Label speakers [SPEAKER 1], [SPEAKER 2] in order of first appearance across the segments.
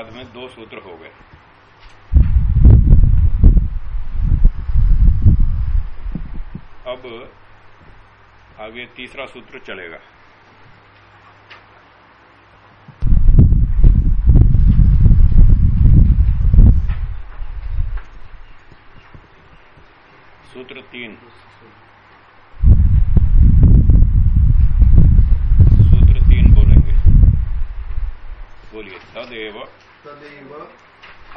[SPEAKER 1] पाद में दो सूत्र हो गए। अब आगे तीसरा सूत्र चलेगा। सूत्र तीन। सूत्र तीन बोलेंगे। बोलिए, तदेव
[SPEAKER 2] तदेव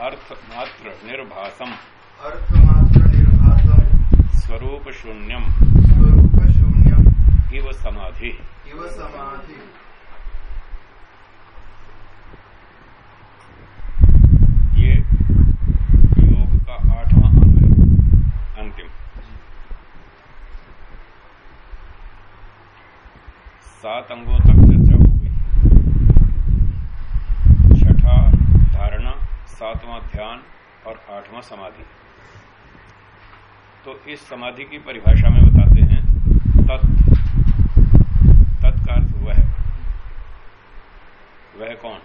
[SPEAKER 1] अर्थमात्र निर्भासम
[SPEAKER 2] अर्थमात्र निर्भासम
[SPEAKER 1] स्वरूप शून्यम
[SPEAKER 2] स्वरूप शून्यम
[SPEAKER 1] इव समाधि।
[SPEAKER 2] इव समाधि।
[SPEAKER 1] ये योग का आठवां अंग है। अंतिम। सात अंगों तक चर्चा हो गई छठा धारणा सातवां ध्यान और आठवां समाधि। तो इस समाधि की परिभाषा में बताते हैं, तत्। तत् का अर्थ वह। वह कौन?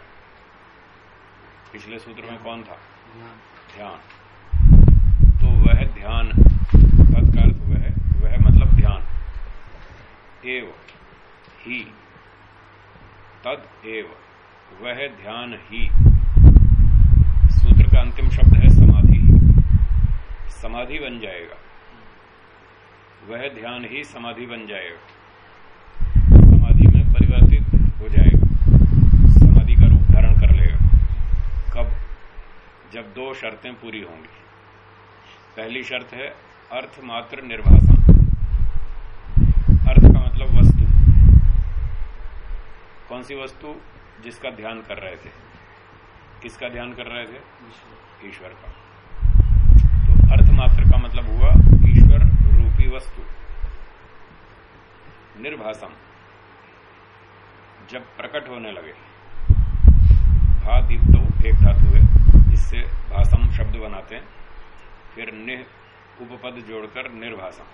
[SPEAKER 1] पिछले सूत्र में कौन था? ध्यान। तो वह ध्यान तत्का अर्थ वह वह मतलब ध्यान। एव, ही। तद एव। वह ध्यान, ही। का अंतिम शब्द है समाधि। समाधि बन जाएगा। वह ध्यान ही समाधि बन जाएगा। समाधि में परिवर्तित हो जाएगा। समाधि का रूप धारण कर लेगा। कब? जब दो शर्तें पूरी होंगी। पहली शर्त है अर्थ मात्र निर्भाषण अर्थ का मतलब वस्तु। कौन सी वस्तु जिसका ध्यान कर रहे थे? किसका ध्यान कर रहे थे? ईश्वर। का। तो अर्थ मात्र का मतलब हुआ ईश्वर रूपी वस्तु। निर्भाषम। जब प्रकट होने लगे। भा तो एक धातु है। इससे भाषम शब्द बनाते हैं। फिर निह उपपद जोड़कर निर्भाषम।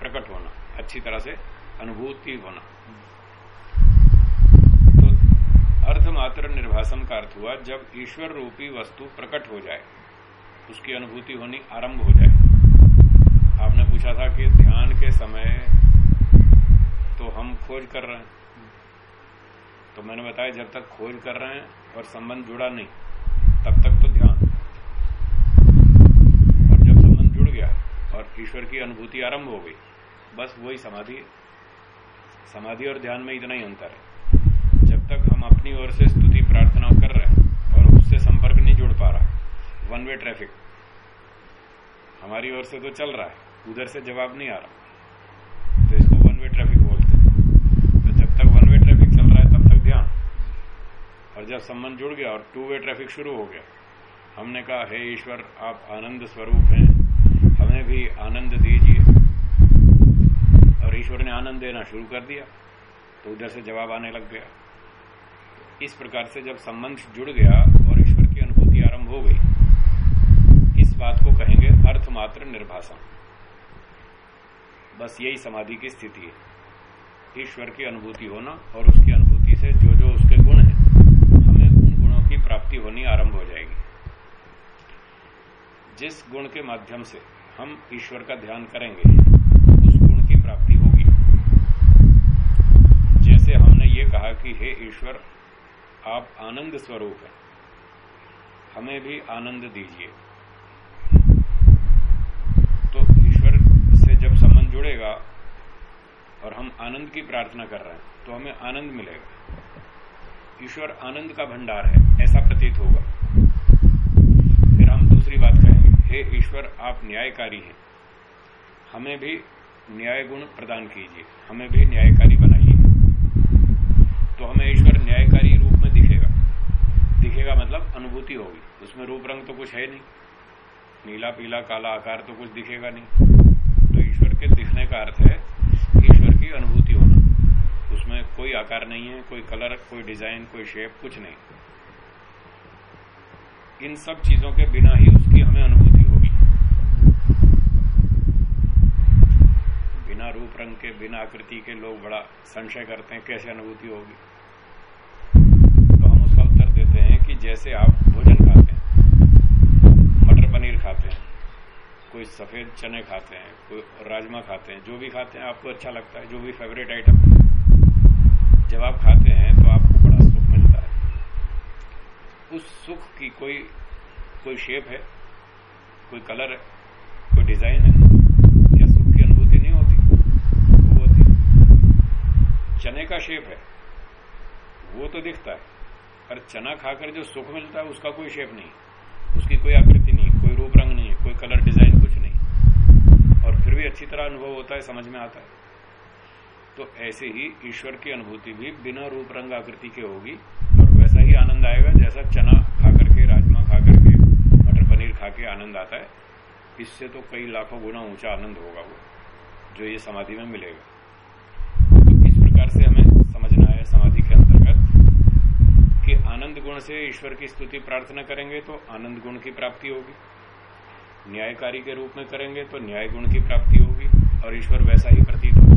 [SPEAKER 1] प्रकट होना। अच्छी तरह से अनुभूति होना। अर्धमात्र निर्भाषम का अर्थ हुआ जब ईश्वर रूपी वस्तु प्रकट हो जाए, उसकी अनुभूति होनी आरंभ हो जाए। आपने पूछा था कि ध्यान के समय तो हम खोज कर रहे हैं। तो मैंने बताया जब तक खोज कर रहे हैं और संबंध जुड़ा नहीं, तब तक तो ध्यान। और जब संबंध जुड़ गया और ईश्वर की अनुभूति आरंभ हो गई, बस वही समाधि समाधि और ध्यान में इतना ही अंतर है। जब तक हम अपनी ओर से स्तुति, प्रार्थना कर रहे हैं और उससे संपर्क नहीं जुड़ पा रहा वन वे ट्रैफ़िक हमारी ओर से तो चल रहा है, उधर से जवाब नहीं आ रहा। तो इसको वन वे ट्रैफ़िक बोलते हैं। तो जब तक वन वे ट्रैफ़िक चल रहा है, तब तक ध्यान। और जब संबंध जुड़ गया और टू वे ट्रैफ़िक शुरू हो गया, हमने कहा, हे ईश्वर, आप आनंद स्वरूप हैं। हमें भी आनंद दीजिए। और ईश्वर ने आनंद देना शुरू कर दिया तो उधर से जवाब आने लग गया। इस प्रकार से जब संबंध जुड़ गया और ईश्वर की अनुभूति आरंभ हो गई, इस बात को कहेंगे अर्थमात्र निर्भाषण बस यही समाधि की स्थिति है। ईश्वर की अनुभूति होना और उसकी अनुभूति से जो जो उसके गुण हैं, हमें उन गुणों की प्राप्ति होनी आरंभ हो जाएगी। जिस गुण के माध्यम से हम ईश्वर का ध्यान करेंगे, उस गुण की प्राप्ति होगी। जैसे हमने ये कहा कि हे ईश्वर आप आनंद स्वरूप हैं। हमें भी आनंद दीजिए। तो ईश्वर से जब संबंध जुड़ेगा और हम आनंद की प्रार्थना कर रहे हैं तो हमें आनंद मिलेगा। ईश्वर आनंद का भंडार है, ऐसा प्रतीत होगा। फिर हम दूसरी बात कहेंगे, हे ईश्वर, आप न्यायकारी हैं। हमें भी न्याय गुण प्रदान कीजिए, हमें भी न्यायकारी बनाइए। तो हमें ईश्वर न्यायकारी रूप दिखेगा मतलब अनुभूति होगी। उसमें रूप रंग तो कुछ है नहीं। नीला, पीला, काला आकार तो कुछ दिखेगा नहीं। तो ईश्वर के दिखने का अर्थ है ईश्वर की अनुभूति होना। उसमें कोई आकार नहीं है, कोई कलर कोई डिज़ाइन कोई शेप कुछ नहीं। इन सब चीज़ों के बिना ही उसकी हमें अनुभूति होगी। बिना रूप रंग के, बिना आकृति के लोग बड़ा संशय करते हैं, कैसे अनुभूति होगी। उसका हैं कि जैसे आप भोजन खाते हैं, मटर पनीर खाते हैं, कोई सफ़ेद चने खाते हैं, कोई राजमा खाते हैं, जो भी खाते हैं, आपको अच्छा लगता है, जो भी फेवरेट आइटम जब आप खाते हैं तो आपको बड़ा सुख मिलता है। उस सुख की कोई कोई शेप है, कोई कलर है, कोई डिज़ाइन है क्या सुख की अनुभूति नहीं होती, वो होती चने का शेप है, वो तो दिखता है। पर चना खाकर जो सुख मिलता है, उसका कोई शेप नहीं। उसकी कोई आकृति नहीं, कोई रूप रंग नहीं, कोई कलर डिज़ाइन कुछ नहीं। और फिर भी अच्छी तरह अनुभव होता है, समझ में आता है। तो ऐसे ही ईश्वर की अनुभूति भी बिना रूप रंग आकृति के होगी, और वैसा ही आनंद आएगा, जैसा चना खा करके राजमा खा करके मटर पनीर खा के आनंद आता है। इससे तो कई लाखों गुना ऊँचा आनंद होगा वो, जो ये समाधि में मिलेगा। तो इस प्रकार से हमें समझना है, समाधि कि आनंद गुण से ईश्वर की स्तुति प्रार्थना करेंगे तो आनंद गुण की प्राप्ति होगी। न्यायकारी के रूप में करेंगे तो न्याय गुण की प्राप्ति होगी और ईश्वर वैसा ही प्रतीत होगा।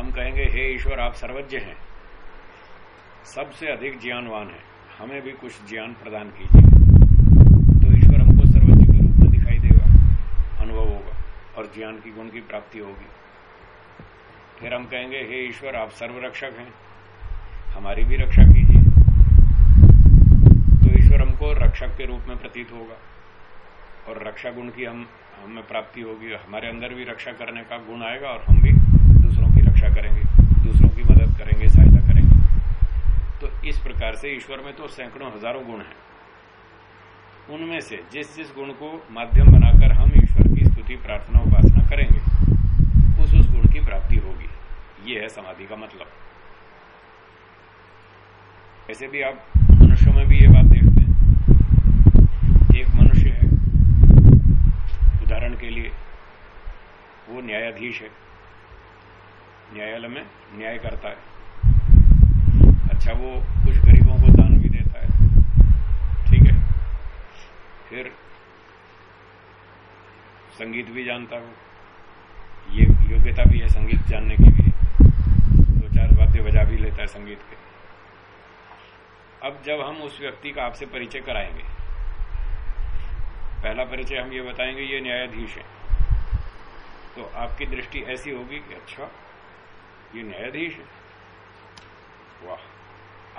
[SPEAKER 1] हम कहेंगे, हे ईश्वर, आप सर्वज्ञ हैं। सबसे अधिक ज्ञानवान है। हमें भी कुछ ज्ञान प्रदान कीजिए। तो ईश्वर हमको सर्वज्ञ के रूप में दिखाई देगा, अनुभव होगा और ज्ञान की गुण की प्राप्ति होगी। फिर हम कहेंगे, हे ईश्वर, आप सर्वरक्षक हैं। हमारी भी रक्षा कीजिए। तो ईश्वर हमको रक्षक के रूप में प्रतीत होगा। और रक्षा गुण की हम, हमें प्राप्ति होगी। हमारे अंदर भी रक्षा करने का गुण आएगा और हम भी दूसरों की रक्षा करेंगे, दूसरों की मदद करेंगे, सहायता करेंगे। तो इस प्रकार से ईश्वर में तो सैकड़ों हज़ारों गुण हैं। उनमें से जिस जिस गुण को माध्यम बनाकर हम ईश्वर की स्तुति, प्रार्थना, उपासना करेंगे, उस उस गुण की प्राप्ति होगी। ये है समाधि का मतलब। ऐसे भी आप मनुष्यों में भी ये बात देखते हैं। एक मनुष्य है, उदाहरण के लिए, वो न्यायाधीश है। न्यायालय में न्याय करता है। अच्छा वो कुछ गरीबों को दान भी देता है। ठीक है। फिर संगीत भी जानता हो। ये योग्यता भी है संगीत जानने की भी दो चार वाद्य बजा भी लेता है संगीत के। अब जब हम उस व्यक्ति का आपसे परिचय कराएँगे, पहला परिचय हम ये बताएँगे, ये न्यायाधीश है। तो आपकी दृष्टि ऐसी होगी कि अच्छा ये न्यायाधीश है। वाह,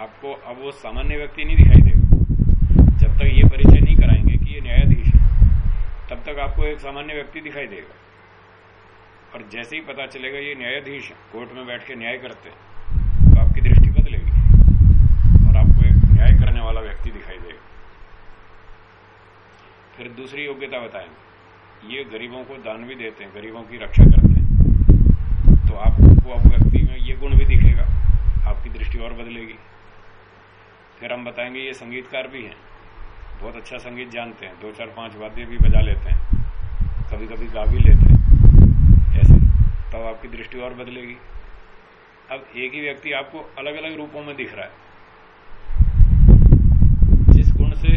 [SPEAKER 1] आपको अब वो सामान्य व्यक्ति नहीं दिखाई देगा। जब तक ये परिचय नहीं कराएँगे कि ये न्यायाधीश है, तब तक आपको एक सामान्य व्यक्ति दिखाई देगा। और जैसे ही पता चलेगा ये न्यायाधीश है, कोर्ट में बैठ के न्याय करते हैं तो आपकी दृष्टि बदलेगी और आपको एक न्याय करने वाला व्यक्ति दिखाई देगा फिर दूसरी योग्यता बताएँगे ये गरीबों को दान भी देते हैं, गरीबों की रक्षा करते हैं। तो आपको अब व्यक्ति में ये गुण भी दिखेगा, आपकी दृष्टि और बदलेगी। फिर हम बताएँगे ये संगीतकार भी हैं। बहुत अच्छा संगीत जानते हैं, दो चार पाँच वाद्य भी बजा लेते हैं। कभी कभी गा भी लेते हैं। ऐसे, तब आपकी दृष्टि और बदलेगी। अब एक ही व्यक्ति आपको अलग अलग रूपों में दिख रहा है। से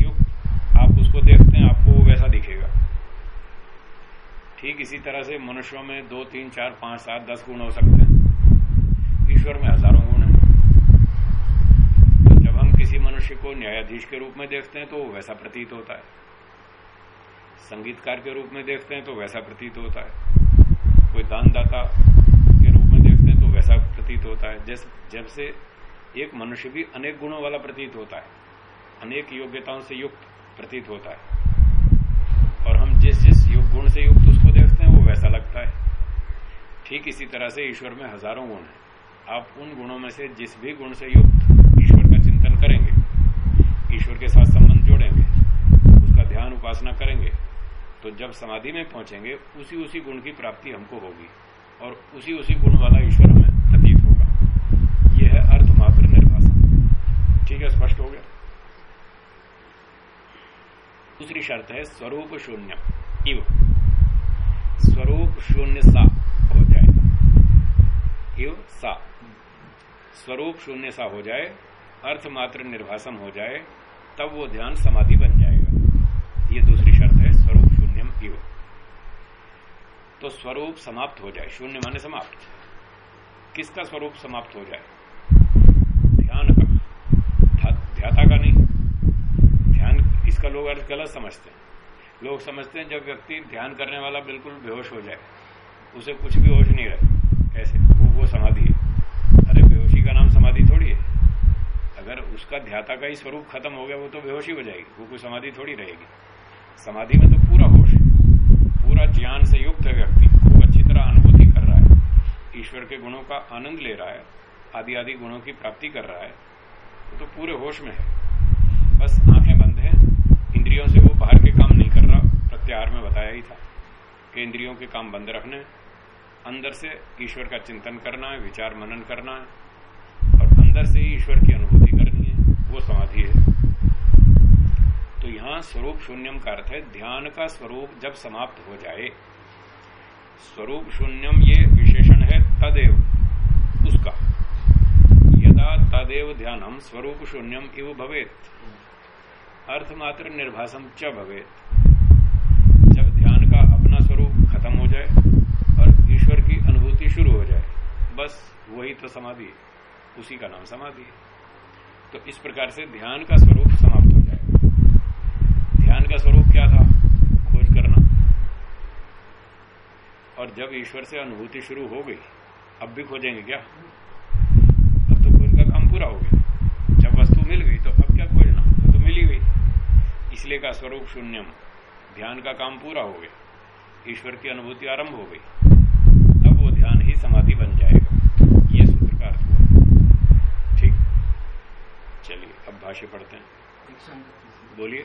[SPEAKER 1] युक्त, आप उसको देखते हैं, आपको वो वैसा दिखेगा। ठीक इसी तरह से मनुष्यों में दो, तीन, चार, पाँच, सात, दस गुण हो सकते हैं। ईश्वर में हज़ारों गुण है। तो जब हम किसी मनुष्य को न्यायाधीश के रूप में देखते हैं तो वो वैसा प्रतीत होता है। संगीतकार के रूप में देखते हैं तो वैसा प्रतीत होता है। कोई दानदाता के रूप में देखते हैं तो वैसा प्रतीत होता है। जैसे, जब से एक मनुष्य भी अनेक गुणों वाला प्रतीत होता है। अनेक योग्यताओं से युक्त प्रतीत होता है। और हम जिस जिस युग गुण से युक्त उसको देखते हैं, वो वैसा लगता है। ठीक इसी तरह से ईश्वर में हज़ारों गुण हैं। आप उन गुणों में से जिस भी गुण से युक्त ईश्वर का चिंतन करेंगे, ईश्वर के साथ संबंध जोड़ेंगे, उसका ध्यान उपासना करेंगे तो जब समाधि में पहुँचेंगे उसी उसी गुण की प्राप्ति हमको होगी और उसी उसी गुण वाला ईश्वर हमें प्रतीत होगा। यह है अर्थ मात्र निर्भाषा ठीक है, स्पष्ट हो गया? दूसरी शर्त है स्वरूप शून्य। इव। स्वरूप शून्य सा हो जाए। इव सा। स्वरूप शून्य सा हो जाए, अर्थ मात्र निर्भाषम हो जाए, तब वो ध्यान समाधि बन जाएगा। ये दूसरी शर्त है स्वरूप शून्यम इव। तो स्वरूप समाप्त हो जाए। शून्य माने समाप्त। किसका स्वरूप समाप्त हो जाए? ध्यान का। ध्याता का नहीं। इसका लोग अर्थ गलत समझते हैं। लोग समझते हैं जब व्यक्ति ध्यान करने वाला बिल्कुल बेहोश हो जाए, उसे कुछ भी होश नहीं रहे। कैसे? वो वो समाधि है। अरे बेहोशी का नाम समाधि थोड़ी है। अगर उसका ध्याता का ही स्वरूप खत्म हो गया, वो तो बेहोशी हो जाएगी। वो कोई समाधि थोड़ी रहेगी। समाधि में तो पूरा होश है। पूरा ज्ञान से युक्त है व्यक्ति। खूब अच्छी तरह अनुभूति कर रहा है। ईश्वर के गुणों का आनंद ले रहा है। आदि आदि गुणों की प्राप्ति कर रहा है। वो तो पूरे होश में है। बस इंद्रियों से वो बाहर के काम नहीं कर रहा, प्रत्याहार में बताया ही था। कि इंद्रियों के काम बंद रखने अंदर से ईश्वर का चिंतन करना है, विचार मनन करना है, और अंदर से ही ईश्वर की अनुभूति करनी है, वो समाधि है। तो यहाँ स्वरूप शून्यम का अर्थ है, ध्यान का स्वरूप जब समाप्त हो जाए, स्वरूप शून्यम ये विशेषण है तदेव, उसका। यदा तदेव ध्यानम स्वरूप शून्यम इव भवेत। अर्थमात्र निर्भासम च भवेत। जब ध्यान का अपना स्वरूप खत्म हो जाए और ईश्वर की अनुभूति शुरू हो जाए, बस वही तो समाधि है। उसी का नाम समाधि है। तो इस प्रकार से ध्यान का स्वरूप समाप्त हो जाएगा। ध्यान का स्वरूप क्या था? खोज करना। और जब ईश्वर से अनुभूति शुरू हो गई, अब भी खोजेंगे क्या? अब तो खोज का काम पूरा हो गया जब वस्तु मिल गई तो अब क्या खोजना अब तो मिल ही गई इसलिए का स्वरूप शून्यम। ध्यान का काम पूरा हो गया। ईश्वर की अनुभूति आरंभ हो गई। अब वो ध्यान ही समाधि बन जाएगा। ये सूत्र का अर्थ हुआ। ठीक? चलिए अब भाष्य पढ़ते हैं। बोलिए।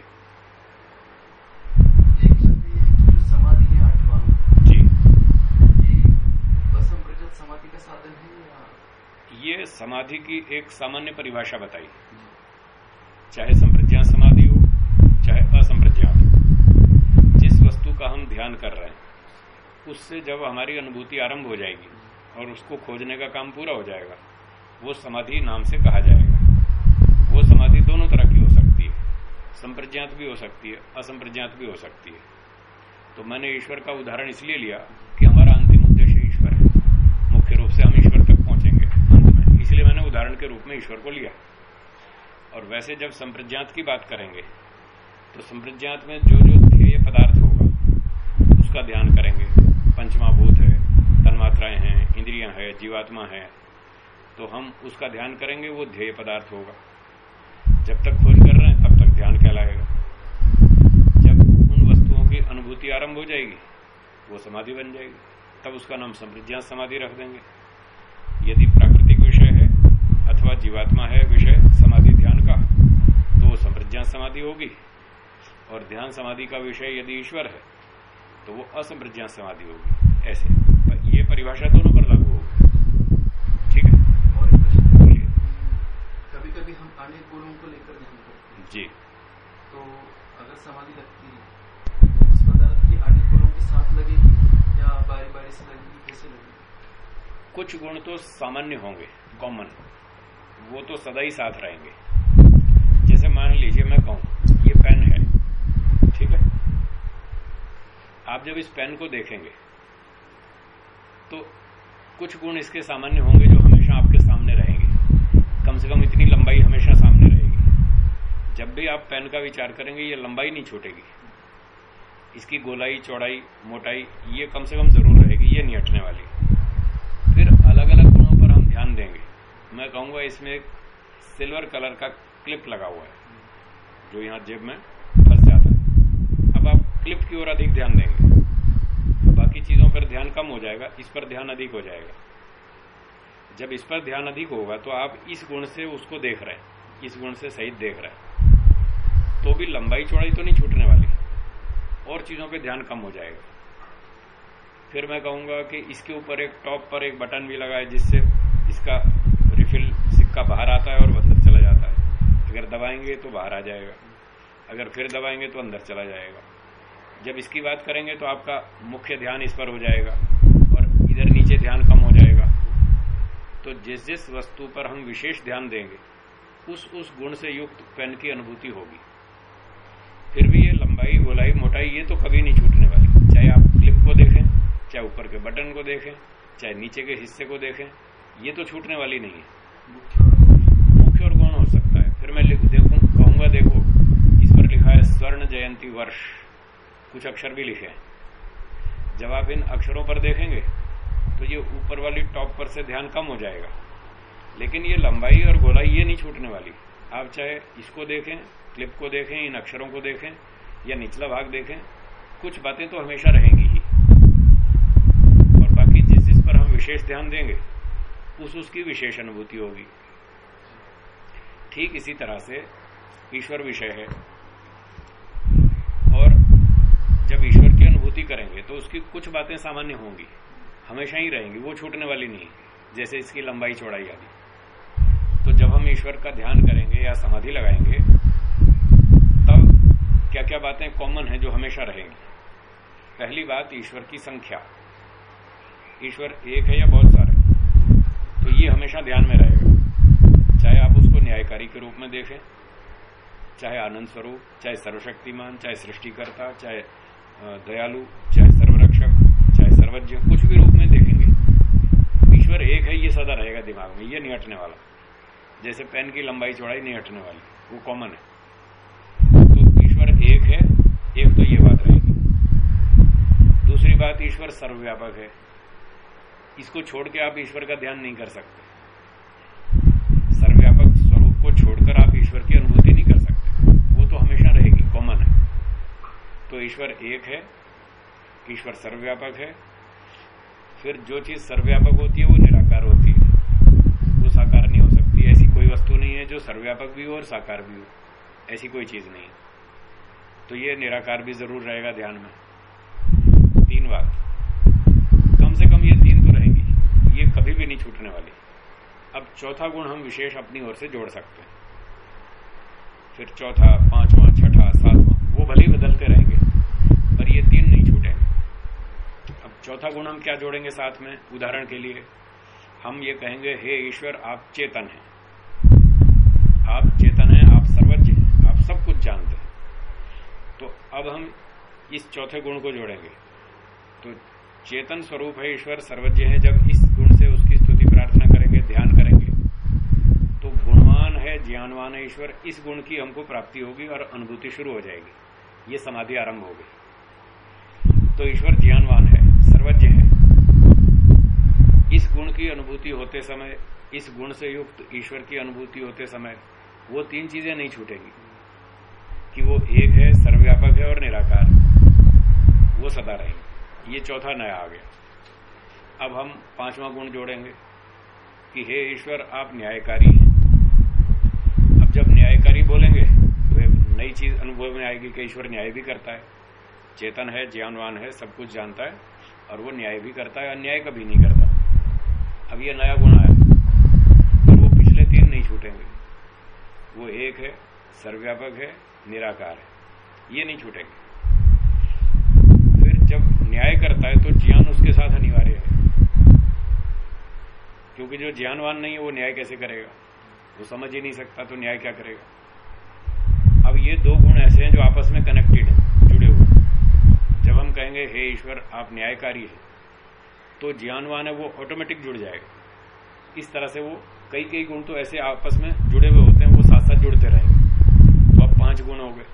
[SPEAKER 2] समाधि है आठवां
[SPEAKER 1] जी।
[SPEAKER 2] ये समाधि का साधन है या?
[SPEAKER 1] ये समाधि की एक सामान्य परिभाषा बताई चाहे असंप्रज्ञात जिस वस्तु का हम ध्यान कर रहे हैं, उससे जब हमारी अनुभूति आरंभ हो जाएगी और उसको खोजने का काम पूरा हो जाएगा, वो समाधि नाम से कहा जाएगा। वो समाधि दोनों तरह की हो सकती है। संप्रज्ञात भी हो सकती है, असंप्रज्ञात भी हो सकती है। तो मैंने ईश्वर का उदाहरण इसलिए लिया कि हमारा अंतिम उद्देश्य ईश्वर है। मुख्य रूप से हम ईश्वर तक पहुँचेंगे अंत में। इसलिए मैंने उदाहरण के रूप में ईश्वर को लिया। और वैसे जब संप्रज्ञात की बात करेंगे तो संप्रज्ञात में जो जो ध्येय पदार्थ होगा, उसका ध्यान करेंगे। पंचमा भूत है, तन्मात्राएँ हैं, इंद्रियाँ है, जीवात्मा है तो हम उसका ध्यान करेंगे, वो ध्येय पदार्थ होगा। जब तक खोज कर रहे हैं, तब तक ध्यान कहलाएगा। जब उन वस्तुओं की अनुभूति आरंभ हो जाएगी, वो समाधि बन जाएगी। तब उसका नाम संप्रज्ञात समाधि रख देंगे। यदि प्राकृतिक विषय है, अथवा जीवात्मा है, विषय समाधि ध्यान का तो वो संप्रज्ञात समाधि होगी। और ध्यान समाधि का विषय यदि ईश्वर है तो वो असंप्रज्ञात समाधि होगी ऐसे। ये परिभाषा दोनों पर लागू होगी। ठीक है?
[SPEAKER 2] और एक प्रश्न कभी कभी हम अनेक गुणों को लेकर ध्यान करते। हैं
[SPEAKER 1] जी।
[SPEAKER 2] तो अगर समाधि लगती है तो उस पदार्थ की अनेक गुणों के साथ लगेगी या बारी बारी से लगेगी कैसे लगेगी?
[SPEAKER 1] कुछ गुण तो सामान्य होंगे कॉमन वो तो सदा ही साथ रहेंगे। जैसे मान लीजिए मैं कहूँ ये पेन है ठीक है आप जब इस पेन को देखेंगे तो कुछ गुण इसके सामान्य होंगे जो हमेशा आपके सामने रहेंगे। कम से कम इतनी लंबाई हमेशा सामने रहेगी। जब भी आप पेन का विचार करेंगे, ये लंबाई नहीं छूटेगी। इसकी गोलाई, चौड़ाई, मोटाई, ये कम से कम ज़रूर रहेगी, ये नहीं हटने वाली। फिर अलग अलग गुणों पर हम ध्यान देंगे। मैं कहूँगा इसमें सिल्वर कलर का क्लिप लगा हुआ है, जो यहाँ जेब में फंस जाता है अब आप क्लिप की ओर अधिक ध्यान देंगे। बाकी चीज़ों पर ध्यान कम हो जाएगा, इस पर ध्यान अधिक हो जाएगा। जब इस पर ध्यान अधिक होगा तो आप इस गुण से उसको देख रहे हैं, इस गुण से सहित देख रहे हैं। तो भी लंबाई चौड़ाई तो नहीं छूटने वाली, और चीज़ों पे ध्यान कम हो जाएगा। फिर मैं कहूँगा कि इसके ऊपर एक टॉप पर एक बटन भी लगाए जिससे इसका रिफिल सिक्का बाहर आता है और अंदर चला जाता है। अगर दबाएँगे तो बाहर आ जाएगा, अगर फिर दबाएँगे तो अंदर चला जाएगा। जब इसकी बात करेंगे तो आपका मुख्य ध्यान इस पर हो जाएगा और इधर नीचे ध्यान कम हो जाएगा। तो जिस जिस वस्तु पर हम विशेष ध्यान देंगे, उस उस गुण से युक्त पेन की अनुभूति होगी। फिर भी ये लंबाई, गोलाई, मोटाई, ये तो कभी नहीं छूटने वाली। चाहे आप क्लिप को देखें, चाहे ऊपर के बटन को देखें, चाहे नीचे के हिस्से को देखें, ये तो छूटने वाली नहीं है। मुख्य और गुण हो सकता है। फिर मैं देखू, कहूँगा, देखो, इस पर लिखा है स्वर्ण जयंती वर्ष। कुछ अक्षर भी लिखे हैं। जब आप इन अक्षरों पर देखेंगे तो ये ऊपर वाली टॉप पर से ध्यान कम हो जाएगा। लेकिन ये लंबाई और गोलाई ये नहीं छूटने वाली। आप चाहे इसको देखें, क्लिप को देखें, इन अक्षरों को देखें, या निचला भाग देखें, कुछ बातें तो हमेशा रहेंगी ही। और बाकी जिस जिस पर हम विशेष ध्यान देंगे, उस उसकी विशेष अनुभूति होगी। ठीक इसी तरह से ईश्वर विषय है। जब ईश्वर की अनुभूति करेंगे तो उसकी कुछ बातें सामान्य होंगी। हमेशा ही रहेंगी, वो छूटने वाली नहीं जैसे इसकी लंबाई चौड़ाई आदि। तो जब हम ईश्वर का ध्यान करेंगे या समाधि लगाएँगे, तब क्या क्या बातें कॉमन है जो हमेशा रहेंगी? पहली बात, ईश्वर की संख्या। ईश्वर एक है या बहुत सारे। तो ये हमेशा ध्यान में रहेगा। चाहे आप उसको न्यायकारी के रूप में देखें, चाहे आनंद स्वरूप, चाहे सर्वशक्तिमान, चाहे सृष्टिकर्ता, चाहे दयालु, चाहे सर्वरक्षक, चाहे सर्वज्ञ, कुछ भी रूप में देखेंगे, ईश्वर एक है, ये सदा रहेगा दिमाग में, ये नहीं हटने वाला। जैसे पेन की लंबाई चौड़ाई नहीं हटने वाली, वो कॉमन है। तो ईश्वर एक है, एक तो ये बात रहेगी। दूसरी बात, ईश्वर सर्वव्यापक है। इसको छोड़ के आप ईश्वर का ध्यान नहीं कर सकते। सर्वव्यापक स्वरूप को छोड़कर आप ईश्वर की अनुभूति नहीं कर सकते वो तो हमेशा रहेगी कॉमन है तो ईश्वर एक है, ईश्वर सर्वव्यापक है। फिर जो चीज़ सर्वव्यापक होती है, वो निराकार होती है। वो साकार नहीं हो सकती। ऐसी कोई वस्तु नहीं है जो सर्वव्यापक भी हो और साकार भी हो। ऐसी कोई चीज़ नहीं तो ये निराकार भी ज़रूर रहेगा ध्यान में। तीन बात। कम से कम ये तीन तो रहेंगी। ये कभी भी नहीं छूटने वाली। अब चौथा गुण हम विशेष अपनी ओर से जोड़ सकते हैं। फिर चौथा, पांचवा छठा सातवां वो भले बदलते रहेंगे पर ये तीन नहीं छूटेंगे अब चौथा गुण हम क्या जोड़ेंगे साथ में? उदाहरण के लिए, हम ये कहेंगे, हे ईश्वर, आप चेतन हैं। आप चेतन हैं, आप सर्वज्ञ हैं, आप सब कुछ जानते हैं। तो अब हम इस चौथे गुण को जोड़ेंगे। तो चेतन स्वरूप है ईश्वर सर्वज्ञ है। जब इस गुण से उसकी स्तुति प्रार्थना करेंगे, ध्यान करेंगे तो गुणवान है, ज्ञानवान है ईश्वर। इस गुण की हमको प्राप्ति होगी और अनुभूति शुरू हो जाएगी। ये समाधि आरंभ होगी तो ईश्वर ज्ञानवान है। सर्वज्ञ है। इस गुण की अनुभूति होते समय, इस गुण से युक्त ईश्वर की अनुभूति होते समय वो तीन चीज़ें नहीं छूटेगी। कि वो एक है, सर्वव्यापक है और निराकार वो सदा रहेंगे। ये चौथा नया आ गया। अब हम पांचवा गुण जोड़ेंगे कि हे ईश्वर, आप न्यायकारी हैं। अब जब न्यायकारी बोलेंगे तो एक नई चीज़ अनुभव में आएगी कि ईश्वर न्याय भी करता है। चेतन है, ज्ञानवान है, सब कुछ जानता है। और वो न्याय भी करता है, अन्याय कभी नहीं करता। अब ये नया गुण आया। और वो पिछले तीन नहीं छूटेंगे। वो एक है, सर्वव्यापक है, निराकार है। ये नहीं छूटेंगे। फिर जब न्याय करता है तो ज्ञान उसके साथ अनिवार्य है। क्योंकि जो ज्ञानवान नहीं है, वो न्याय कैसे करेगा? वो समझ ही नहीं सकता तो न्याय क्या करेगा? अब ये दो गुण ऐसे हैं जो आपस में कनेक्टेड हैं। कहेंगे, हे ईश्वर, आप न्यायकारी है। तो ज्ञानवान है, वो ऑटोमेटिक जुड़ जाएगा। इस तरह से वो कई कई गुण तो ऐसे आपस में जुड़े हुए होते हैं, वो साथ साथ जुड़ते रहेंगे। तो अब पाँच गुण हो गए।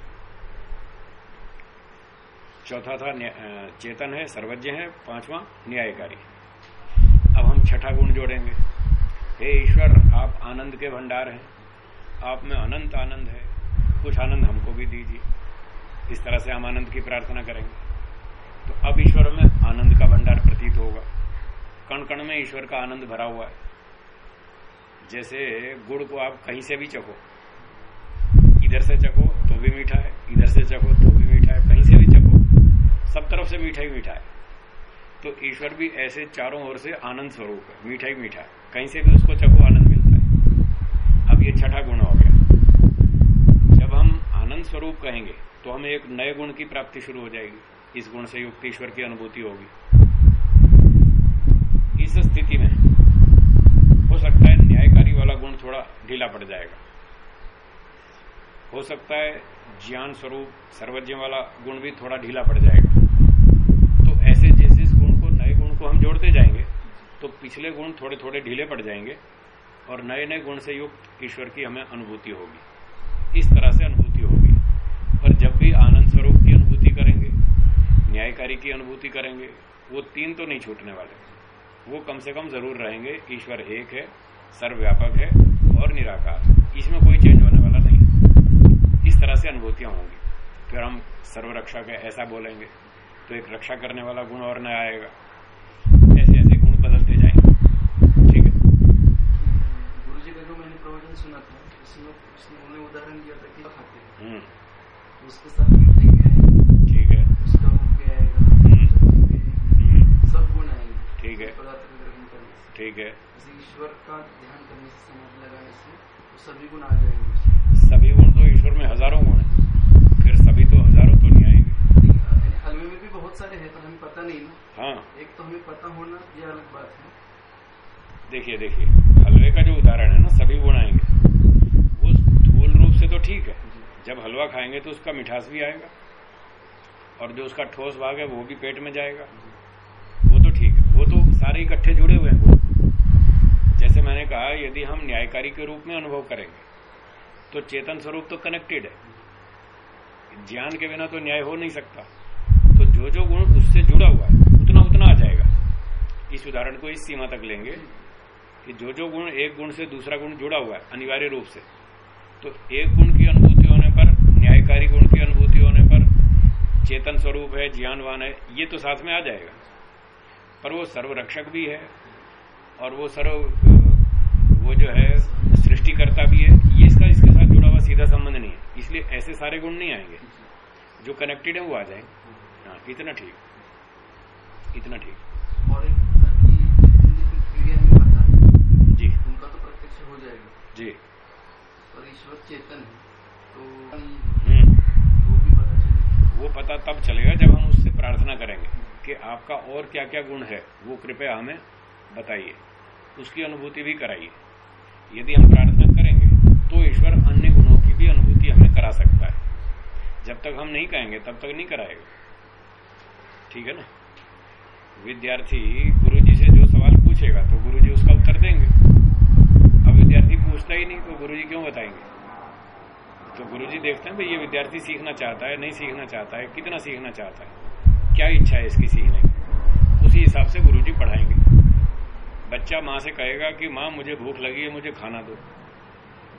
[SPEAKER 1] चौथा था चेतन है, सर्वज्ञ है, पांचवा न्यायकारी अब हम छठा गुण जोड़ेंगे। हे ईश्वर, आप आनंद के भंडार हैं। आप में अनंत आनंद है। कुछ आनंद हमको भी दीजिए। इस तरह से हम आनंद की प्रार्थना करेंगे। तो अब ईश्वर में आनंद का भंडार प्रतीत होगा। कण कण में ईश्वर का आनंद भरा हुआ है। जैसे गुड़ को आप कहीं से भी चखो, इधर से चखो तो भी मीठा है, इधर से चखो तो भी मीठा है, कहीं से भी चखो, सब तरफ़ से मीठा ही मीठा है। तो ईश्वर भी ऐसे चारों ओर से आनंद स्वरूप है, मीठा ही मीठा है। कहीं से भी उसको चखो, आनंद मिलता है। अब ये छठा गुण हो गया। जब हम आनंद स्वरूप कहेंगे तो हमें एक नए गुण की प्राप्ति शुरू हो जाएगी। इस गुण से युक्त ईश्वर की अनुभूति होगी। इस स्थिति में हो सकता है न्यायकारी वाला गुण थोड़ा ढीला पड़ जाएगा। हो सकता है ज्ञान स्वरूप, सर्वज्ञ वाला गुण भी थोड़ा ढीला पड़ जाएगा। तो ऐसे जिस जिस गुण को, नए गुण को हम जोड़ते जाएँगे तो पिछले गुण थोड़े थोड़े ढीले पड़ जाएँगे और नए नए गुण से युक्त ईश्वर की हमें अनुभूति होगी। इस तरह से अनुभूति होगी पर जब भी आनंद स्वरूप की अनुभूति करेंगे न्यायकारी की अनुभूति करेंगे वो तीन तो नहीं छूटने वाले। वो कम से कम ज़रूर रहेंगे ईश्वर एक है सर्वव्यापक है और निराकार इसमें कोई चेंज होने वाला नहीं। इस तरह से अनुभूतियाँ होंगी। फिर हम सर्वरक्षा के ऐसा बोलेंगे तो एक रक्षा करने वाला गुण और नया आएगा। ऐसे ऐसे गुण बदलते जाएँगे। ठीक है?
[SPEAKER 2] गुरु जी का जो मैंने प्रवचन सुना था। उसमें उन्होंने उदाहरण दिया था कि खाते
[SPEAKER 1] हम्म।
[SPEAKER 2] उसके साथ मिट्टी है
[SPEAKER 1] ठीक है
[SPEAKER 2] उसका मुँह पे आएगा
[SPEAKER 1] हम्म।
[SPEAKER 2] हम्म। सब गुण आएँगे
[SPEAKER 1] ठीक है
[SPEAKER 2] पदार्थ का ग्रहण करने से
[SPEAKER 1] ठीक है।
[SPEAKER 2] ईश्वर का ध्यान करने से समाधि लगाने से वो सभी गुण आ जाएँगे
[SPEAKER 1] सभी गुण तो ईश्वर में हज़ारों गुण है। फिर सभी तो हज़ारों तो नहीं आएँगे।
[SPEAKER 2] हलवे में भी बहुत सारे हैं पर हमें पता नहीं ना।
[SPEAKER 1] हाँ।
[SPEAKER 2] एक तो हमें पता होना ये अलग बात है।
[SPEAKER 1] देखिए देखिए हलवे का जो उदाहरण है ना सभी गुण आएँगे। वो स्थूल रूप से तो ठीक है। जब हलवा खाएँगे तो उसका मिठास भी आएगा। और जो उसका ठोस भाग है वो भी पेट में जाएगा। वो तो ठीक है। वो तो सारे इकट्ठे जुड़े हुए हैं। जैसे मैंने कहा, यदि हम न्यायकारी के रूप में अनुभव करेंगे तो चेतन स्वरूप तो कनेक्टेड है। ज्ञान के बिना तो न्याय हो नहीं सकता। तो जो जो गुण उससे जुड़ा हुआ है, उतना उतना आ जाएगा। इस उदाहरण को इस सीमा तक लेंगे कि जो जो गुण एक गुण से दूसरा गुण जुड़ा हुआ है, अनिवार्य रूप से तो एक गुण की अनुभूति होने पर, न्यायकारी गुण की अनुभूति होने पर, चेतन स्वरूप है, ज्ञानवान है, ये तो साथ में आ जाएगा। पर वो सर्वरक्षक भी है, और वो सर्व वो जो है सृष्टिकर्ता भी है ये इसका इसके साथ जुड़ा हुआ सीधा संबंध नहीं है। इसलिए ऐसे सारे गुण नहीं आएँगे। जो कनेक्टेड है वो आ जाएँगे। हाँ इतना ठीक। इतना ठीक।
[SPEAKER 2] और एक है
[SPEAKER 1] जी।
[SPEAKER 2] उनका तो प्रत्यक्ष हो जाएगा।
[SPEAKER 1] जी।
[SPEAKER 2] और ईश्वर चेतन है तो
[SPEAKER 1] हम्म।
[SPEAKER 2] वो भी पता चलेगा।
[SPEAKER 1] वो पता तब चलेगा जब हम उससे प्रार्थना करेंगे कि आपका और क्या क्या गुण है वो कृपया हमें बताइए। उसकी अनुभूति भी कराइए। यदि हम प्रार्थना करेंगे तो ईश्वर अन्य गुणों की भी अनुभूति हमें करा सकता है। जब तक हम नहीं कहेंगे, तब तक नहीं कराएगा। ठीक है ना? विद्यार्थी गुरु जी से जो सवाल पूछेगा तो गुरु जी उसका उत्तर देंगे। अब विद्यार्थी पूछता ही नहीं तो गुरु जी क्यों बताएँगे? तो गुरु जी देखते हैं, भाई, ये विद्यार्थी सीखना चाहता है, नहीं सीखना चाहता है, कितना सीखना चाहता है? क्या इच्छा है इसकी सीखने की उसी हिसाब से गुरुजी पढ़ाएँगे बच्चा माँ से कहेगा कि माँ, मुझे भूख लगी है, मुझे खाना दो।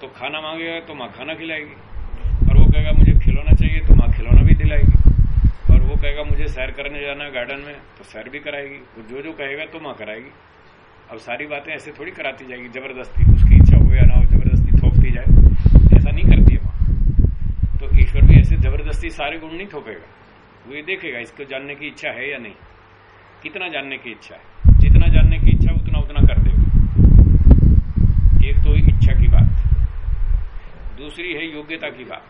[SPEAKER 1] तो खाना मांगेगा तो माँ खाना खिलाएगी। और वो कहेगा, मुझे खिलौना चाहिए तो माँ खिलौना भी दिलाएगी। और वो कहेगा, मुझे सैर करने जाना है गार्डन में तो सैर भी कराएगी। वो जो जो कहेगा तो माँ कराएगी। अब सारी बातें ऐसे थोड़ी कराती जाएगी, ज़बरदस्ती। उसकी इच्छा हो या ना हो, ज़बरदस्ती थोपती जाए, ऐसा नहीं करती है माँ। तो ईश्वर भी ऐसे ज़बरदस्ती सारे गुण नहीं थोपेगा। वो ये देखेगा, इसको जानने की इच्छा है या नहीं। कितना जानने की इच्छा है जितना जानने की इच्छा उतना उतना कर देगा एक तो इच्छा की बात, दूसरी है योग्यता की बात।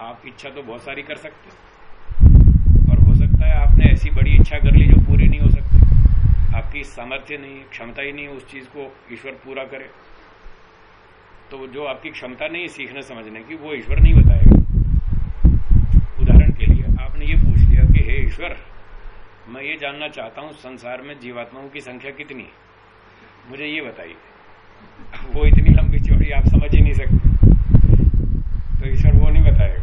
[SPEAKER 1] आप इच्छा तो बहुत सारी कर सकते हैं और हो सकता है आपने ऐसी बड़ी इच्छा कर ली जो पूरी नहीं हो सकती। आपकी सामर्थ्य नहीं, क्षमता ही नहीं उस चीज़ को ईश्वर पूरा करे। तो जो आपकी क्षमता नहीं सीखने समझने की, वो ईश्वर नहीं बताएगा। उदाहरण के लिए आपने ये पूछ लिया कि, हे ईश्वर, मैं ये जानना चाहता हूँ संसार में जीवात्माओं की संख्या कितनी है? मुझे ये बताइए। वो इतनी लंबी चौड़ी आप समझ ही नहीं सकते। तो ईश्वर वो नहीं बताएगा।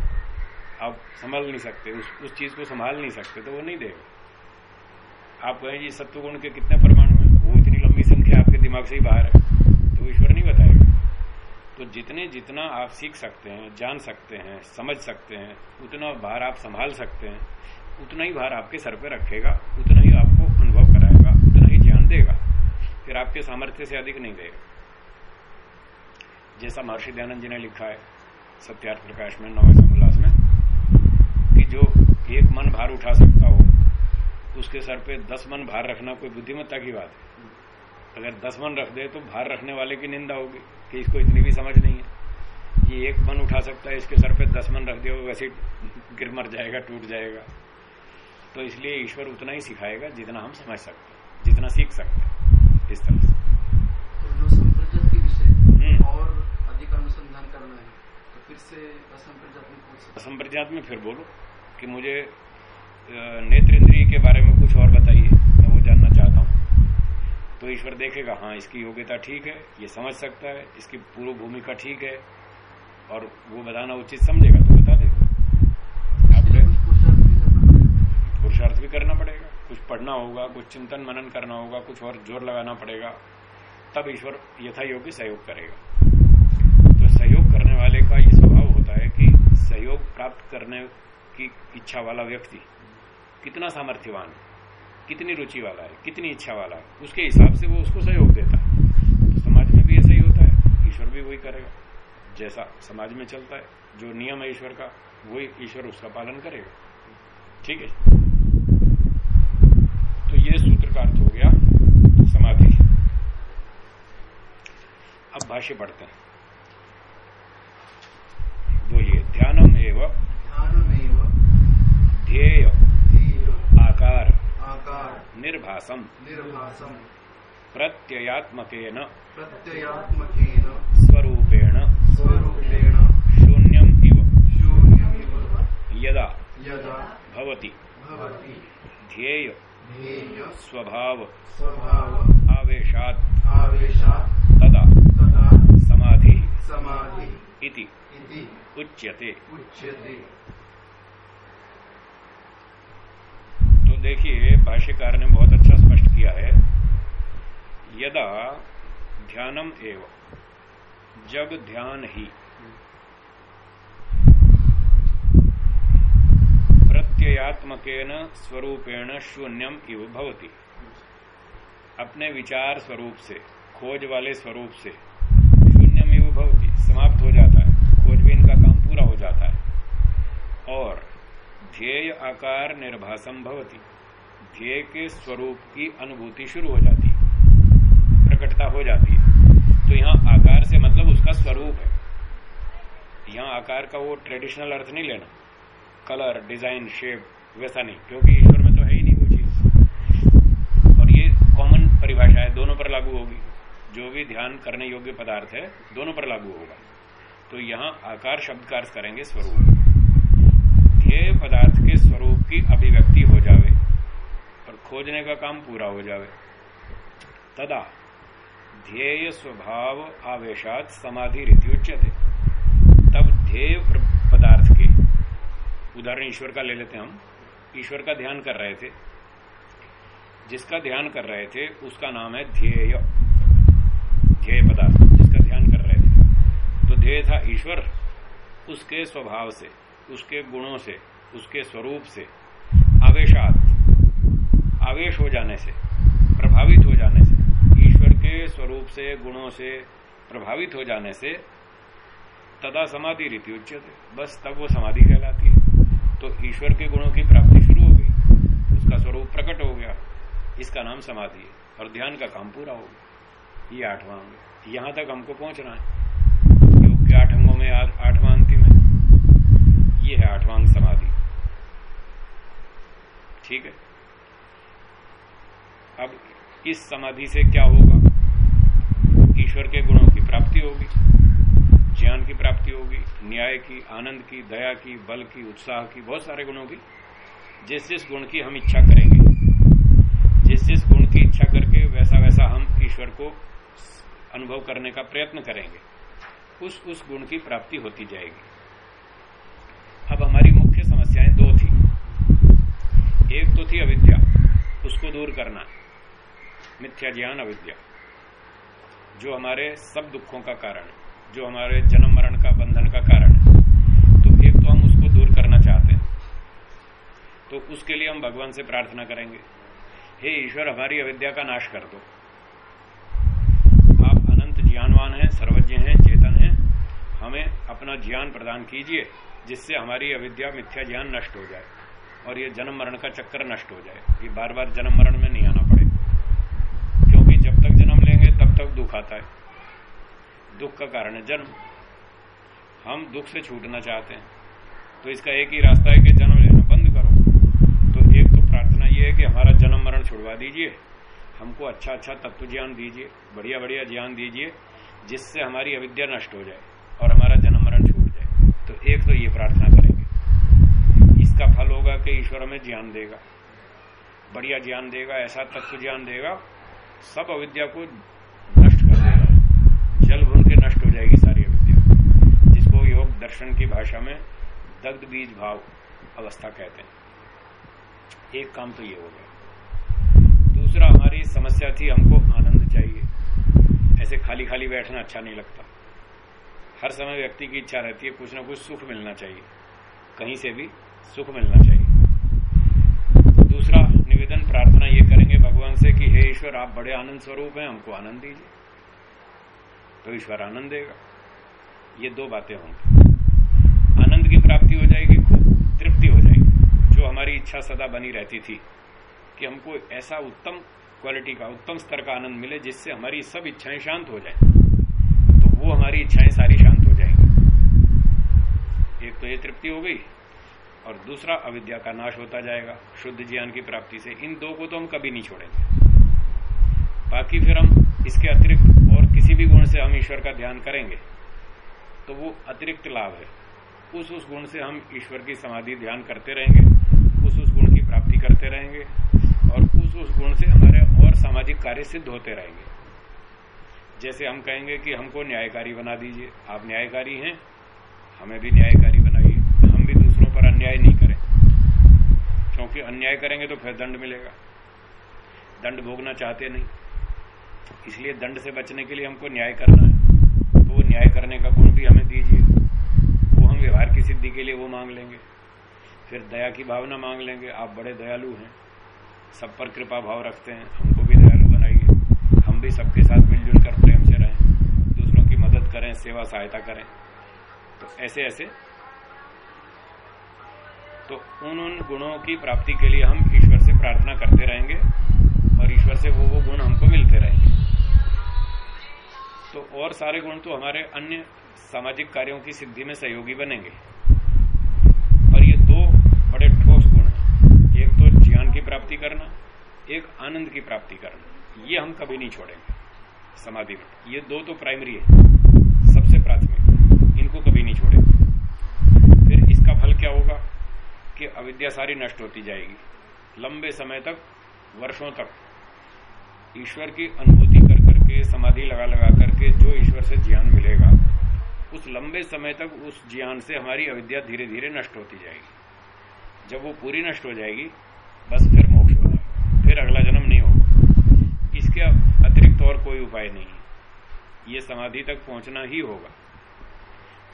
[SPEAKER 1] आप संभाल नहीं सकते, उस उस चीज़ को संभाल नहीं सकते तो वो नहीं देगा। आप कहें जी सत्व गुण के कितने परमाणु हैं? वो इतनी लंबी संख्या आपके दिमाग से ही बाहर है। तो ईश्वर नहीं बताएगा। तो जितने जितना आप सीख सकते हैं, जान सकते हैं, समझ सकते हैं, उतना भार आप संभाल सकते हैं, उतना ही भार आपके सर पे रखेगा, उतना ही आपको अनुभव कराएगा, उतना ही ज्ञान देगा। फिर आपके सामर्थ्य से अधिक नहीं देगा। जैसा महर्षि दयानंद जी ने लिखा है सत्यार्थ प्रकाश में नवे समुल्लास में कि जो एक मन भार उठा सकता हो उसके सर पे दस मन भार रखना कोई बुद्धिमत्ता की बात है। अगर दस मन रख दे तो भार रखने वाले की निंदा होगी कि इसको इतनी भी समझ नहीं है। ये एक मन उठा सकता है इसके सर पे दस मन रख दिया वैसे गिर मर जाएगा टूट जाएगा। तो इसलिए ईश्वर उतना ही सिखाएगा जितना हम समझ सकते हैं जितना सीख सकते हैं इस तरह से।
[SPEAKER 2] तो जो संप्रजत के विषय
[SPEAKER 1] हम्म।
[SPEAKER 2] और अधिक अनुसंधान करना है तो फिर से असंप्रजात में पूछ सकते
[SPEAKER 1] संप्रज्ञात में फिर बोलो कि मुझे नेत्र इंद्रिय के बारे में कुछ और बताइए मैं वो जानना चाहता हूँ। तो ईश्वर देखेगा हाँ इसकी योग्यता ठीक है ये समझ सकता है इसकी पूर्व भूमिका ठीक है और वो बताना उचित समझेगा तो बता देगा। पुरुषार्थ भी करना पड़ेगा। कुछ पढ़ना होगा कुछ चिंतन मनन करना होगा कुछ और ज़ोर लगाना पड़ेगा तब ईश्वर यथा योग्य सहयोग करेगा। तो सहयोग करने वाले का स्वभाव होता है कि सहयोग प्राप्त करने की इच्छा वाला व्यक्ति कितना सामर्थ्यवान है, कितनी रुचि वाला है, कितनी इच्छा वाला है, उसके हिसाब से वो उसको सहयोग देता है। तो समाज में भी ऐसा ही होता है, ईश्वर भी वही करेगा। जैसा समाज में चलता है, जो नियम है ईश्वर का, वही ईश्वर उसका पालन करेगा। ठीक है? तो ये सूत्र का अर्थ हो गया समाधि। अब भाष्य पढ़ते हैं बोलिए ध्यानम एवं ध्येय आकार
[SPEAKER 2] आकार
[SPEAKER 1] निर्भासम
[SPEAKER 2] निर्भासम
[SPEAKER 1] प्रत्ययात्मकेन
[SPEAKER 2] प्रत्ययात्मकेन
[SPEAKER 1] स्वरूपेण
[SPEAKER 2] स्वरूपेण
[SPEAKER 1] शून्यम इव
[SPEAKER 2] शून्यमिव
[SPEAKER 1] यदा
[SPEAKER 2] यदा
[SPEAKER 1] भवति
[SPEAKER 2] भवति
[SPEAKER 1] ध्येय
[SPEAKER 2] ध्येय
[SPEAKER 1] स्वभाव
[SPEAKER 2] स्वभाव
[SPEAKER 1] आवेशात्
[SPEAKER 2] आवेशात्
[SPEAKER 1] तदा
[SPEAKER 2] तदा
[SPEAKER 1] समाधि
[SPEAKER 2] समाधि
[SPEAKER 1] इति
[SPEAKER 2] इति
[SPEAKER 1] उच्यते।
[SPEAKER 2] उच्यते।
[SPEAKER 1] तो देखिए भाष्यकार ने बहुत अच्छा स्पष्ट किया है। यदा ध्यानम एवं जब ध्यान ही। प्रत्ययात्मकेन स्वरूपेण शून्यम इव भवति। अपने विचार स्वरूप से खोज वाले स्वरूप से शून्यम इव भवति समाप्त हो जाता पूरा हो जाता है। और ध्येय आकार निर्भासम भवती। ध्येय के स्वरूप की अनुभूति शुरू हो जाती है। प्रकटता हो जाती है। तो यहाँ आकार से मतलब उसका स्वरूप है। यहाँ आकार का वो ट्रेडिशनल अर्थ नहीं लेना। कलर डिज़ाइन शेप वैसा नहीं। क्योंकि ईश्वर में तो है ही नहीं वो चीज़। और ये कॉमन परिभाषा है, दोनों पर लागू होगी। जो भी ध्यान करने योग्य पदार्थ है, दोनों पर लागू होगा। तो यहाँ आकार शब्द का अर्थ करेंगे स्वरूप। ध्येय पदार्थ के स्वरूप की अभिव्यक्ति हो जावे और खोजने का काम पूरा हो जावे। तदा ध्येय स्वभाव आवेशात समाधि रीति उच्चते तब ध्येय पदार्थ के उदाहरण ईश्वर का ले लेते हम। ईश्वर का ध्यान कर रहे थे। जिसका ध्यान कर रहे थे, उसका नाम है ध्येय। ध्येय पदार्थ जिसका ध्यान कर रहे थे तो ध्येय था ईश्वर, उसके स्वभाव से, उसके गुणों से, उसके स्वरूप से, आवेशात, आवेश हो जाने से, प्रभावित हो जाने से, ईश्वर के स्वरूप से, गुणों से प्रभावित हो जाने से, तदा समाधि रीति उच्चते बस तब वो समाधि कहलाती है। तो ईश्वर के गुणों की प्राप्ति शुरू हो गई। उसका स्वरूप प्रकट हो गया। इसका नाम समाधि है। और ध्यान का काम पूरा हो गया। ये आठवां अंग यहाँ तक हमको पहुँचना है। में आठवां अंतिम है ये है आठवां समाधि। ठीक है? अब इस समाधि से क्या होगा? ईश्वर के गुणों की प्राप्ति होगी, ज्ञान की प्राप्ति होगी, न्याय की, आनंद की, दया की, बल की, उत्साह की, बहुत सारे गुणों की। जिस जिस गुण की हम इच्छा करेंगे, जिस जिस गुण की इच्छा करके वैसा वैसा हम ईश्वर को अनुभव करने का प्रयत्न करेंगे। उस उस गुण की प्राप्ति होती जाएगी। अब हमारी मुख्य समस्याएँ दो थी। एक तो थी अविद्या, उसको दूर करना, मिथ्या ज्ञान अविद्या, जो हमारे सब दुखों का कारण जो हमारे जन्म मरण का बंधन का कारण है। तो एक तो हम उसको दूर करना चाहते हैं। तो उसके लिए हम भगवान से प्रार्थना करेंगे, हे ईश्वर, हमारी अविद्या का नाश कर दो। आप अनंत ज्ञानवान हैं, सर्वज्ञ हमें अपना ज्ञान प्रदान कीजिए, जिससे हमारी अविद्या, मिथ्या ज्ञान नष्ट हो जाए और ये जन्म मरण का चक्कर नष्ट हो जाए। ये बार बार जन्म मरण में नहीं आना पड़े। क्योंकि जब तक जन्म लेंगे, तब तक दुख आता है। दुख का कारण है जन्म। हम दुख से छूटना चाहते हैं। तो इसका एक ही रास्ता है कि जन्म लेना बंद करो। तो एक तो प्रार्थना ये है कि हमारा जन्म मरण छुड़वा दीजिए। हमको अच्छा अच्छा तत्व ज्ञान दीजिए बढ़िया बढ़िया ज्ञान दीजिए, जिससे हमारी अविद्या नष्ट हो जाए। और हमारा जन्म मरण छूट जाए। तो एक तो ये प्रार्थना करेंगे। इसका फल होगा कि ईश्वर हमें ज्ञान देगा। बढ़िया ज्ञान देगा, ऐसा तत्व ज्ञान देगा, सब अविद्या को नष्ट कर देगा। जल भून के नष्ट हो जाएगी सारी अविद्या। जिसको योग दर्शन की भाषा में दग्ध बीज भाव अवस्था कहते हैं। एक काम तो ये हो गया। दूसरा, हमारी समस्या थी, हमको आनंद चाहिए। ऐसे खाली खाली बैठना अच्छा नहीं लगता। हर समय व्यक्ति की इच्छा रहती है, कुछ ना कुछ सुख मिलना चाहिए। कहीं से भी सुख मिलना चाहिए। दूसरा निवेदन, प्रार्थना ये करेंगे भगवान से कि, हे ईश्वर, आप बड़े आनंद स्वरूप हैं, हमको आनंद दीजिए। तो ईश्वर आनंद देगा। ये दो बातें होंगी। आनंद की प्राप्ति हो जाएगी, खूब तृप्ति हो जाएगी। जो हमारी इच्छा सदा बनी रहती थी कि हमको ऐसा उत्तम क्वालिटी का, उत्तम स्तर का आनंद मिले जिससे हमारी सब इच्छाएँ शांत हो जाए। तो वो हमारी इच्छाएँ सारी शांत हो जाएँगी। एक तो ये तृप्ति हो गई और दूसरा अविद्या का नाश होता जाएगा, शुद्ध ज्ञान की प्राप्ति से। इन दो को तो हम कभी नहीं छोड़ेंगे। बाकी फिर हम इसके अतिरिक्त और किसी भी गुण से हम ईश्वर का ध्यान करेंगे तो वो अतिरिक्त लाभ है। उस उस गुण से हम ईश्वर की समाधि ध्यान करते रहेंगे, उस उस गुण की प्राप्ति करते रहेंगे और उस उस गुण से हमारे और सामाजिक कार्य सिद्ध होते रहेंगे। जैसे हम कहेंगे कि हमको न्यायकारी बना दीजिए। आप न्यायकारी हैं, हमें भी न्यायकारी बनाइए। हम भी दूसरों पर अन्याय नहीं करें। क्योंकि अन्याय करेंगे तो फिर दंड मिलेगा। दंड भोगना चाहते नहीं। इसलिए दंड से बचने के लिए हमको न्याय करना है। तो वो न्याय करने का गुण भी हमें दीजिए। वो हम व्यवहार की सिद्धि के लिए वो मांग लेंगे। फिर दया की भावना मांग लेंगे। आप बड़े दयालु हैं। सब पर कृपा भाव रखते हैं। हमको भी दयालु बनाइए। हम भी सबके साथ मिलजुल कर प्रेम से रहें, दूसरों की मदद करें, सेवा सहायता करें। तो ऐसे ऐसे। तो उन उन गुणों की प्राप्ति के लिए हम ईश्वर से प्रार्थना करते रहेंगे और ईश्वर से वो वो गुण हमको मिलते रहेंगे। तो और सारे गुण तो हमारे अन्य सामाजिक कार्यों की सिद्धि में सहयोगी बनेंगे। और ये दो बड़े ठोस गुण हैं। एक तो ज्ञान की प्राप्ति करना, एक आनंद की प्राप्ति करना। ये हम कभी नहीं छोड़ेंगे। समाधि में। ये दो तो प्राइमरी है। सबसे प्राथमिक। इनको कभी नहीं छोड़ेंगे फिर इसका फल क्या होगा? कि अविद्या सारी नष्ट होती जाएगी। लंबे समय तक, वर्षों तक, ईश्वर की अनुभूति कर करके, समाधि लगा लगा करके जो ईश्वर से ज्ञान मिलेगा, उस लंबे समय तक उस ज्ञान से हमारी अविद्या धीरे धीरे नष्ट होती जाएगी। जब वो पूरी नष्ट हो जाएगी, बस फिर मोक्ष हो जाएगा। फिर अगला जन्म नहीं होगा। इसके अतिरिक्त और कोई उपाय नहीं है। ये समाधि तक पहुँचना ही होगा।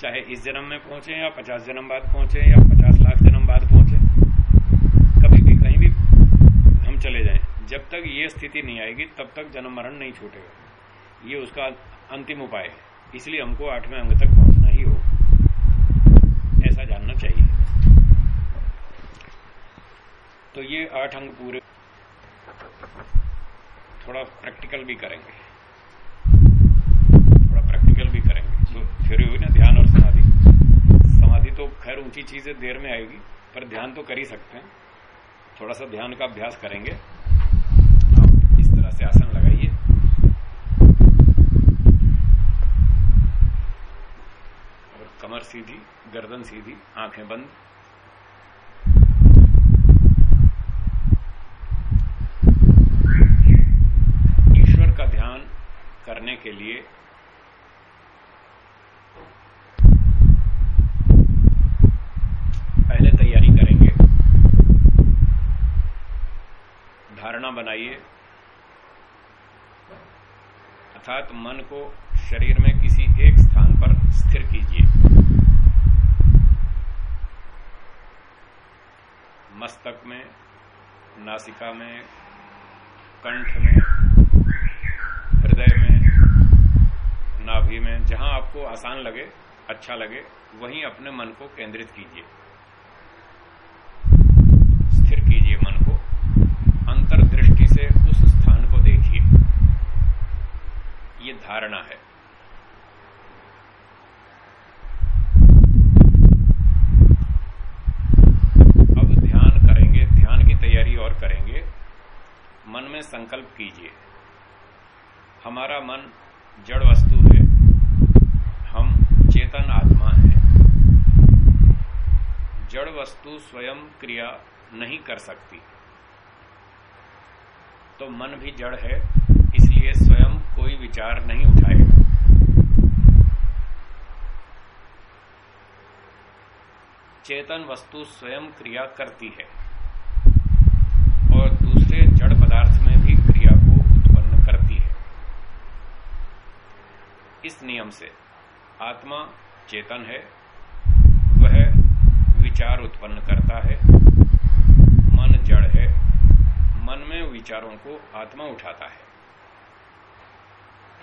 [SPEAKER 1] चाहे इस जन्म में पहुँचे या पचास जन्म बाद पहुँचे या पचास लाख जन्म बाद पहुँचे, कभी भी कहीं भी हम चले जाएँ, जब तक ये स्थिति नहीं आएगी, तब तक जन्म मरण नहीं छूटेगा। ये उसका अंतिम उपाय है। इसलिए हमको आठवें अंग तक पहुँचना ही होगा। ऐसा जानना चाहिए। तो ये आठ अंग पूरे थोड़ा प्रैक्टिकल भी करेंगे। थोड़ा प्रैक्टिकल भी करेंगे। तो फिर हुई ना ध्यान और समाधि। समाधि तो खैर ऊँची चीज़ें देर में आएगी, पर ध्यान तो कर ही सकते हैं। थोड़ा सा ध्यान का अभ्यास करेंगे। आप इस तरह से आसन लगाइए। और कमर सीधी, गर्दन सीधी, आँखें बंद ईश्वर का ध्यान करने के लिए। पहले तैयारी करेंगे। धारणा बनाइए। अर्थात मन को शरीर में किसी एक स्थान पर स्थिर कीजिए। मस्तक में, नासिका में, कंठ में हृदय में नाभि में जहाँ आपको आसान लगे अच्छा लगे, वहीं अपने मन को केंद्रित कीजिए। स्थिर कीजिए मन को। अंतर्दृष्टि से उस स्थान को देखिए। ये धारणा है। अब ध्यान करेंगे, ध्यान की तैयारी और करेंगे। मन में संकल्प कीजिए। हमारा मन जड़ वस्तु चेतन आत्मा है। जड़ वस्तु स्वयं क्रिया नहीं कर सकती। तो मन भी जड़ है, इसलिए स्वयं कोई विचार नहीं उठाएगा। चेतन वस्तु स्वयं क्रिया करती है और दूसरे जड़ पदार्थ में भी क्रिया को उत्पन्न करती है। इस नियम से आत्मा चेतन है, वह विचार उत्पन्न करता है, मन जड़ है, मन में विचारों को आत्मा उठाता है।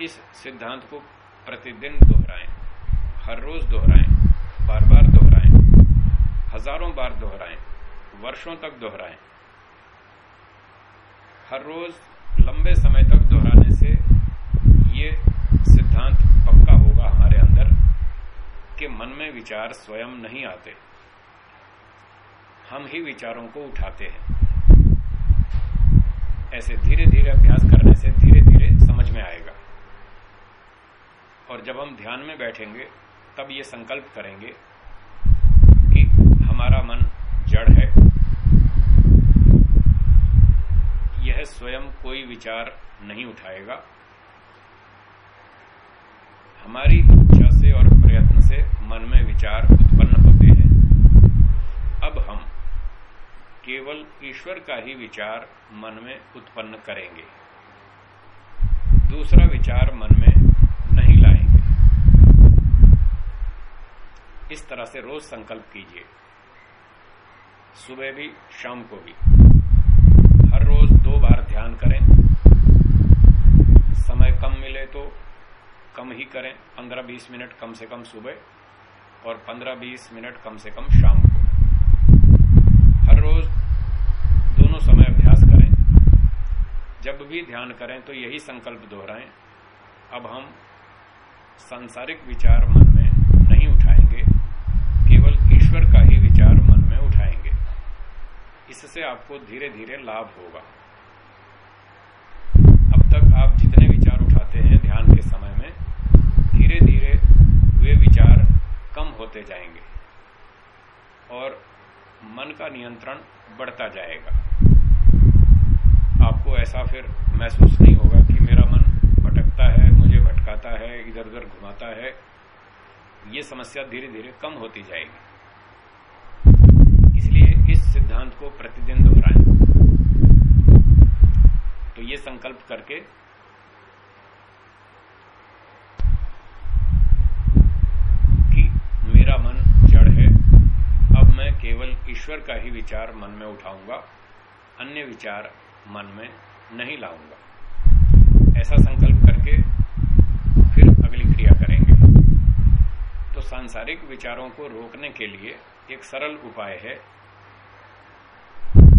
[SPEAKER 1] इस सिद्धांत को प्रतिदिन दोहराएँ, हर रोज दोहराएँ बार बार दोहराएँ, हज़ारों बार दोहराएँ, वर्षों तक दोहराएँ। हर रोज लंबे समय तक दोहराने से ये सिद्धांत पक्का होगा हमारे अंदर कि मन में विचार स्वयं नहीं आते। हम ही विचारों को उठाते हैं। ऐसे धीरे धीरे अभ्यास करने से धीरे धीरे समझ में आएगा। और जब हम ध्यान में बैठेंगे, तब ये संकल्प करेंगे कि हमारा मन जड़ है। यह स्वयं कोई विचार नहीं उठाएगा। हमारी इच्छा से और प्रयत्न से मन में विचार उत्पन्न होते हैं। अब हम केवल ईश्वर का ही विचार मन में उत्पन्न करेंगे। दूसरा विचार मन में नहीं लाएँगे। इस तरह से रोज संकल्प कीजिए। सुबह भी, शाम को भी। हर रोज दो बार ध्यान करें। समय कम मिले तो कम ही करें 15-20 मिनट कम से कम सुबह और 15-20 मिनट कम से कम शाम को। हर रोज दोनों समय अभ्यास करें। जब भी ध्यान करें तो यही संकल्प दोहराएँ, अब हम सांसारिक विचार मन में नहीं उठाएँगे, केवल ईश्वर का ही विचार मन में उठाएँगे। इससे आपको धीरे धीरे लाभ होगा अब तक आप जितने विचार उठाते हैं ध्यान के समय में धीरे धीरे वे विचार कम होते जाएँगे और मन का नियंत्रण बढ़ता जाएगा। आपको ऐसा फिर महसूस नहीं होगा कि मेरा मन भटकता है, मुझे भटकाता है इधर उधर घुमाता है। ये समस्या धीरे धीरे कम होती जाएगी। इसलिए इस सिद्धांत को प्रतिदिन दोहराएँ। तो ये संकल्प करके कि मेरा मन जड़ है। अब मैं केवल ईश्वर का ही विचार मन में उठाऊँगा, अन्य विचार मन में नहीं लाऊँगा। ऐसा संकल्प करके फिर अगली क्रिया करेंगे। तो सांसारिक विचारों को रोकने के लिए एक सरल उपाय है।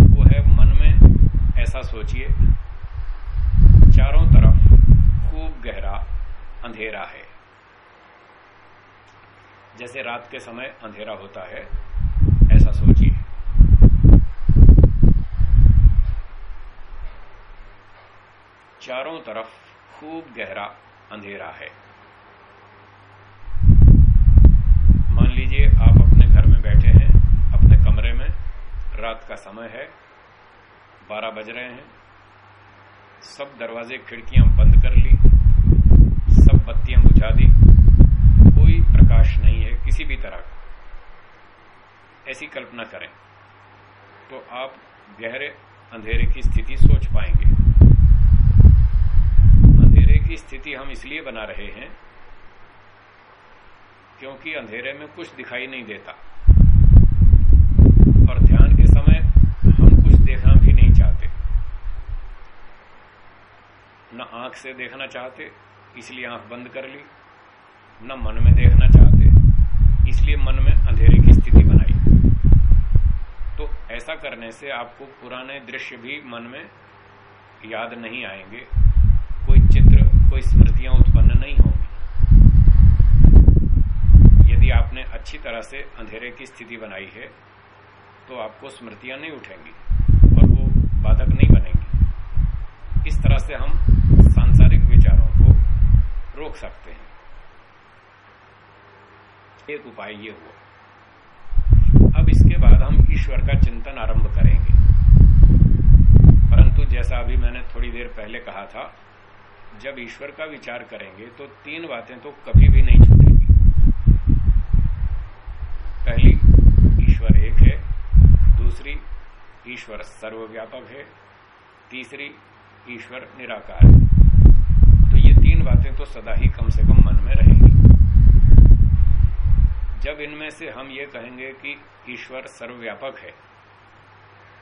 [SPEAKER 1] वो है मन में ऐसा सोचिए, चारों तरफ़ खूब गहरा अंधेरा है। जैसे रात के समय अंधेरा होता है, ऐसा सोचिए। चारों तरफ़ खूब गहरा अंधेरा है। मान लीजिए आप अपने घर में बैठे हैं, अपने कमरे में, रात का समय है, बारह बज रहे हैं, सब दरवाजे, खिड़कियाँ बंद कर ली, सब बत्तियाँ बुझा दी कोई प्रकाश नहीं है किसी भी तरह का। ऐसी कल्पना करें। तो आप गहरे अंधेरे की स्थिति सोच पाएँगे। अंधेरे की स्थिति हम इसलिए बना रहे हैं क्योंकि अंधेरे में कुछ दिखाई नहीं देता। और ध्यान के समय हम कुछ देखना भी नहीं चाहते। न आँख से देखना चाहते, इसलिए आँख बंद कर ली। न मन में देखना चाहते इसलिए मन में अंधेरे की स्थिति बनाई। तो ऐसा करने से आपको पुराने दृश्य भी मन में याद नहीं आएँगे। कोई चित्र, कोई स्मृतियाँ उत्पन्न नहीं होंगी। यदि आपने अच्छी तरह से अंधेरे की स्थिति बनाई है तो आपको स्मृतियाँ नहीं उठेंगी और वो बाधक नहीं बनेंगी। इस तरह से हम सांसारिक विचारों को रोक सकते हैं। एक उपाय ये हुआ। अब इसके बाद हम ईश्वर का चिंतन आरंभ करेंगे। परंतु जैसा अभी मैंने थोड़ी देर पहले कहा था, जब ईश्वर का विचार करेंगे तो तीन बातें तो कभी भी नहीं छूटेंगी। पहली, ईश्वर एक है। दूसरी, ईश्वर सर्वव्यापक है। तीसरी, ईश्वर निराकार है। तो ये तीन बातें तो सदा ही कम से कम मन में रहेंगी। जब इनमें से हम ये कहेंगे कि ईश्वर सर्वव्यापक है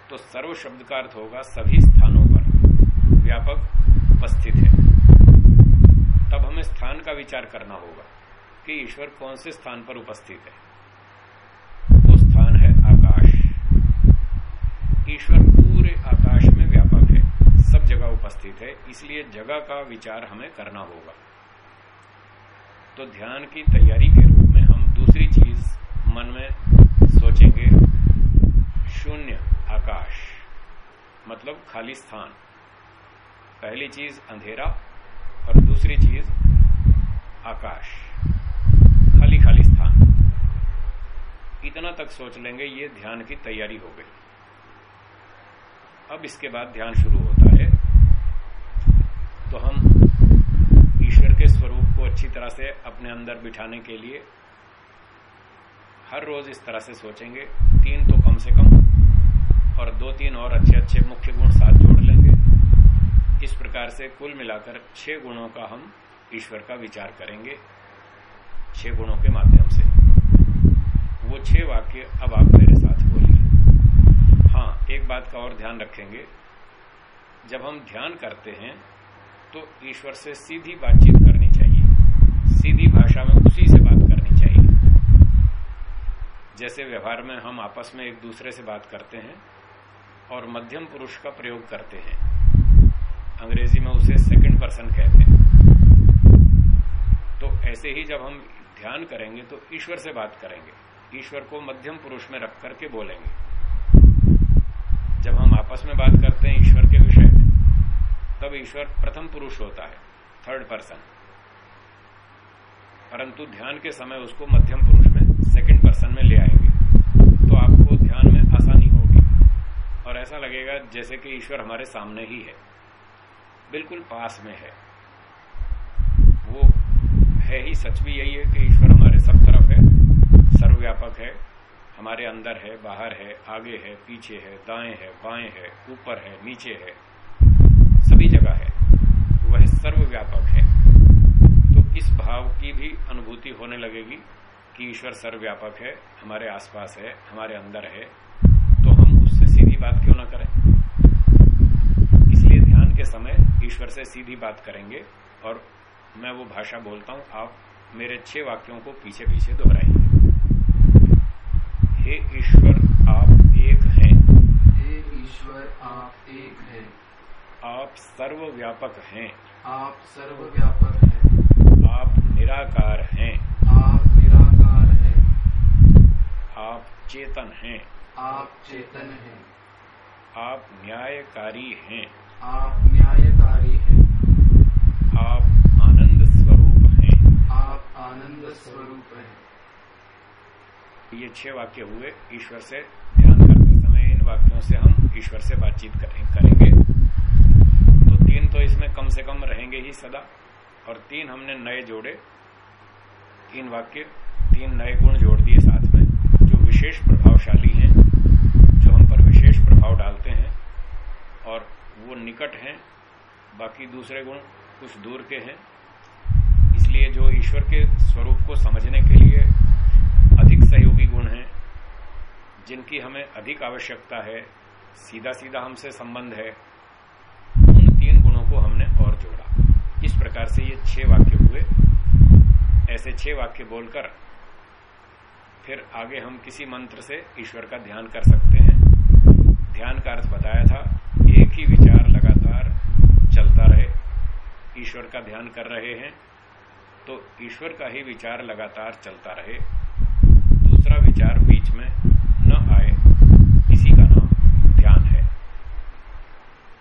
[SPEAKER 1] तो सर्व शब्द का अर्थ होगा सभी स्थानों पर व्यापक उपस्थित है। तब हमें स्थान का विचार करना होगा कि ईश्वर कौन से स्थान पर उपस्थित है। वो स्थान है आकाश। ईश्वर पूरे आकाश में व्यापक है, सब जगह उपस्थित है, इसलिए जगह का विचार हमें करना होगा। तो ध्यान की तैयारी के रूप में हम दूसरी चीज़ मन में सोचेंगे, शून्य आकाश मतलब खाली स्थान। पहली चीज़ अंधेरा और दूसरी चीज़ आकाश, खाली खाली स्थान। इतना तक सोच लेंगे, ये ध्यान की तैयारी हो गई। अब इसके बाद ध्यान शुरू होता है। तो हम ईश्वर के स्वरूप को अच्छी तरह से अपने अंदर बिठाने के लिए हर रोज इस तरह से सोचेंगे। तीन तो कम से कम और दो तीन और अच्छे अच्छे मुख्य गुण साथ जोड़ लेंगे। इस प्रकार से कुल मिलाकर छह गुणों का हम ईश्वर का विचार करेंगे। छह गुणों के माध्यम से। वो छह वाक्य अब आप मेरे साथ बोलिए। हाँ एक बात का और ध्यान रखेंगे। जब हम ध्यान करते हैं तो ईश्वर से सीधी बातचीत करनी चाहिए। सीधी भाषा में उसी से जैसे व्यवहार में हम आपस में एक दूसरे से बात करते हैं और मध्यम पुरुष का प्रयोग करते हैं। अंग्रेज़ी में उसे सेकंड पर्सन कहते हैं। तो ऐसे ही जब हम ध्यान करेंगे तो ईश्वर से बात करेंगे। ईश्वर को मध्यम पुरुष में रख करके बोलेंगे। जब हम आपस में बात करते हैं ईश्वर के विषय में, तब ईश्वर प्रथम पुरुष होता है थर्ड पर्सन परंतु ध्यान के समय उसको मध्यम सेकंड पर्सन में ले आएँगे तो आपको ध्यान में आसानी होगी। और ऐसा लगेगा जैसे कि ईश्वर हमारे सामने ही है, बिल्कुल पास में है। वो है ही, सच भी यही है कि ईश्वर हमारे सब तरफ़ है, सर्वव्यापक है, हमारे अंदर है, बाहर है, आगे है, पीछे है, दाएँ है, बाएँ है, ऊपर है, नीचे है, सभी जगह है। वह सर्वव्यापक है। तो इस भाव की भी अनुभूति होने लगेगी। कि ईश्वर सर्वव्यापक है हमारे आसपास है हमारे अंदर है तो हम उससे सीधी बात क्यों ना करें? इसलिए ध्यान के समय ईश्वर से सीधी बात करेंगे और मैं वो भाषा बोलता हूँ आप मेरे छह वाक्यों को पीछे पीछे दोहराइए। हे ईश्वर आप एक हैं।
[SPEAKER 2] हे ईश्वर आप एक हैं।
[SPEAKER 1] आप सर्वव्यापक हैं।
[SPEAKER 2] आप सर्वव्यापक हैं।
[SPEAKER 1] आप निराकार हैं।
[SPEAKER 2] आप निराकार हैं।
[SPEAKER 1] आप चेतन हैं।
[SPEAKER 2] आप चेतन हैं।
[SPEAKER 1] आप न्यायकारी हैं।
[SPEAKER 2] आप न्यायकारी हैं।
[SPEAKER 1] आप आनंद स्वरूप हैं।
[SPEAKER 2] आप आनंद स्वरूप हैं।
[SPEAKER 1] ये छह वाक्य हुए ईश्वर से। ध्यान करते समय इन वाक्यों से हम ईश्वर से बातचीत करें, करेंगे। तो तीन तो इसमें कम से कम रहेंगे ही सदा। और तीन हमने नए जोड़े, तीन वाक्य, तीन नए गुण जोड़ दिए साथ में, जो विशेष प्रभावशाली हैं, जो हम पर विशेष प्रभाव डालते हैं, और वो निकट हैं, बाकी दूसरे गुण कुछ दूर के हैं। इसलिए जो ईश्वर के स्वरूप को समझने के लिए अधिक सहयोगी गुण हैं, जिनकी हमें अधिक आवश्यकता है सीधा सीधा हमसे संबंध है, उन तीन गुणों को हमने और जोड़ा। इस प्रकार से ये छह वाक्य हुए। ऐसे छह वाक्य बोलकर फिर आगे हम किसी मंत्र से ईश्वर का ध्यान कर सकते हैं। ध्यान का अर्थ बताया था, एक ही विचार लगातार चलता रहे। ईश्वर का ध्यान कर रहे हैं तो ईश्वर का ही विचार लगातार चलता रहे। दूसरा विचार बीच में न आए, इसी का नाम ध्यान है।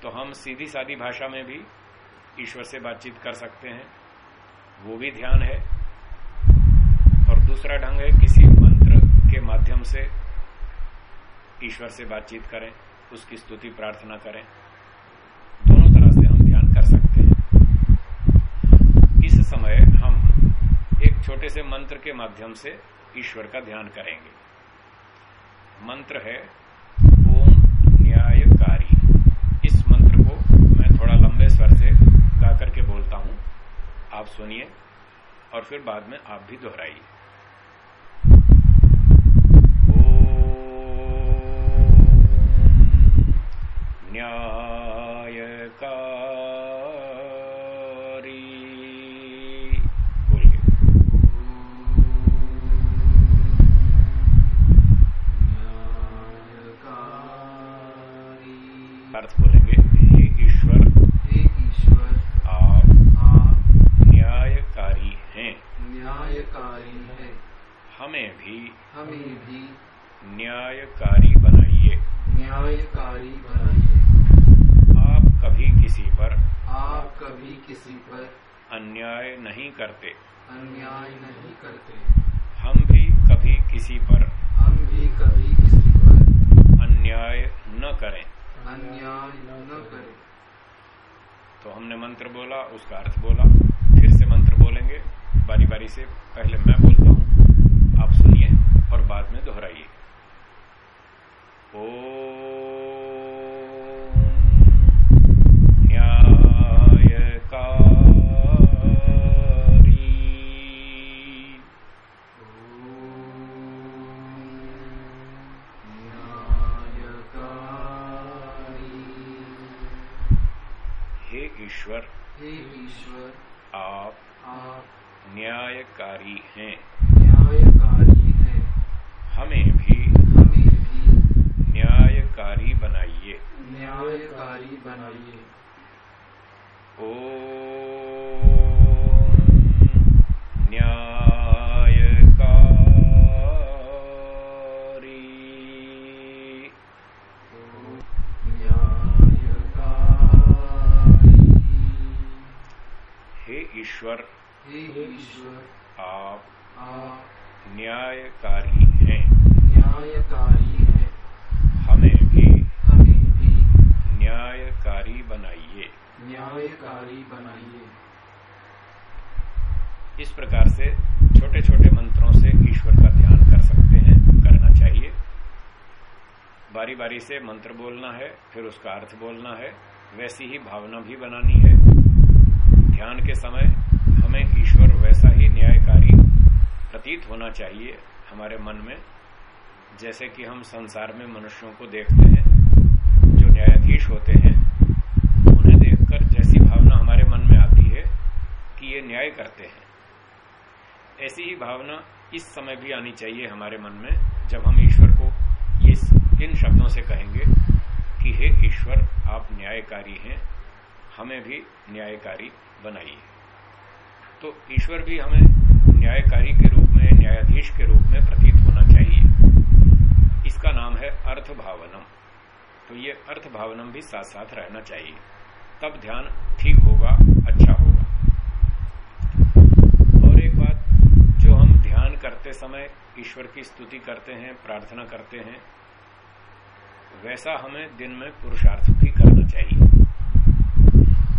[SPEAKER 1] तो हम सीधी सादी भाषा में भी ईश्वर से बातचीत कर सकते हैं, वो भी ध्यान है। और दूसरा ढंग है, किसी मंत्र के माध्यम से ईश्वर से बातचीत करें, उसकी स्तुति प्रार्थना करें। दोनों तरह से हम ध्यान कर सकते हैं। इस समय हम एक छोटे से मंत्र के माध्यम से ईश्वर का ध्यान करेंगे। मंत्र है गा करके बोलता हूँ आप सुनिए और फिर बाद में आप भी दोहराइए। अर्थ बोलेंगे हे ईश्वर
[SPEAKER 2] हे ईश्वर
[SPEAKER 1] आप
[SPEAKER 2] आप
[SPEAKER 1] न्यायकारी हैं
[SPEAKER 2] न्यायकारी है
[SPEAKER 1] हमें भी
[SPEAKER 2] हमें भी
[SPEAKER 1] न्यायकारी बनाइए।
[SPEAKER 2] न्यायकारी बनाइए।
[SPEAKER 1] आप कभी किसी पर
[SPEAKER 2] आप कभी किसी पर
[SPEAKER 1] अन्याय नहीं करते।
[SPEAKER 2] अन्याय नहीं करते।
[SPEAKER 1] हम भी कभी किसी पर
[SPEAKER 2] हम भी कभी किसी पर
[SPEAKER 1] अन्याय न करें।
[SPEAKER 2] अन्याय न करें।
[SPEAKER 1] तो हमने मंत्र बोला उसका अर्थ बोला फिर से मंत्र बोलेंगे। बारी बारी से पहले मैं बोलता हूँ। आप सुनिए और बाद में दोहराइए। ओ हे ईश्वर
[SPEAKER 2] हे ईश्वर
[SPEAKER 1] आप
[SPEAKER 2] आप
[SPEAKER 1] न्यायकारी हैं।
[SPEAKER 2] न्यायकारी है
[SPEAKER 1] हमें भी
[SPEAKER 2] हमें भी
[SPEAKER 1] न्यायकारी बनाइए।
[SPEAKER 2] न्यायकारी बनाइए।
[SPEAKER 1] ओ न्यायकारी।
[SPEAKER 2] न्यायकारी।
[SPEAKER 1] हे ईश्वर
[SPEAKER 2] हे ईश्वर
[SPEAKER 1] आप
[SPEAKER 2] आप
[SPEAKER 1] न्यायकारी हैं।
[SPEAKER 2] न्यायकारी है।
[SPEAKER 1] हमें भी
[SPEAKER 2] हमें भी
[SPEAKER 1] न्यायकारी बनाइए।
[SPEAKER 2] न्यायकारी बनाइए।
[SPEAKER 1] इस प्रकार से छोटे छोटे मंत्रों से ईश्वर का ध्यान कर सकते हैं करना चाहिए। बारी बारी से मंत्र बोलना है फिर उसका अर्थ बोलना है। वैसी ही भावना भी बनानी है। ध्यान के समय हमें ईश्वर वैसा प्रतीत होना चाहिए हमारे मन में, जैसे कि हम संसार में मनुष्यों को देखते हैं, जो न्यायाधीश होते हैं, उन्हें देखकर जैसी भावना हमारे मन में आती है कि ये न्याय करते हैं। ऐसी ही भावना इस समय भी आनी चाहिए हमारे मन में, जब हम ईश्वर को ये इन शब्दों से कहेंगे कि, हे ईश्वर, आप न्यायकारी हैं, हमें भी न्यायकारी बनाइए। तो ईश्वर भी हमें न्यायकारी के रूप में, न्यायाधीश के रूप में प्रतीत होना चाहिए। इसका नाम है अर्थ भावनम तो ये अर्थ भावनम भी साथ साथ रहना चाहिए। तब ध्यान ठीक होगा अच्छा होगा। और एक बात, जो हम ध्यान करते समय ईश्वर की स्तुति करते हैं, प्रार्थना करते हैं, वैसा हमें दिन में पुरुषार्थ भी करना चाहिए।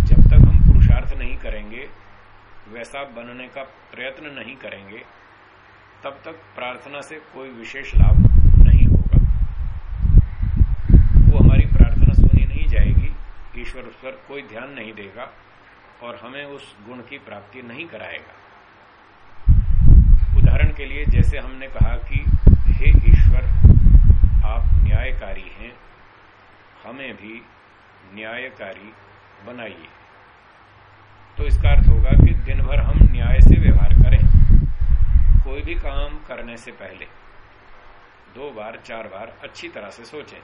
[SPEAKER 1] जब तक हम पुरुषार्थ नहीं करेंगे वैसा बनने का प्रयत्न नहीं करेंगे, तब तक प्रार्थना से कोई विशेष लाभ नहीं होगा। वो हमारी प्रार्थना सुनी नहीं जाएगी, ईश्वर उस पर कोई ध्यान नहीं देगा और हमें उस गुण की प्राप्ति नहीं कराएगा। उदाहरण के लिए जैसे हमने कहा कि, हे ईश्वर, आप न्यायकारी हैं, हमें भी न्यायकारी बनाइए। तो इसका अर्थ होगा कि दिन भर हम न्याय से व्यवहार करें। कोई भी काम करने से पहले, दो बार, चार बार अच्छी तरह से सोचें।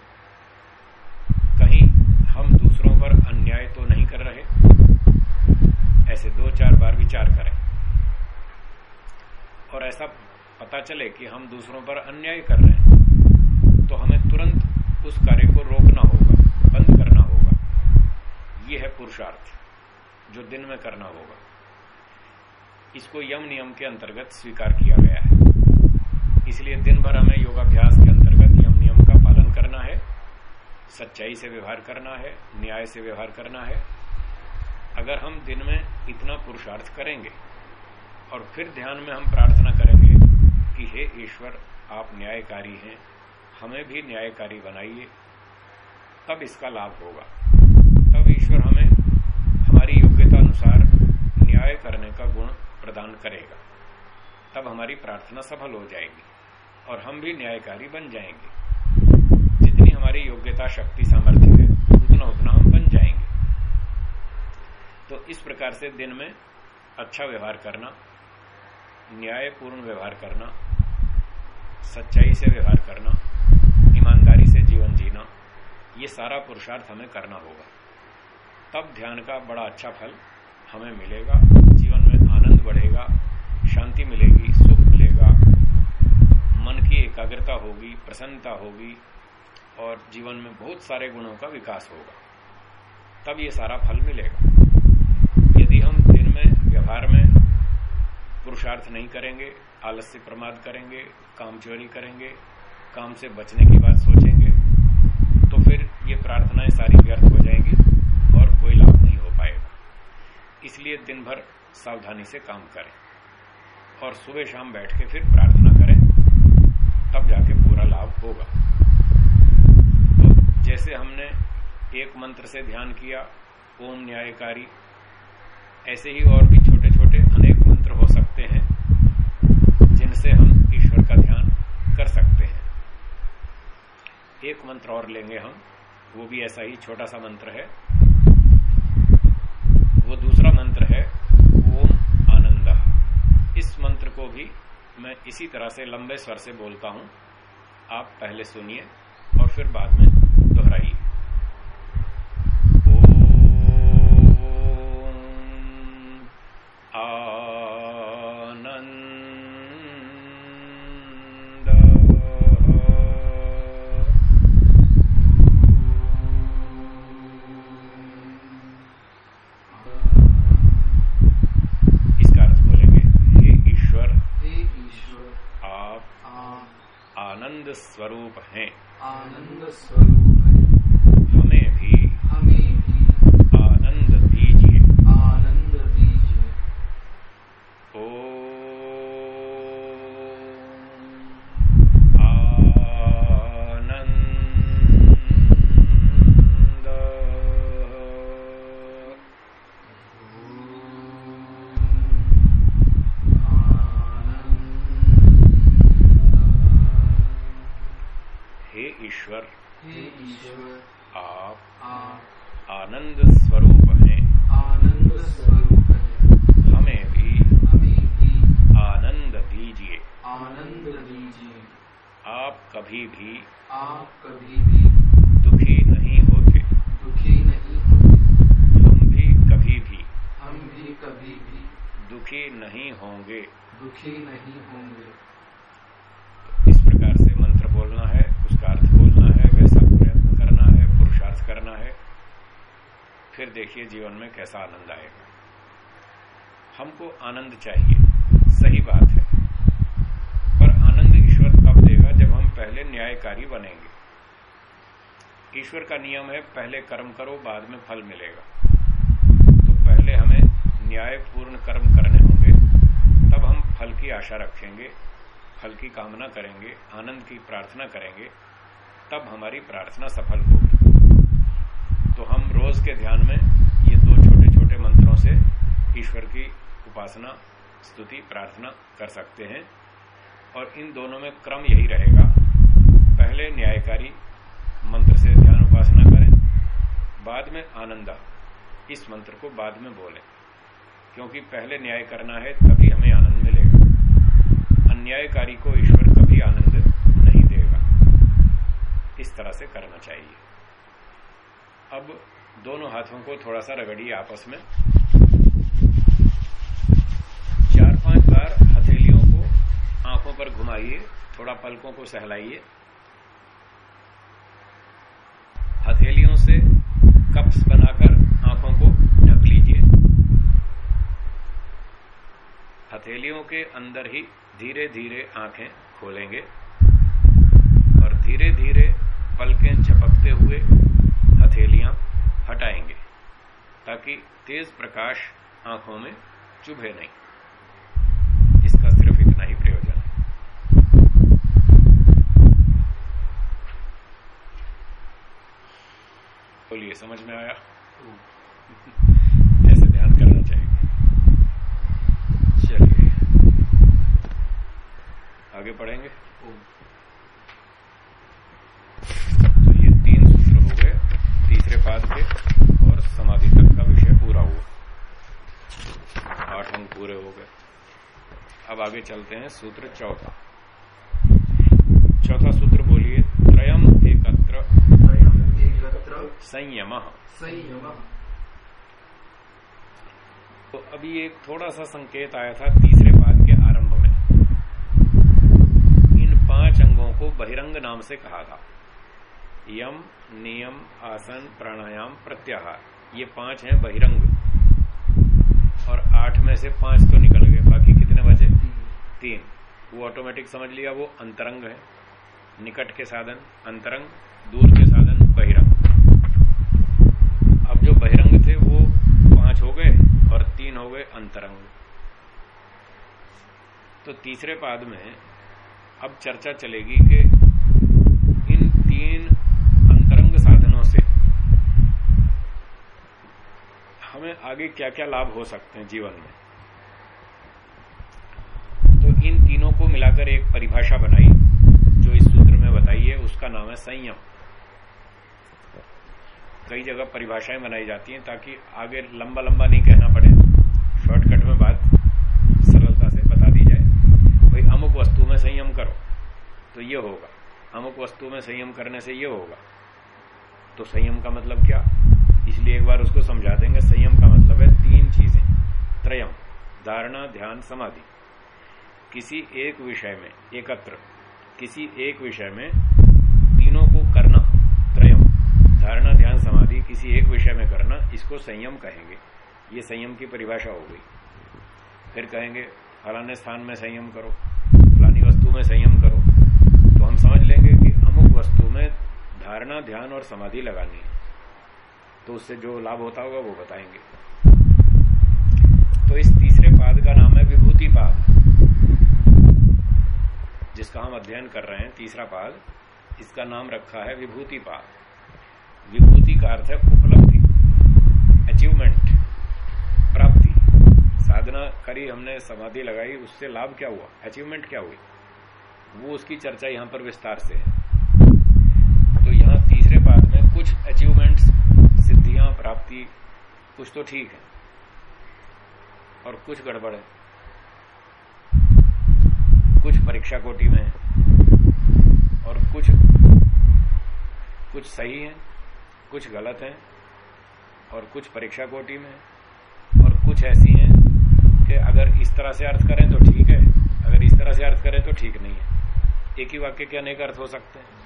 [SPEAKER 1] कहीं हम दूसरों पर अन्याय तो नहीं कर रहे, ऐसे दो, चार बार विचार करें। और ऐसा पता चले कि हम दूसरों पर अन्याय कर रहे हैं तो हमें तुरंत उस कार्य को रोकना होगा, बंद करना होगा। यह है पुरुषार्थ। जो दिन में करना होगा। इसको यम नियम के अंतर्गत स्वीकार किया गया है। इसलिए दिन भर हमें योगाभ्यास के अंतर्गत यम नियम का पालन करना है, सच्चाई से व्यवहार करना है, न्याय से व्यवहार करना है। अगर हम दिन में इतना पुरुषार्थ करेंगे और फिर ध्यान में हम प्रार्थना करेंगे कि हे ईश्वर, आप न्यायकारी हैं, हमें भी न्यायकारी बनाइए, तब इसका लाभ होगा। तब ईश्वर हमें अनुसार न्याय करने का गुण प्रदान करेगा। तब हमारी प्रार्थना सफल हो जाएगी और हम भी न्यायकारी बन जाएँगे। जितनी हमारी योग्यता, शक्ति, सामर्थ्य है, उतना उतना हम बन जाएँगे। तो इस प्रकार से दिन में अच्छा व्यवहार करना, न्यायपूर्ण व्यवहार करना, सच्चाई से व्यवहार करना, ईमानदारी से जीवन जीना, ये सारा पुरुषार्थ हमें करना होगा। तब ध्यान का बड़ा अच्छा फल हमें मिलेगा, जीवन में आनंद बढ़ेगा, शांति मिलेगी, सुख मिलेगा। मन की एकाग्रता होगी, प्रसन्नता होगी और जीवन में बहुत सारे गुणों का विकास होगा। तब ये सारा फल मिलेगा। यदि हम दिन में, व्यवहार में पुरुषार्थ नहीं करेंगे, आलस्य प्रमाद करेंगे, काम चोरी करेंगे, काम से बचने की बात सोचेंगे तो फिर ये प्रार्थनाएँ सारी व्यर्थ हो जाएँगी और कोई लाभ नहीं हो पाएगा। इसलिए दिन भर सावधानी से काम करें और सुबह शाम बैठ के फिर प्रार्थना करें, तब जाके पूरा लाभ होगा। तो जैसे हमने एक मंत्र से ध्यान किया, ओम न्यायकारी, ऐसे ही और भी छोटे छोटे अनेक मंत्र हो सकते हैं, जिनसे हम ईश्वर का ध्यान कर सकते हैं। एक मंत्र और लेंगे हम, वो भी ऐसा ही छोटा सा मंत्र है वो दूसरा मंत्र है, ओम आनंद इस मंत्र को भी मैं इसी तरह से लंबे स्वर से बोलता हूँ। आप पहले सुनिए और फिर बाद में दोहराइए। स्वरूप हैं
[SPEAKER 2] आनंद स्वरूप है
[SPEAKER 1] हमें भी
[SPEAKER 2] हमें भी
[SPEAKER 1] आनंद दीजिए
[SPEAKER 2] आनंद दीजिए
[SPEAKER 1] ओ ईश्वर
[SPEAKER 2] हे ईश्वर
[SPEAKER 1] आप
[SPEAKER 2] आप
[SPEAKER 1] आनंद स्वरूप हैं
[SPEAKER 2] आनंद स्वरूप है
[SPEAKER 1] हमें भी
[SPEAKER 2] हमें भी
[SPEAKER 1] आनंद दीजिए
[SPEAKER 2] आनंद दीजिए
[SPEAKER 1] आप कभी भी
[SPEAKER 2] आप कभी भी
[SPEAKER 1] दुखी नहीं होते
[SPEAKER 2] दुखी नहीं होते
[SPEAKER 1] हम भी कभी भी
[SPEAKER 2] हम भी कभी भी
[SPEAKER 1] दुखी नहीं होंगे
[SPEAKER 2] दुखी नहीं होंगे
[SPEAKER 1] इस प्रकार से मंत्र बोलना है उसका अर्थ बोलना है वैसा प्रयत्न करना है पुरुषार्थ करना है फिर देखिए जीवन में कैसा आनंद आएगा हमको आनंद चाहिए। सही बात है। पर आनंद ईश्वर तब देगा जब हम पहले न्यायकारी बनेंगे। ईश्वर का नियम है, पहले कर्म करो, बाद में फल मिलेगा। तो पहले हमें न्यायपूर्ण कर्म करने होंगे, तब हम फल की आशा रखेंगे, फल की कामना करेंगे, आनंद की प्रार्थना करेंगे, तब हमारी प्रार्थना सफल होगी। तो हम रोज के ध्यान में ये दो छोटे छोटे मंत्रों से ईश्वर की उपासना, स्तुति, प्रार्थना कर सकते हैं। और इन दोनों में क्रम यही रहेगा। पहले न्यायकारी मंत्र से ध्यान उपासना करें, बाद में आनंदा। इस मंत्र को बाद में बोलें। क्योंकि पहले न्याय करना है, तभी हमें आनंद मिलेगा। अन्यायकारी को ईश्वर कभी आनंद नहीं देगा। इस तरह से करना चाहिए। अब दोनों हाथों को थोड़ा सा रगड़िए आपस में चार पाँच बार हथेलियों को आँखों पर घुमाइए, थोड़ा पलकों को सहलाइए। हथेलियों से कप्स बनाकर आँखों को ढक लीजिए। हथेलियों के अंदर ही धीरे धीरे आँखें खोलेंगे और धीरे धीरे पलकें झपकते हुए हथेलियाँ हटाएँगे, ताकि तेज प्रकाश आँखों में चुभे नहीं। बोलिए समझ में आया? ऐसे ध्यान करना चाहिए। चलिए। आगे पढ़ेंगे तो ये तीन सूत्र हो गए तीसरे पाद के और समाधि तक का विषय पूरा हुआ। आठ अंक पूरे हो गए। अब आगे चलते हैं सूत्र चौथा। चौथा सूत्र बोलिए त्रयम एकत्र संयम।
[SPEAKER 2] संयम।
[SPEAKER 1] तो अभी एक थोड़ा सा संकेत आया था तीसरे पाद के आरंभ में। इन पाँच अंगों को बहिरंग नाम से कहा था। यम नियम आसन प्राणायाम प्रत्याहार ये पाँच हैं बहिरंग। और आठ में से पाँच तो निकल गए बाकी कितने बचे? तीन। वो ऑटोमेटिक समझ लिया वो अंतरंग है। निकट के साधन अंतरंग दूर के बहिरंग। अब जो बहिरंग थे, वो पाँच हो गए और तीन हो गए अंतरंग। तो तीसरे पाद में अब चर्चा चलेगी कि इन तीन अंतरंग साधनों से हमें आगे क्या क्या लाभ हो सकते हैं जीवन में। तो इन तीनों को मिलाकर एक परिभाषा बनाई, जो इस सूत्र में बताई है, उसका नाम है संयम। कई जगह परिभाषाएँ बनाई जाती हैं ताकि आगे लंबा लंबा नहीं कहना पड़े। शॉर्टकट में बात सरलता से बता दी जाए। भाई, अमुक वस्तु में संयम करो तो ये होगा। अमुक वस्तु में संयम करने से ये होगा। तो संयम का मतलब क्या? इसलिए एक बार उसको समझा देंगे। संयम का मतलब है तीन चीज़ें। त्रयम, धारणा, ध्यान, समाधि। किसी एक विषय में एकत्र, किसी एक विषय में तीनों को करना त्रयम धारणा, ध्यान, समाधि, किसी एक विषय में करना, इसको संयम कहेंगे। ये संयम की परिभाषा हो गई। फिर कहेंगे, फलाने स्थान में संयम करो, फलानी वस्तु में संयम करो। तो हम समझ लेंगे कि अमुक वस्तु में धारणा, ध्यान और समाधि लगानी है। तो उससे जो लाभ होता होगा वो बताएँगे। तो इस तीसरे पाद का नाम है विभूति पाद, जिसका हम अध्ययन कर रहे हैं, तीसरा पाद। इसका नाम रखा है विभूति पाद। विभूति का अर्थ है उपलब्धि अचीवमेंट प्राप्ति। साधना करी, हमने समाधि लगाई, उससे लाभ क्या हुआ? अचीवमेंट क्या हुई? वो उसकी चर्चा यहाँ पर विस्तार से है। तो यहाँ तीसरे पाद में कुछ अचीवमेंट्स सिद्धियाँ, प्राप्ति, कुछ तो ठीक है। और कुछ गड़बड़ है। कुछ परीक्षा कोटि में है। और कुछ कुछ सही है। कुछ गलत है और कुछ परीक्षा कोटि में और कुछ ऐसी हैं कि अगर इस तरह से अर्थ करें तो ठीक है, अगर इस तरह से अर्थ करें तो ठीक नहीं है। एक ही वाक्य के अनेक अर्थ हो सकते हैं।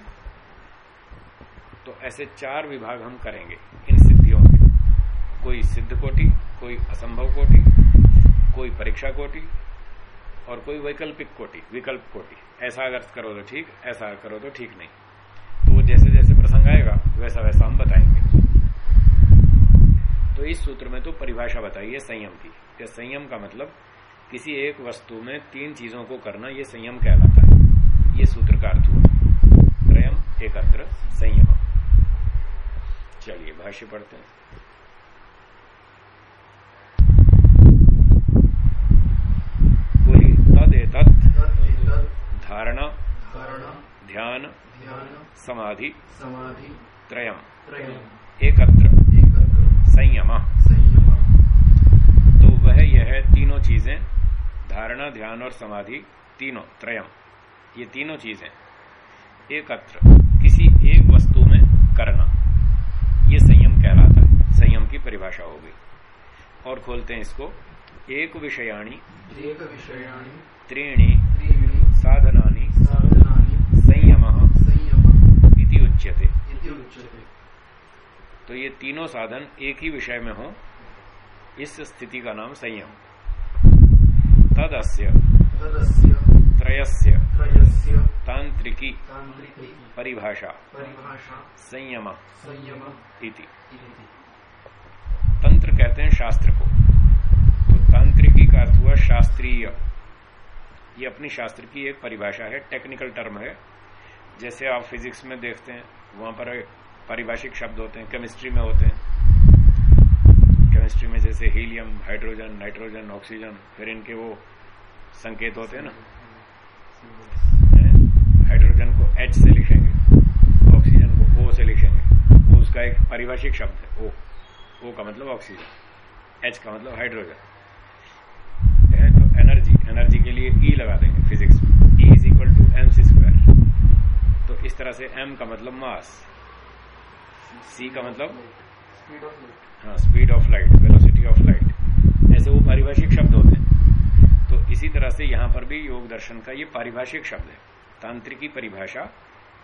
[SPEAKER 1] तो ऐसे चार विभाग हम करेंगे इन सिद्धियों के कोई सिद्ध कोटि, कोई असंभव कोटि, कोई परीक्षा कोटि और कोई वैकल्पिक कोटि, विकल्प कोटि। ऐसा अगर करो तो ठीक, ऐसा करो तो ठीक नहीं। तो जैसे वैसा वैसा हम बताएँगे। तो इस सूत्र में तो परिभाषा बताइए संयम की। कि संयम का मतलब किसी एक वस्तु में तीन चीज़ों को करना यह संयम कहलाता है। ये सूत्र का अर्थ हुआ। त्रयम एकत्र संयम। चलिए भाष्य पढ़ते हैं। धारणा ध्यान समाधि।
[SPEAKER 2] समाधि।
[SPEAKER 1] त्रयम। एकत्र। संयम।
[SPEAKER 2] संयम।
[SPEAKER 1] तो वह यह तीनों चीज़ें धारणा ध्यान और समाधि तीनों त्रयम। ये तीनों चीज़ें। एकत्र। किसी एक वस्तु में करना। ये संयम कहलाता है। संयम की परिभाषा हो गई। और खोलते हैं इसको। एक विषयाणी।
[SPEAKER 2] एक विषयाणी।
[SPEAKER 1] त्रीणी। साधनानि।
[SPEAKER 2] साधनानि।
[SPEAKER 1] संयम।
[SPEAKER 2] संयम।
[SPEAKER 1] इति उच्यते। तो ये तीनों साधन एक ही विषय में हो इस स्थिति का नाम संयम। तदस्य त्रयस्य
[SPEAKER 2] त्रयस्य
[SPEAKER 1] तांत्रिकी परिभाषा
[SPEAKER 2] परिभाषा
[SPEAKER 1] संयम इति। तंत्र कहते हैं शास्त्र को। तो तांत्रिकी का अर्थ हुआ शास्त्रीय। ये अपनी शास्त्र की एक परिभाषा है टेक्निकल टर्म है। जैसे आप फिजिक्स में देखते हैं, वहाँ पर पारिभाषिक शब्द होते हैं केमिस्ट्री में होते हैं। केमिस्ट्री में जैसे हीलियम हाइड्रोजन नाइट्रोजन ऑक्सीजन फिर इनके वो संकेत होते हैं ना। हाइड्रोजन को एच से लिखेंगे ऑक्सीजन को ओ से लिखेंगे। वो उसका एक पारिभाषिक शब्द है ओ ओ का मतलब ऑक्सीजन एच का मतलब हाइड्रोजन तो एनर्जी एनर्जी के लिए ई e लगा देंगे फिजिक्स में। E is equal to M C square तो इस तरह से एम का मतलब मास सी का मतलब? हाँ speed of light velocity of light ऐसे वो पारिभाषिक शब्द होते हैं। तो इसी तरह से यहाँ पर भी योग दर्शन का ये पारिभाषिक शब्द है। तांत्रिकी परिभाषा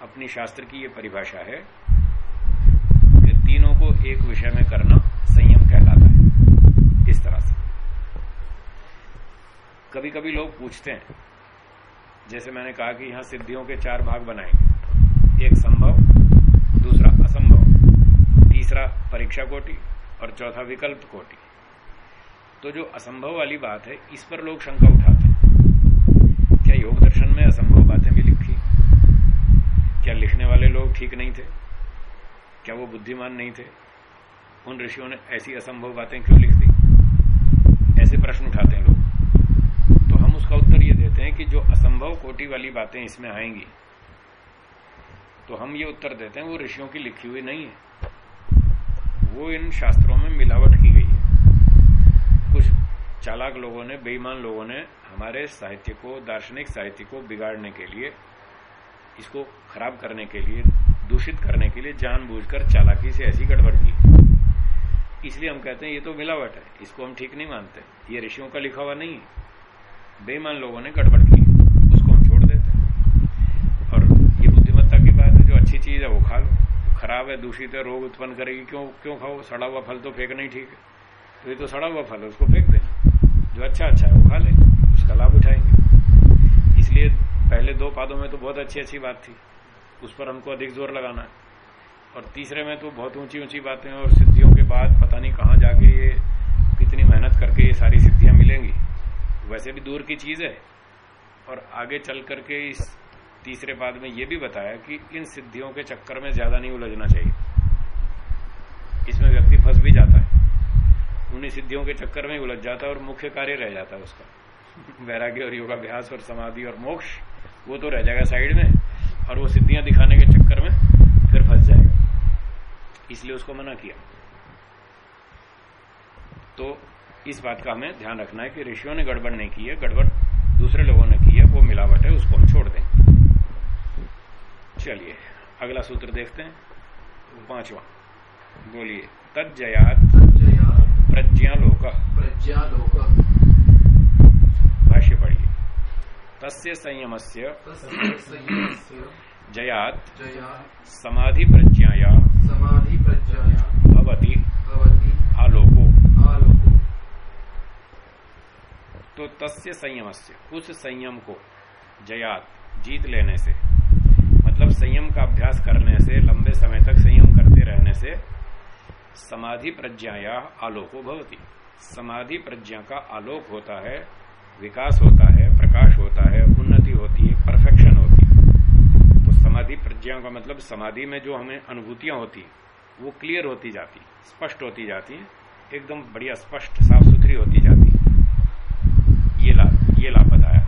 [SPEAKER 1] अपनी शास्त्र की ये परिभाषा है कि तीनों को एक विषय में करना संयम कहलाता है। इस तरह से। कभी कभी लोग पूछते हैं जैसे मैंने कहा कि यहाँ सिद्धियों के चार भाग बनाएँगे एक संभव, दूसरा असंभव, तीसरा परीक्षा कोटि और चौथा विकल्प कोटि। तो जो असंभव वाली बात है, इस पर लोग शंका उठाते हैं। क्या योग दर्शन में असंभव बातें भी लिखी? क्या लिखने वाले लोग ठीक नहीं थे? क्या वो बुद्धिमान नहीं थे? उन ऋषियों ने ऐसी असंभव बातें क्यों लिख दी? ऐसे प्रश्न उठाते हैं लोग। उसका उत्तर ये देते हैं कि जो असंभव कोटि वाली बातें इसमें आएँगी तो हम ये उत्तर देते हैं, वो ऋषियों की लिखी हुई नहीं है। वो इन शास्त्रों में मिलावट की गई है। कुछ चालाक लोगों ने, बेईमान लोगों ने हमारे साहित्य को, दार्शनिक साहित्य को बिगाड़ने के लिए, इसको खराब करने के लिए, दूषित करने के लिए जानबूझकर चालाकी से ऐसी गड़बड़ की। इसलिए हम कहते हैं, ये तो मिलावट है, इसको हम ठीक नहीं मानते। ये ऋषियों का लिखा हुआ नहीं है। बेईमान लोगों ने गड़बड़ की। उसको हम छोड़ देते हैं। और ये बुद्धिमत्ता की बात है, जो अच्छी चीज़ है, वो खा लो। खराब है, दूषित है, रोग उत्पन्न करेगी, क्यों क्यों खाओ? सड़ा हुआ फल तो फेंकना ही ठीक है। तो ये तो सड़ा हुआ फल है, उसको फेंक देना। जो अच्छा अच्छा है, वो खा लेंगे, उसका लाभ उठाएँगे। इसलिए पहले दो पादों में तो बहुत अच्छी अच्छी बात थी। उस पर हमको अधिक ज़ोर लगाना है। और तीसरे में तो बहुत ऊँची ऊँची बातें और सिद्धियों के बाद पता नहीं कहाँ जाके ये कितनी मेहनत करके ये सारी सिद्धियाँ मिलेंगी। वैसे भी दूर की चीज़ है। और आगे चल करके इस तीसरे पाद में यह भी बताया कि इन सिद्धियों के चक्कर में ज़्यादा नहीं उलझना चाहिए। इसमें व्यक्ति फंस भी जाता है। उन्हीं सिद्धियों के चक्कर में उलझ जाता है और मुख्य कार्य रह जाता है उसका। वैराग्य और योगाभ्यास और समाधि और मोक्ष, वो तो रह जाएगा साइड में और वो सिद्धियाँ दिखाने के चक्कर में फिर फंस जाएगा। इसलिए उसको मना किया। तो इस बात का हमें ध्यान रखना है कि ऋषियों ने गड़बड़ नहीं की है गड़बड़ दूसरे लोगों ने की है वो मिलावट है उसको हम छोड़ दें। चलिए अगला सूत्र देखते हैं पांचवा। बोलिए तज्जयात प्रज्ञालोक
[SPEAKER 2] प्रज्ञालोक
[SPEAKER 1] भाष्य पढ़िए। तस्य संयम से जयात समाधि प्रज्ञाया
[SPEAKER 2] समाधि प्रज्ञाया
[SPEAKER 1] भवती आलोको
[SPEAKER 2] आलोको
[SPEAKER 1] तो तस्य संयम से उस संयम को जयात, जीत लेने से। मतलब संयम का अभ्यास करने से, लंबे समय तक संयम करते रहने से समाधि प्रज्ञा या आलोको भवती। समाधि प्रज्ञा का आलोक होता है, विकास होता है, प्रकाश होता है, उन्नति होती है, परफेक्शन होती है। तो समाधि प्रज्ञा का मतलब समाधि में जो हमें अनुभूतियाँ होती वो क्लियर होती जाती स्पष्ट होती जाती एकदम बढ़िया स्पष्ट साफ़ सुथरी होती जाती ये लाभ बताया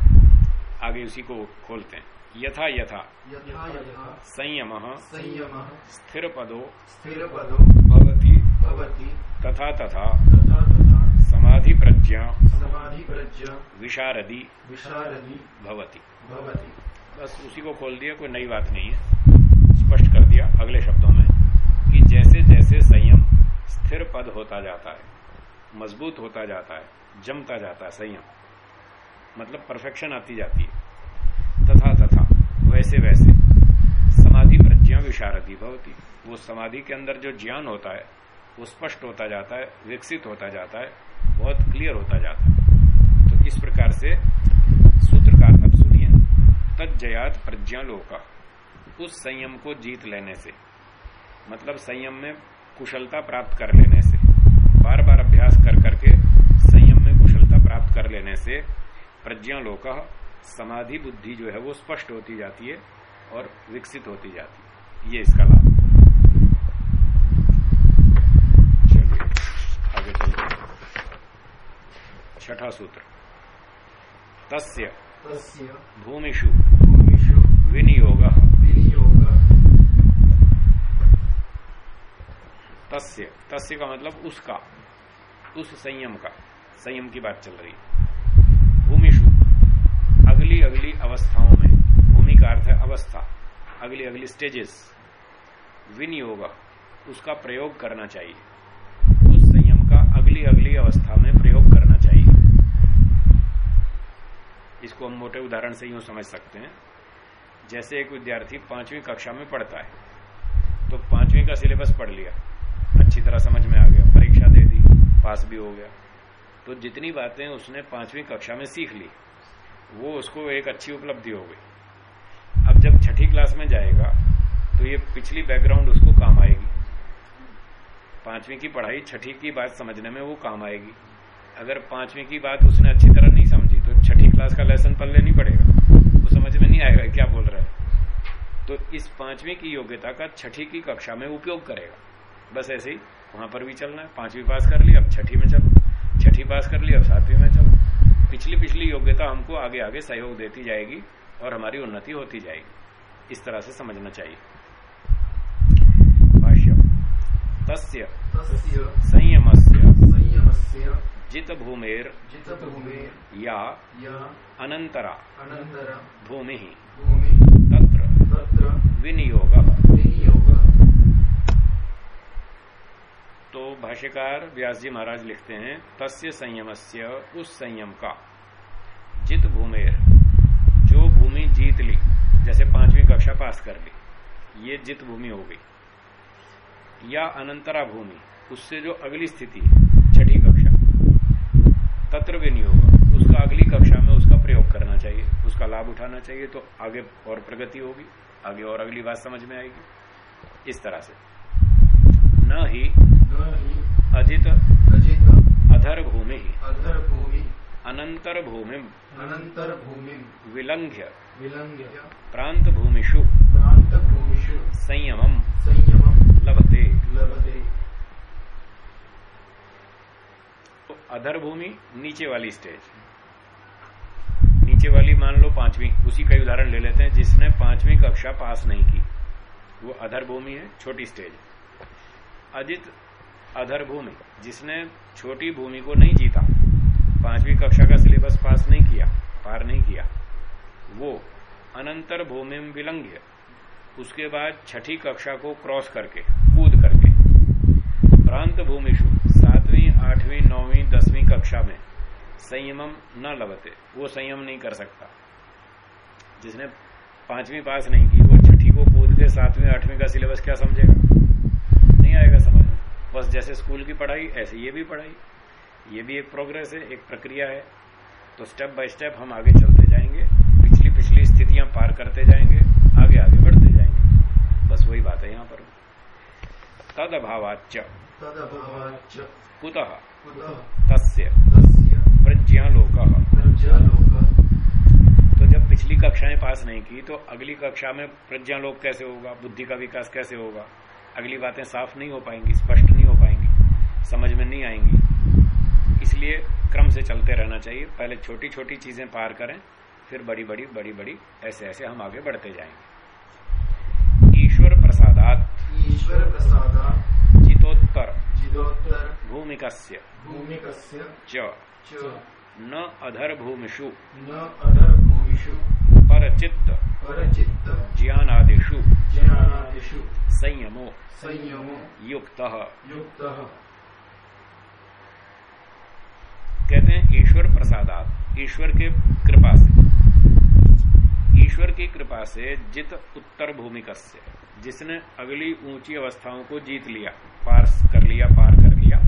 [SPEAKER 1] आगे उसी को खोलते हैं। यथा यथा। संयम।
[SPEAKER 2] संयम।
[SPEAKER 1] स्थिर पदो
[SPEAKER 2] स्थिर पदो
[SPEAKER 1] भवती।
[SPEAKER 2] भवती।
[SPEAKER 1] तथा तथा।
[SPEAKER 2] तथा तथा।
[SPEAKER 1] समाधि प्रज्ञा
[SPEAKER 2] समाधि प्रज्ञा
[SPEAKER 1] विशारदी।
[SPEAKER 2] विशारदी।
[SPEAKER 1] भवती।
[SPEAKER 2] भवती।
[SPEAKER 1] बस उसी को खोल दिया कोई नई बात नहीं है। स्पष्ट कर दिया अगले शब्दों में कि जैसे जैसे संयम स्थिर पद होता जाता है मज़बूत होता जाता है जमता जाता है संयम। मतलब परफेक्शन आती जाती है। तथा तथा, वैसे वैसे। समाधि प्रज्ञा विशारदी भवती। वो समाधि के अंदर जो ज्ञान होता है, वो स्पष्ट होता जाता है, विकसित होता जाता है, बहुत क्लियर होता जाता है। तो इस प्रकार से सूत्र का अर्थ सुनिए। तज्जयात प्रज्ञा लोका उस संयम को जीत लेने से मतलब संयम में कुशलता प्राप्त कर लेने से बार बार अभ्यास कर करके संयम में कुशलता प्राप्त कर लेने से प्रज्ञालोक समाधि बुद्धि जो है वो स्पष्ट होती जाती है और विकसित होती जाती है। ये इसका लाभ। आगे चलते छठा सूत्र। तस्य,
[SPEAKER 2] तस्य
[SPEAKER 1] भूमिषु।
[SPEAKER 2] भूमिषु
[SPEAKER 1] विनियोग। तस्य तस्य का मतलब उसका उस संयम का। संयम की बात चल रही है। अगली अगली अवस्थाओं में, भूमि का अर्थ है अवस्था, अगली अगली स्टेजेस विनियोग, उसका प्रयोग करना चाहिए। उस संयम का अगली अगली अवस्था में प्रयोग करना चाहिए। इसको हम मोटे उदाहरण से यूँ समझ सकते हैं। जैसे एक विद्यार्थी पांचवी कक्षा में पढ़ता है तो पांचवी का सिलेबस पढ़ लिया, अच्छी तरह समझ में आ गया, परीक्षा दे दी, पास भी हो गया। तो जितनी बातें उसने पांचवी कक्षा में सीख ली वो उसको एक अच्छी उपलब्धि हो गई। अब जब छठी क्लास में जाएगा तो ये पिछली बैकग्राउंड उसको काम आएगी। पांचवी की पढ़ाई, छठी की बात समझने में वो काम आएगी। अगर पांचवी की बात उसने अच्छी तरह नहीं समझी तो छठी क्लास का लेसन पल्ले नहीं पड़ेगा। वो समझ में नहीं आएगा क्या बोल रहा है। तो इस पांचवी की योग्यता का छठी की कक्षा में उपयोग करेगा। बस ऐसे ही, वहाँ पर भी चलना है। पांचवी पास कर ली, अब छठी में चलो। छठी पास कर ली, अब सातवीं में पिछली पिछली योग्यता हमको आगे आगे सहयोग देती जाएगी और हमारी उन्नति होती जाएगी। इस तरह से समझना चाहिए। तस्य। संयमस्य।
[SPEAKER 2] संयमस्य।
[SPEAKER 1] जित भूमेर
[SPEAKER 2] जितभूमेर्।
[SPEAKER 1] या।
[SPEAKER 2] या।
[SPEAKER 1] अनंतरा
[SPEAKER 2] अनन्तर।
[SPEAKER 1] भूमि।
[SPEAKER 2] भूमि।
[SPEAKER 1] तत्र।
[SPEAKER 2] तत्र।
[SPEAKER 1] विनियोग।
[SPEAKER 2] विनियोग।
[SPEAKER 1] भाष्यकार व्यास जी महाराज लिखते हैं, तस्य संयमस्य उस संयम का। जित भूमेर, जो भूमि जीत ली, जैसे पांचवी कक्षा पास कर ली, ये जित भूमि हो गई। या अनंतरा भूमि, उससे जो अगली स्थिति, छठी कक्षा, तत्र विनियोग, उसका अगली कक्षा में उसका प्रयोग करना चाहिए, उसका लाभ उठाना चाहिए तो आगे और प्रगति होगी, आगे और अगली बात समझ में आएगी। इस तरह से। न हि अजित।
[SPEAKER 2] अजित।
[SPEAKER 1] अधर भूमि
[SPEAKER 2] अधर भूमि
[SPEAKER 1] अनंतर भूमि
[SPEAKER 2] अनन्तर भूमिं
[SPEAKER 1] विलंघ्य।
[SPEAKER 2] विलङ्घ्य
[SPEAKER 1] प्रांत भूमिषु
[SPEAKER 2] प्रान्तभूमिषु
[SPEAKER 1] संयमम।
[SPEAKER 2] संयमं
[SPEAKER 1] लभते।
[SPEAKER 2] लभते।
[SPEAKER 1] तो अधर भूमि नीचे वाली स्टेज नीचे वाली मान लो पांचवी। उसी का उदाहरण ले लेते हैं जिसने पांचवी कक्षा पास नहीं की। वो अधर भूमि है छोटी स्टेज अजित अधर भूमि, जिसने छोटी भूमि को नहीं जीता, पांचवी कक्षा का सिलेबस पास नहीं किया, पार नहीं किया, वो अनंतर भूमि में विलंघ्य उसके बाद छठी कक्षा को क्रॉस करके, कूद करके। प्रांत भूमिशु सातवीं, आठवीं, नौवीं, दसवीं कक्षा में संयमम न लबते वो संयम नहीं कर सकता। जिसने पांचवी पास नहीं की, वो छठी को कूद के सातवीं, आठवीं का सिलेबस क्या समझेगा? नहीं आएगा समझ। बस जैसे स्कूल की पढ़ाई ऐसे ये भी पढ़ाई। ये भी एक प्रोग्रेस है एक प्रक्रिया है। तो स्टेप बाय स्टेप हम आगे चलते जाएँगे। पिछली पिछली स्थितियाँ पार करते जाएँगे आगे आगे बढ़ते जाएँगे। बस वही बात है यहाँ पर। तद अभावाच कुतः। तस्य।
[SPEAKER 2] तस्य।
[SPEAKER 1] प्रज्ञालोक। तो जब पिछली कक्षाएँ पास नहीं की तो अगली कक्षा में प्रज्ञालोक कैसे होगा? बुद्धि का विकास कैसे होगा? अगली बातें साफ़ नहीं हो पाएँगी स्पष्ट नहीं हो पाएँगी समझ में नहीं आएँगी। इसलिए क्रम से चलते रहना चाहिए। पहले छोटी छोटी चीज़ें पार करें फिर बड़ी बड़ी बड़ी बड़ी ऐसे ऐसे हम आगे बढ़ते जाएँगे। ईश्वर प्रसादात।
[SPEAKER 2] ईश्वर प्रसादा
[SPEAKER 1] चितोत्तर
[SPEAKER 2] जिदोत्तर
[SPEAKER 1] भूमिकस्य।
[SPEAKER 2] भूमिकस्य।
[SPEAKER 1] च।
[SPEAKER 2] च।
[SPEAKER 1] न अधर भूमिषु
[SPEAKER 2] न अधर भूमिषु
[SPEAKER 1] परचित्त।
[SPEAKER 2] परचित्त।
[SPEAKER 1] ज्ञानादिषु।
[SPEAKER 2] ज्ञानादिषु।
[SPEAKER 1] संयमो।
[SPEAKER 2] संयमो।
[SPEAKER 1] युक्त।
[SPEAKER 2] युक्तः।
[SPEAKER 1] कहते हैं ईश्वर प्रसादात। ईश्वर के कृपा से। ईश्वर की कृपा से जित उत्तर भूमिकस्य। जिसने अगली ऊँची अवस्थाओं को जीत लिया पार कर लिया पार कर लिया।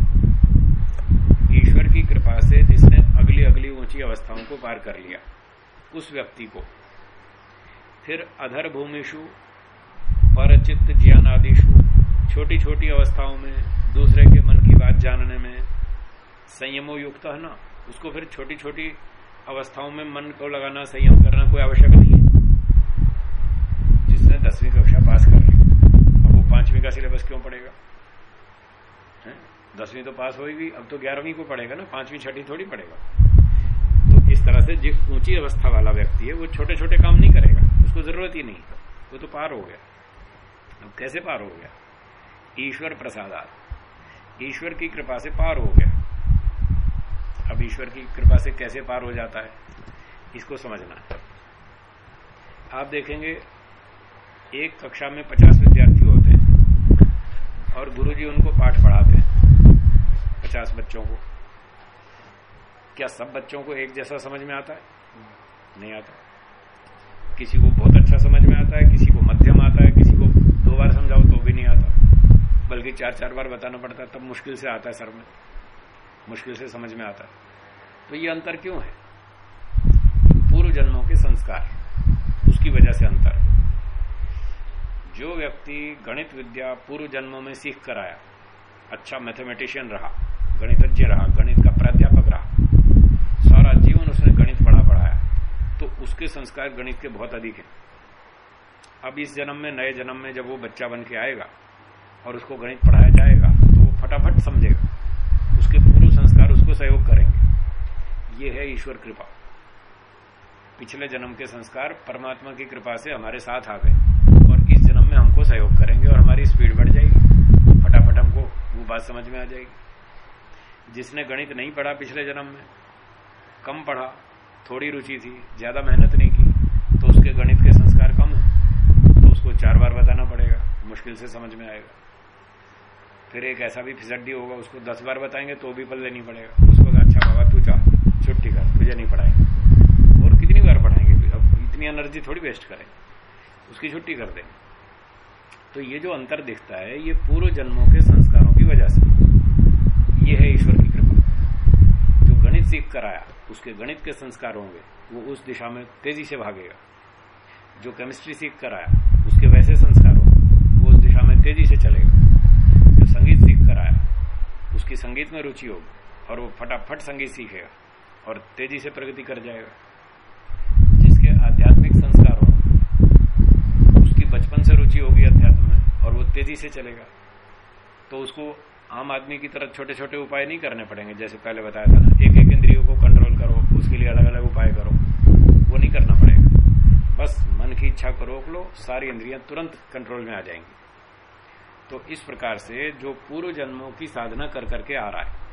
[SPEAKER 1] ईश्वर की कृपा से जिसने अगली अगली ऊँची अवस्थाओं को पार कर लिया। उस व्यक्ति को। फिर अधर भूमिशु परचित्त ज्ञानादिशु छोटी छोटी अवस्थाओं में, दूसरे के मन की बात जानने में संयमो युक्त है ना? उसको फिर छोटी छोटी अवस्थाओं में मन को लगाना, संयम करना कोई आवश्यक नहीं है। जिसने दसवीं कक्षा पास कर ली। अब वो पांचवी का सिलेबस क्यों पड़ेगा? दसवीं तो पास होगी अब तो ग्यारहवीं को पढ़ेगा ना? पांचवी, छठी थोड़ी पड़ेगा तो इस तरह से जिस ऊँची अवस्था वाला व्यक्ति है, वो छोटे छोटे काम नहीं करेगा। उसको ज़रूरत ही नहीं। वो तो पार हो गया। अब कैसे पार हो गया? ईश्वर प्रसादात। ईश्वर की कृपा से पार हो गया। अब ईश्वर की कृपा से कैसे पार हो जाता है? इसको समझना। है आप देखेंगे, एक कक्षा में पचास विद्यार्थी होते हैं और गुरुजी उनको पाठ पढ़ाते हैं, पचास बच्चों को। क्या सब बच्चों को एक जैसा समझ में आता है? नहीं आता। किसी को बहुत अच्छा समझ में आता है, किसी को मध्यम आता है, किसी को दो बार समझाओ तो भी नहीं आता। बल्कि चार चार बार बताना पड़ता है, तब मुश्किल से आता है सर में। मुश्किल से समझ में आता है। तो ये अंतर क्यों है? पूर्व जन्मों के संस्कार, उसकी वजह से अंतर। जो व्यक्ति गणित विद्या पूर्व जन्मों में सीख कर आया अच्छा मैथमेटिशियन रहा, गणितज्ञ रहा, गणित का प्राध्यापक रहा, सारा जीवन उसने गणित पढ़ा पढ़ाया तो उसके संस्कार गणित के बहुत अधिक हैं। अब इस जन्म में, नए जन्म में जब वो बच्चा बन के आएगा और उसको गणित पढ़ाया जाएगा तो वो फटाफट समझेगा। उसके पूर्व संस्कार उसको सहयोग करेंगे। ये है ईश्वर कृपा। पिछले जन्म के संस्कार परमात्मा की कृपा से हमारे साथ आ गए और इस जन्म में हमको सहयोग करेंगे और हमारी स्पीड बढ़ जाएगी। फटाफट हमको वो बात समझ में आ जाएगी। जिसने गणित नहीं पढ़ा पिछले जन्म में, कम पढ़ा थोड़ी रुचि थी, ज़्यादा मेहनत नहीं की तो उसके गणित के संस्कार कम है तो उसको चार बार बताना पड़ेगा, मुश्किल से समझ में आएगा। फिर एक ऐसा भी फिसड्डी होगा, उसको दस बार बताएँगे तो भी पल नहीं पड़ेगा। उसको अच्छा बाबा, तू चाह छुट्टी कर, तुझे नहीं पढ़ाएँगे। और कितनी बार पढ़ाएँगे? अब इतनी एनर्जी थोड़ी वेस्ट करें, उसकी छुट्टी कर देंगे तो ये जो अंतर दिखता है, ये पूर्व जन्मों के संस्कारों की वजह से ये है ईश्वर की कृपा। जो गणित सीख कर आया उसके गणित के संस्कार होंगे, वो उस दिशा में तेज़ी से भागेगा। जो केमिस्ट्री सीख कर आया, उसके वैसे संस्कार होंगे, वो उस दिशा में तेज़ी से चलेगा। जो संगीत सीख कर आया, उसकी संगीत में रुचि होगी, और वो फटाफट संगीत सीखेगा, और तेज़ी से प्रगति कर जाएगा। जिसके आध्यात्मिक संस्कार हो उसकी बचपन से रुचि होगी अध्यात्म में, और वो तेज़ी से चलेगा। तो उसको आम आदमी की तरह छोटे छोटे उपाय नहीं करने पड़ेंगे, जैसे पहले बताया था ना, एक एक इंद्रियों को कंट्रोल करो उसके लिए अलग अलग उपाय करो। वो नहीं करना पड़ेगा। बस मन की इच्छा को रोक लो, सारी इंद्रियाँ तुरंत कंट्रोल में आ जाएँगी। तो इस प्रकार से जो पूर्व जन्मों की साधना कर करके आ रहा है,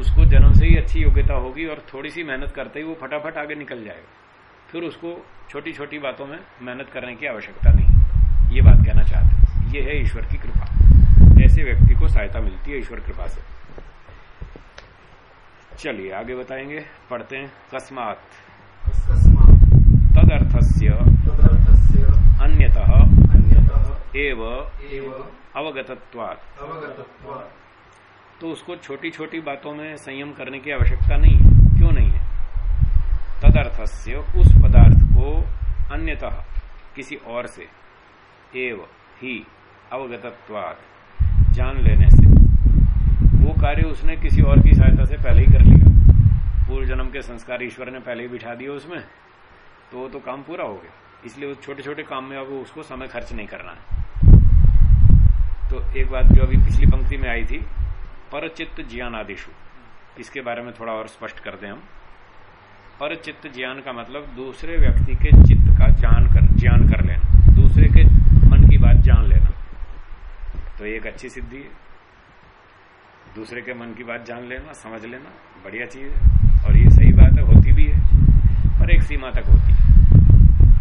[SPEAKER 1] उसको जन्म से ही अच्छी योग्यता होगी और थोड़ी सी मेहनत करते ही वो फटाफट आगे निकल जाएगा। फिर उसको छोटी छोटी बातों में मेहनत करने की आवश्यकता नहीं ये बात कहना चाहते हैं। ये है ईश्वर की कृपा। ऐसे व्यक्ति को सहायता मिलती है ईश्वर कृपा से। चलिए आगे बताएँगे पढ़ते हैं कस्मात। तदर्थस्य अन्यतः एव अवगतत्वात्। तो उसको छोटी छोटी बातों में संयम करने की आवश्यकता नहीं है। क्यों नहीं है? तदर्थस्य उस पदार्थ को अन्यतः किसी और से एव ही अवगतत्वात्। जान लेने कार्य उसने, किसी और की सहायता से पहले ही कर लिया। पूर्व जन्म के संस्कार ईश्वर ने पहले ही बिठा दिया उसमें तो तो काम पूरा हो गया। इसलिए उस छोटे छोटे काम में अब उसको समय खर्च नहीं करना है। तो एक बात जो अभी पिछली पंक्ति में आई थी, परचित्त ज्ञान आदिशु इसके बारे में थोड़ा और स्पष्ट कर दें हम। परचित्त ज्ञान का मतलब दूसरे व्यक्ति के चित्त का जान कर, ज्ञान कर लेना। दूसरे के मन की बात जान लेना। तो एक अच्छी सिद्धि है। दूसरे के मन की बात जान लेना, समझ लेना, बढ़िया चीज़ है। और ये सही बात है, होती भी है, पर एक सीमा तक होती है।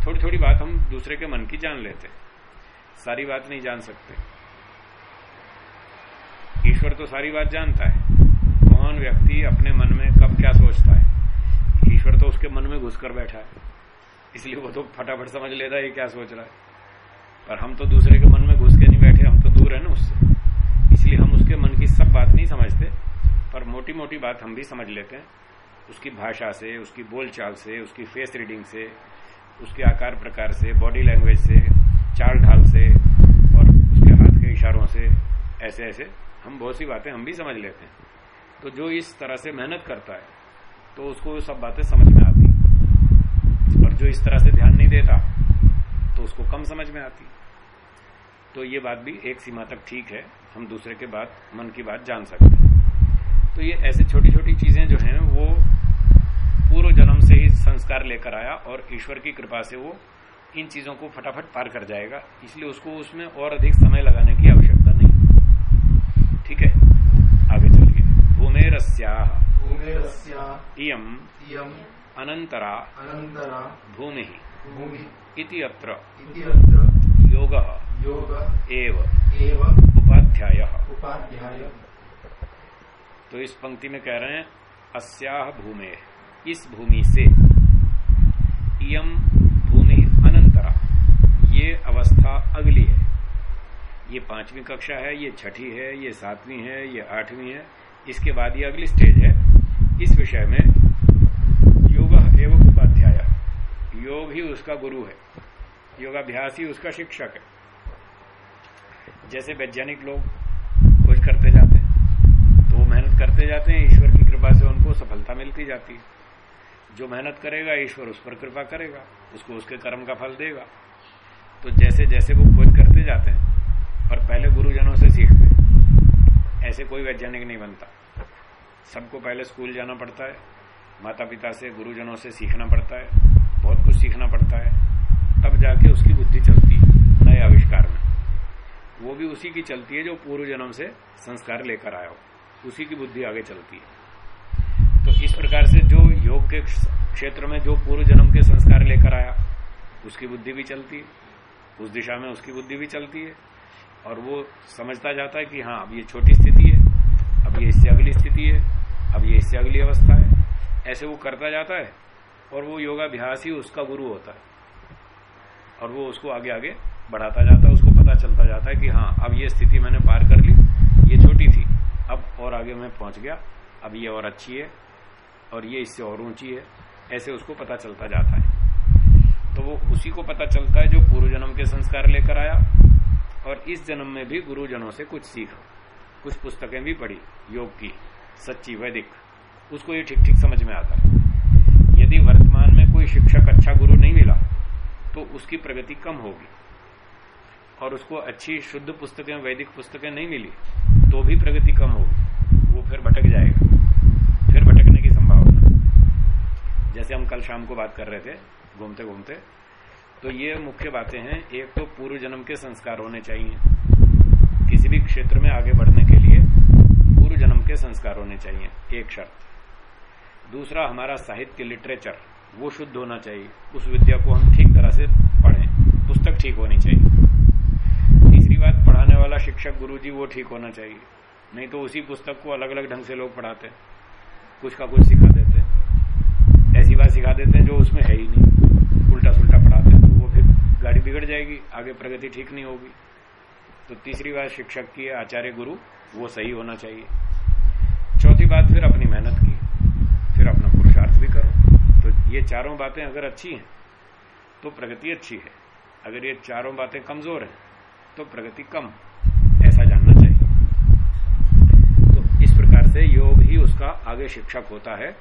[SPEAKER 1] थोड़ी थोड़ी बात हम दूसरे के मन की जान लेते सारी बात नहीं जान सकते। ईश्वर तो सारी बात जानता है। कौन व्यक्ति अपने मन में कब क्या सोचता है? ईश्वर तो उसके मन में घुसकर बैठा है। इसलिए वो तो फटाफट समझ लेता है ये क्या सोच रहा है। पर हम तो दूसरे के मन में घुस के नहीं बैठे, हम तो दूर है ना उससे। इसलिए हम उसके मन की सब बात नहीं समझते, पर मोटी मोटी बात हम भी समझ लेते हैं। उसकी भाषा से, उसकी बोलचाल से, उसकी फेस रीडिंग से, उसके आकार प्रकार से बॉडी लैंग्वेज से, चाल ढाल से, और उसके हाथ के इशारों से, ऐसे ऐसे, हम बहुत सी बातें हम भी समझ लेते हैं। तो जो इस तरह से मेहनत करता है तो उसको सब बातें समझ में आती और जो इस तरह से ध्यान नहीं देता तो उसको कम समझ में आती तो ये बात भी एक सीमा तक ठीक है हम दूसरे के बाद मन की बात जान सकते हैं। तो ये ऐसे छोटी छोटी चीज़ें जो हैं वो पूर्व जन्म से ही संस्कार लेकर आया और ईश्वर की कृपा से वो इन चीज़ों को फटाफट पार कर जाएगा इसलिए उसको उसमें और अधिक समय लगाने की आवश्यकता नहीं। ठीक है? आगे चलिए भूमेरस्या इयम। अनंतरा
[SPEAKER 2] अनंतरा
[SPEAKER 1] भूमि।
[SPEAKER 2] भूमि।
[SPEAKER 1] इति अत्र।
[SPEAKER 2] इति अत्र।
[SPEAKER 1] योग।
[SPEAKER 2] योग
[SPEAKER 1] एव
[SPEAKER 2] एव
[SPEAKER 1] उपाध्याय।
[SPEAKER 2] उपाध्याय।
[SPEAKER 1] तो इस पंक्ति में कह रहे हैं अस्याह भूमे। इस भूमि से इयम भूमि अनंतरा। ये अवस्था अगली है। ये पांचवी कक्षा है ये छठी है ये सातवीं है ये आठवीं है। इसके बाद ये अगली स्टेज है। इस विषय में योग एवं उपाध्याय। योग ही उसका गुरु है। योगाभ्यास ही उसका शिक्षक है। जैसे वैज्ञानिक लोग खोज करते जाते हैं तो वो मेहनत करते जाते हैं, ईश्वर की कृपा से उनको सफलता मिलती जाती है। जो मेहनत करेगा, ईश्वर उस पर कृपा करेगा, उसको उसके कर्म का फल देगा। तो जैसे जैसे वो खोज करते जाते हैं, और पहले गुरुजनों से सीखते ऐसे कोई वैज्ञानिक नहीं बनता। सबको पहले स्कूल जाना पड़ता है माता पिता से, गुरुजनों से सीखना पड़ता है, बहुत कुछ सीखना पड़ता है, तब जाके उसकी बुद्धि चलती है, नए आविष्कार में। वो भी उसी की चलती है जो पूर्व जन्म से संस्कार लेकर आया हो। उसी की बुद्धि आगे चलती है। तो इस प्रकार से जो योग के क्षेत्र में जो पूर्व जन्म के संस्कार लेकर आया, उसकी बुद्धि भी चलती है। उस दिशा में उसकी बुद्धि भी चलती है। और वो समझता जाता है कि हाँ अब ये छोटी स्थिति है, अब ये इससे अगली स्थिति है, अब ये इससे अगली अवस्था है। ऐसे वो करता जाता है और वो योगाभ्यास ही उसका गुरु होता है। और वो उसको आगे आगे बढ़ाता जाता है पता चलता जाता है कि हाँ अब ये स्थिति मैंने पार कर ली, ये छोटी थी, अब और आगे मैं पहुँच गया, अब ये और अच्छी है, और ये इससे और ऊँची है, ऐसे उसको पता चलता जाता है। तो वो उसी को पता चलता है जो पूर्व जन्म के संस्कार लेकर आया, और इस जन्म में भी गुरुजनों से कुछ सीखा, कुछ पुस्तकें भी पढ़ी, योग की, सच्ची, वैदिक, उसको ये ठीक ठीक समझ में आता है। यदि वर्तमान में कोई शिक्षक अच्छा गुरु नहीं मिला तो उसकी प्रगति कम होगी। और उसको अच्छी शुद्ध पुस्तकें, वैदिक पुस्तकें नहीं मिली तो भी प्रगति कम होगी। वो फिर भटक जाएगा। फिर भटकने की संभावना जैसे हम कल शाम को बात कर रहे थे, घूमते घूमते तो ये मुख्य बातें हैं। एक तो पूर्व जन्म के संस्कार होने चाहिए। किसी भी क्षेत्र में आगे बढ़ने के लिए पूर्व जन्म के संस्कार होने चाहिए, एक शर्त। दूसरा, हमारा साहित्य, लिटरेचर, वो शुद्ध होना चाहिए। उस विद्या को हम ठीक तरह से पढ़ें। पुस्तक ठीक होनी चाहिए। पढ़ाने वाला शिक्षक गुरुजी, वो ठीक होना चाहिए। नहीं तो उसी पुस्तक को अलग अलग ढंग से लोग पढ़ाते हैं। कुछ का कुछ सिखा देते हैं। ऐसी बात सिखा देते हैं जो उसमें है ही नहीं। उल्टा सुल्टा पढ़ाते हैं तो वो फिर गाड़ी बिगड़ जाएगी, आगे प्रगति ठीक नहीं होगी। तो तीसरी बात, शिक्षक की आचार्य गुरु, वो सही होना चाहिए। चौथी बात, फिर अपनी मेहनत की। फिर अपना पुरुषार्थ भी करो। तो ये चारों बातें अगर अच्छी हैं तो प्रगति अच्छी है। अगर ये चारों बातें कमज़ोर हैं तो प्रगति कम ऐसा जानना चाहिए। तो इस प्रकार से योग ही उसका आगे शिक्षक होता है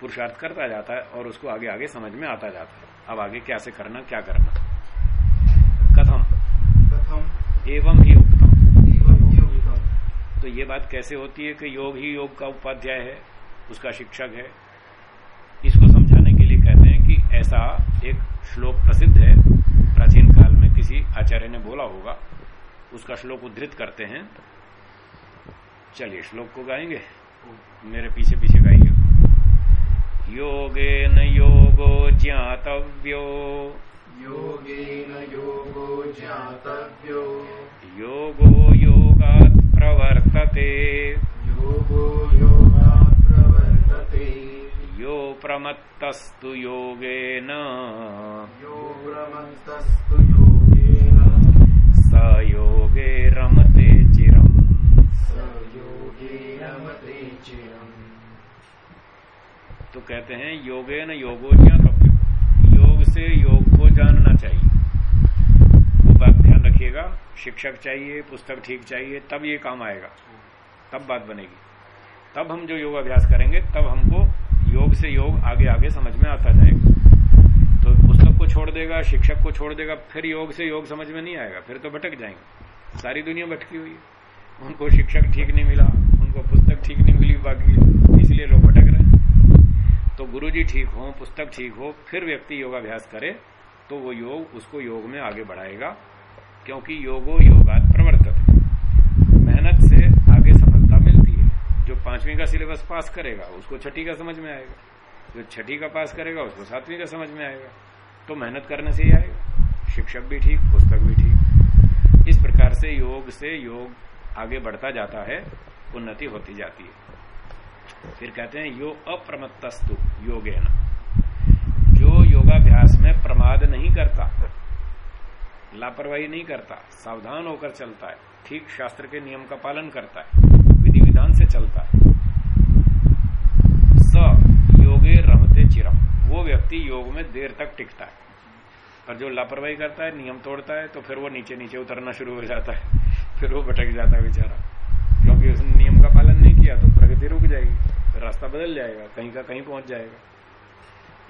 [SPEAKER 1] पुरुषार्थ करता जाता है और उसको आगे आगे समझ में आता जाता है। अब आगे क्या से करना क्या करना? कथम।
[SPEAKER 2] कथम।
[SPEAKER 1] एवं ही उत्तम। तो ये बात कैसे होती है कि योग ही योग का उपाध्याय है उसका शिक्षक है? इसको समझाने के लिए कहते हैं कि ऐसा एक श्लोक प्रसिद्ध है प्राचीन काल में किसी आचार्य ने बोला होगा उसका श्लोक उद्धृत करते हैं। चलिए श्लोक को गाएँगे। मेरे पीछे पीछे गाइए योगे न योगो ज्ञातव्यो।
[SPEAKER 2] योगेन योगो ज्ञातव्यो।
[SPEAKER 1] योगो योगात् प्रवर्तते।
[SPEAKER 2] योगो योगात् प्रवर्तते।
[SPEAKER 1] यो प्रमत्तस्तु योगेन।
[SPEAKER 2] यो प्रमत्तस्तु योगेन
[SPEAKER 1] स योगे रमते चिरम्। तो कहते हैं योगे न योगो ज्ञातव्य योग से योग को जानना चाहिए। वो बात ध्यान रखिएगा शिक्षक चाहिए पुस्तक ठीक चाहिए तब ये काम आएगा। तब बात बनेगी। तब हम जो योग अभ्यास करेंगे तब हमको योग से योग आगे आगे समझ में आता जाएगा। छोड़ देगा, शिक्षक को छोड़ देगा, फिर योग से योग समझ में नहीं आएगा, फिर तो भटक जाएँगे। सारी दुनिया भटकी हुई उनको शिक्षक ठीक नहीं मिला, उनको पुस्तक ठीक नहीं मिली, बाकी इसलिए लोग भटक रहे तो गुरु जी ठीक हो, पुस्तक ठीक हो, फिर व्यक्ति योगाभ्यास करे तो वो योग, उसको योग में आगे बढ़ाएगा, क्योंकि योगो योगात प्रवर्तित। मेहनत से आगे सफलता मिलती है। जो पांचवी का सिलेबस पास करेगा, उसको छठी का समझ में आएगा। जो छठी का पास करेगा, उसको सातवीं का समझ में आएगा। तो मेहनत करने से ही आएगा। शिक्षक भी ठीक, पुस्तक भी ठीक। इस प्रकार से योग से योग आगे बढ़ता जाता है, उन्नति होती जाती है। फिर कहते हैं, यो अप्रमत्तस्तु योगे न जो योगाभ्यास में प्रमाद नहीं करता, लापरवाही नहीं करता, सावधान होकर चलता है, ठीक शास्त्र के नियम का पालन करता है, विधि विधान से चलता है, स योगे रमते चिरम। वो व्यक्ति योग में देर तक टिकता है। और जो लापरवाही करता है, नियम तोड़ता है तो फिर वो नीचे नीचे उतरना शुरू हो जाता है। फिर वो भटक जाता है बेचारा। क्योंकि उसने नियम का पालन नहीं किया तो प्रगति रुक जाएगी। रास्ता बदल जाएगा, कहीं का कहीं पहुँच जाएगा।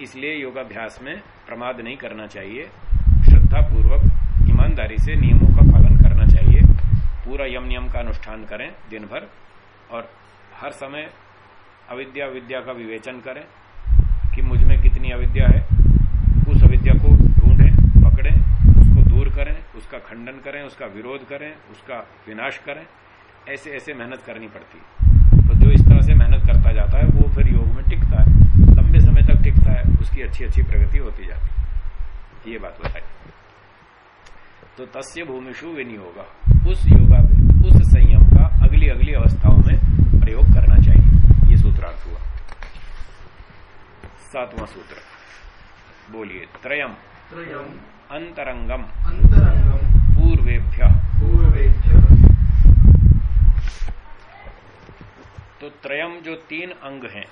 [SPEAKER 1] इसलिए योगाभ्यास में प्रमाद नहीं करना चाहिए। श्रद्धा पूर्वक ईमानदारी से नियमों का पालन करना चाहिए। पूरा यम नियम का अनुष्ठान करें दिन भर। और हर समय अविद्या, विद्या का विवेचन करें कि मुझमें कितनी अविद्या है। उस अविद्या को ढूंढें, पकड़ें, उसको दूर करें, उसका खंडन करें, उसका विरोध करें, उसका विनाश करें। ऐसे ऐसे मेहनत करनी पड़ती है। तो जो इस तरह से मेहनत करता जाता है, वो फिर योग में टिकता है। लंबे समय तक टिकता है, उसकी अच्छी अच्छी प्रगति होती जाती है। ये बात बताई। तो तस्य भूमिशु विनियोगा। उस योगा, उस संयम का अगली अगली अवस्थाओं में प्रयोग करना चाहिए। सूत्रार्थ हुआ सातवां सूत्र बोलिए त्रयम
[SPEAKER 2] त्रयम
[SPEAKER 1] अंतरंगम
[SPEAKER 2] अंतरंगम
[SPEAKER 1] पूर्वेभ्य
[SPEAKER 2] पूर्वेभ्य
[SPEAKER 1] तो त्रयम जो तीन अंग हैं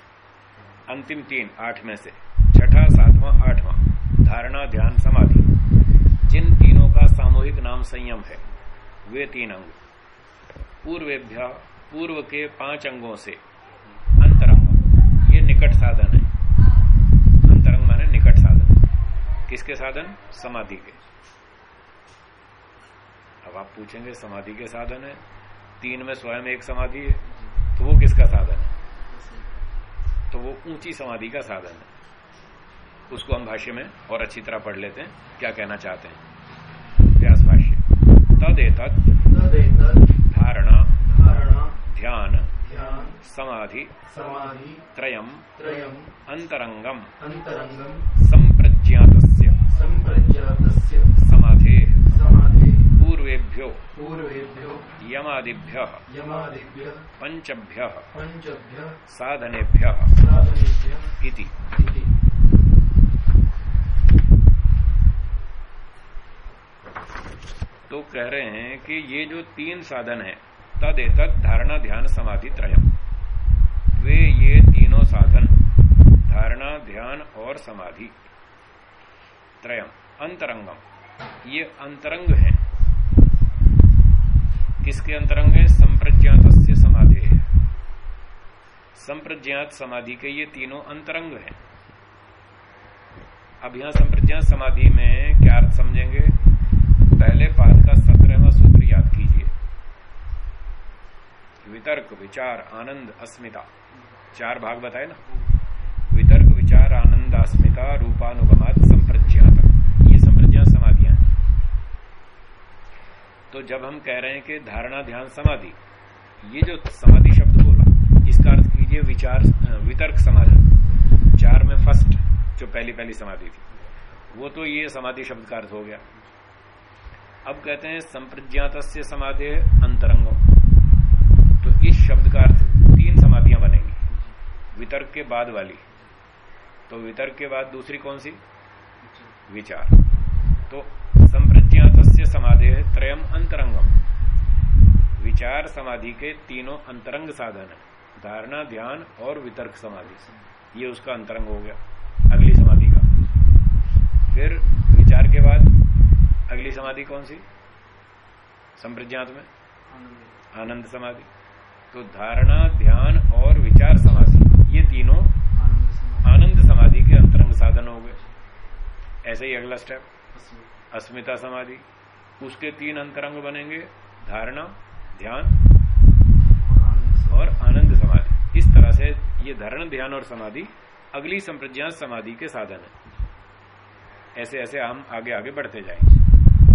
[SPEAKER 1] अंतिम तीन आठ में से छठा सातवां आठवां धारणा ध्यान समाधि जिन तीनों का सामूहिक नाम संयम है वे तीन अंग। पूर्वेभ्य पूर्व के पाँच अंगों से निकट साधन है। अंतरंग माने निकट साधन। किसके साधन? समाधि के। अब आप पूछेंगे समाधि के साधन है। तीन में स्वयं एक समाधि है। तो वो किसका साधन है? तो वो ऊँची समाधि का साधन है। उसको हम भाष्य में और अच्छी तरह पढ़ लेते हैं। क्या कहना चाहते हैं? व्यास भाष्य। तद धारणा।
[SPEAKER 2] धारणा।
[SPEAKER 1] ध्यान। समाधि
[SPEAKER 2] समाधि
[SPEAKER 1] त्रयम
[SPEAKER 2] त्रयम
[SPEAKER 1] अंतरंगम
[SPEAKER 2] अंतरंगम
[SPEAKER 1] संप्रज्ञातस्य
[SPEAKER 2] संप्रज्ञातस्य
[SPEAKER 1] समाधे
[SPEAKER 2] समाधि
[SPEAKER 1] पूर्वेभ्यो
[SPEAKER 2] पूर्वेभ्यो
[SPEAKER 1] यमादिभ्य
[SPEAKER 2] यमादिभ्य
[SPEAKER 1] पंचभ्य
[SPEAKER 2] पंचभ्य
[SPEAKER 1] साधनेभ्य
[SPEAKER 2] साधनेभ्य
[SPEAKER 1] इति। तो कह रहे हैं कि ये जो तीन साधन है तद एतद धारणा ध्यान समाधि त्रयम। वे ये तीनों साधन, धारणा ध्यान और समाधि त्रयम। अंतरंगम। ये अंतरंग है। किसके अंतरंग है? संप्रज्ञात समाधि। है संप्रज्ञात समाधि के ये तीनों अंतरंग हैं। अब यहाँ संप्रज्ञात समाधि में क्या अर्थ समझेंगे? पहले पाठ का सत्रहवा सूत्र याद कीजिए। वितर्क, विचार, आनंद, अस्मिता। चार भाग बताए ना? वितर्क, विचार, आनंद, अस्मिता रूपानुगमात संप्रज्ञात। ये संप्रज्ञात समाधियाँ तो जब हम कह रहे हैं कि धारणा, ध्यान, समाधि, ये जो समाधि शब्द बोला, इसका अर्थ कीजिए विचार, वितर्क समाधि। चार में फ़र्स्ट, जो पहली पहली समाधि थी, वो तो ये समाधि शब्द का अर्थ हो गया। अब कहते हैं संप्रज्ञात समाधि अंतरंगम तो इस शब्द का अर्थ तीन समाधियाँ बनेंगी वितर्क के बाद वाली। तो वितर्क के बाद दूसरी कौन सी? विचार। तो संप्रज्ञात समाधि है त्रयम अंतरंगम। विचार समाधि के तीनों अंतरंग साधन है। धारणा ध्यान और वितर्क समाधि। ये उसका अंतरंग हो गया अगली समाधि का। फिर विचार के बाद अगली समाधि कौन सी? संप्रज्ञात में? आनंद समाधि। तो धारणा ध्यान और विचार समाधि। तीनों आनंद समाधि के अंतरंग साधन हो गए। ऐसे ही अगला स्टेप अस्मिता समाधि। उसके तीन अंतरंग बनेंगे, धारणा, ध्यान और आनंद समाधि। इस तरह से ये धरण, ध्यान और समाधि अगली संप्रज्ञा समाधि के साधन है। ऐसे ऐसे हम आगे आगे बढ़ते जाएँगे।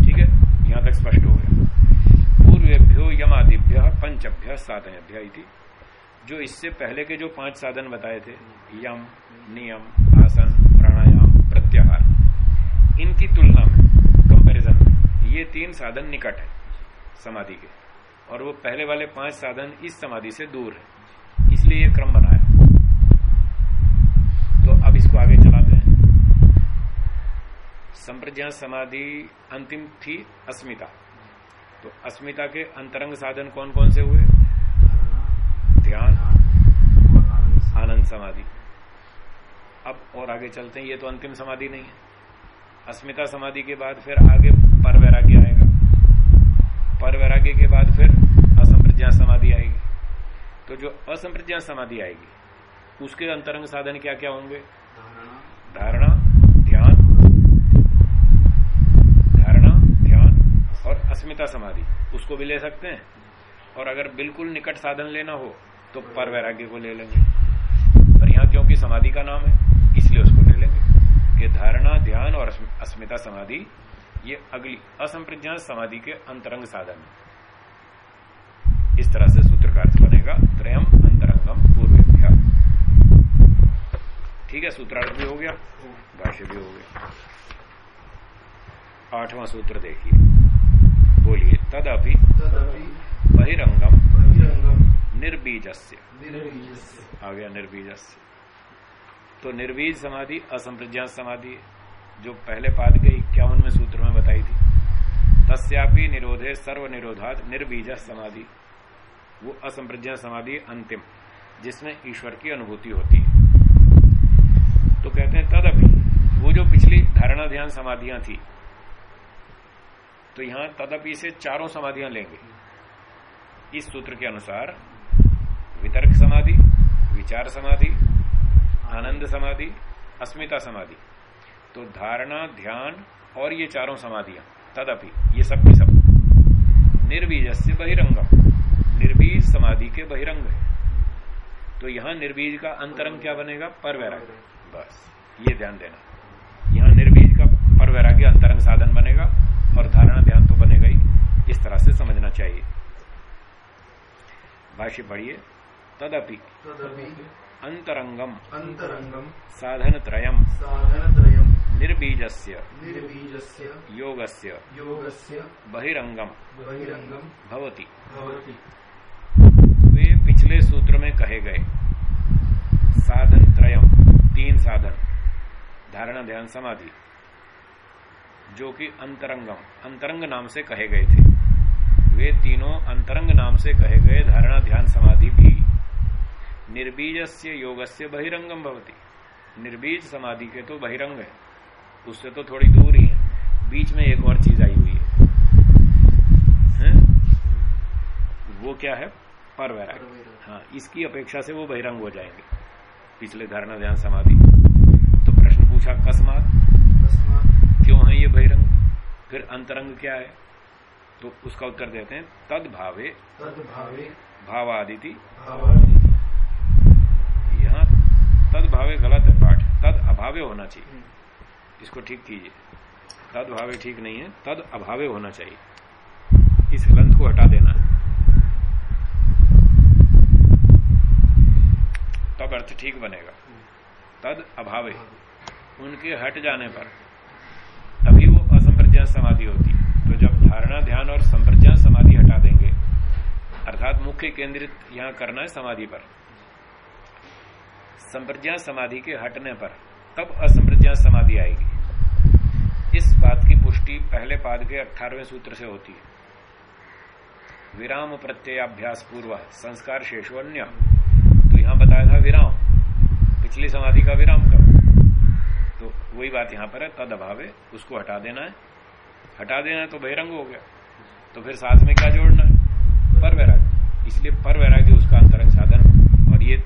[SPEAKER 1] ठीक है? यहाँ तक स्पष्ट हो गया। पूर्वेभ्यो यमादिभ्य, पंचभ्य साधनेभ्य जो इससे पहले के जो पाँच साधन बताए थे, यम, नियम, आसन, प्राणायाम, प्रत्याहार, इनकी तुलना में कंपैरिजन में, ये तीन साधन निकट है, समाधि के। और वो पहले वाले पाँच साधन इस समाधि से दूर है, इसलिए ये क्रम बनाया तो अब इसको आगे चलाते हैं। संप्रज्ञा समाधि अंतिम थी अस्मिता। तो अस्मिता के अंतरंग साधन कौन कौन से हुए? ध्यान आनंद समाधि। अब और आगे चलते हैं, ये तो अंतिम समाधि नहीं है। अस्मिता समाधि के बाद फिर आगे पर वैराग्य आएगा। पर वैराग्य के बाद फिर असंप्रज्ञा समाधि आएगी। तो जो असंप्रज्ञा समाधि आएगी, उसके अंतरंग साधन क्या क्या होंगे? धारणा, ध्यान। धारणा, ध्यान और अस्मिता समाधि, उसको भी ले सकते हैं। और अगर बिल्कुल निकट साधन लेना हो तो पर वैराग्य को ले लेंगे। क्योंकि समाधि का नाम है इसलिए उसको ले लेंगे। कि धारणा ध्यान और अस्मिता समाधि ये अगली असंप्रज्ञा समाधि के अंतरंग साधन है। इस तरह से सूत्र का अर्थ बनेगा त्रयम अंतरंगम पूर्वेभ्य। ठीक है सूत्रार्थ भी हो गया भाष्य भी हो गया। आठवां सूत्र देखिए। बोलिए तदपि बहिरंगम निर्बीजस्य। आ गया निर्बीजस्य। तो निर्बीज समाधि, असंप्रज्ञा समाधि, जो पहले पाद के इक्यावनवें सूत्र में बताई थी, तस्यापि निरोधे सर्व निरोधात निर्बीज समाधि। वो असंप्रज्ञा समाधि अंतिम, जिसमें ईश्वर की अनुभूति होती है। तो कहते हैं, तदपि वो जो पिछली धारणा ध्यान समाधियाँ थी तो यहाँ तदपि से चारों समाधियाँ लेंगे। इस सूत्र के अनुसार वितर्क समाधि, विचार समाधि आनंद समाधि, अस्मिता समाधि। तो धारणा, ध्यान और ये चारों समाधियाँ, तदपि, ये सब की सब। निर्बीज से बहिरंगम। निर्बीज समाधि के बहिरंग है। तो यहाँ निर्बीज का अंतरंग क्या बनेगा? पर वैराग्य बस, ये ध्यान देना। यहाँ निर्बीज का पर वैराग्य अंतरंग साधन बनेगा और धारणा ध्यान तो बनेगा ही। इस तरह से समझना चाहिए। भाष्य पढ़िए। तदपि। अंतरंगम।
[SPEAKER 2] अंतरंगम।
[SPEAKER 1] साधन त्रयम
[SPEAKER 2] साधन त्रयम
[SPEAKER 1] निर्बीजस्य।
[SPEAKER 2] निर्बीजस्य।
[SPEAKER 1] योगस्य।
[SPEAKER 2] योगस्य।
[SPEAKER 1] बहिरंगम।
[SPEAKER 2] बहिरंगम।
[SPEAKER 1] भवति।
[SPEAKER 2] भवति।
[SPEAKER 1] वे पिछले सूत्र में कहे गए। साधन त्रयम तीन साधन। धारणा ध्यान समाधि। जो कि अंतरंगम। अंतरंग नाम से कहे गए थे। वे तीनों अंतरंग नाम से कहे गए। धारणा ध्यान समाधि भी निर्बीज से योग से बहिरंगम भवती। निर्बीज समाधि के तो बहिरंग है। उससे तो थोड़ी दूर ही है। बीच में एक और चीज़ आई हुई है, है? वो क्या है? पर वैराग्य हाँ इसकी अपेक्षा से वो बहिरंग हो जाएँगे। पिछले धारणा ध्यान समाधि। तो प्रश्न पूछा
[SPEAKER 2] कस्मात?
[SPEAKER 1] क्यों है ये बहिरंग? फिर अंतरंग क्या है? तो उसका उत्तर देते हैं तद भावे
[SPEAKER 2] तद्भावे
[SPEAKER 1] भावादिति।
[SPEAKER 2] भावादि
[SPEAKER 1] तद भावे गलत है पाठ। तद अभावे होना चाहिए। इसको ठीक कीजिए। तद भावे ठीक नहीं है तद अभावे होना चाहिए। इस हलंत को हटा देना। है तब अर्थ ठीक बनेगा। तद अभावे। उनके हट जाने पर तभी वो असंप्रज्ञा समाधि होती। तो जब धारणा ध्यान और संप्रज्ञा समाधि हटा देंगे अर्थात मुख्य केंद्रित यहाँ करना है समाधि पर। संप्रज्ञा समाधि के हटने पर, तब असंप्रज्ञा समाधि आएगी। इस बात की पुष्टि पहले पाद के अठारहवें सूत्र से होती है। विराम प्रत्ययाभ्यास पूर्व, संस्कार शेषवन्य। तो यहाँ बताया था विराम। पिछली समाधि का विराम करो। तो वही बात यहाँ पर है तद अभावे उसको हटा देना है। हटा देना है तो बहिरंग हो गया। तो फिर साथ में क्या जोड़ना है? पर वैराग्य। इसलिए पर वैराग्य उसका अंतरंग साधन। और ये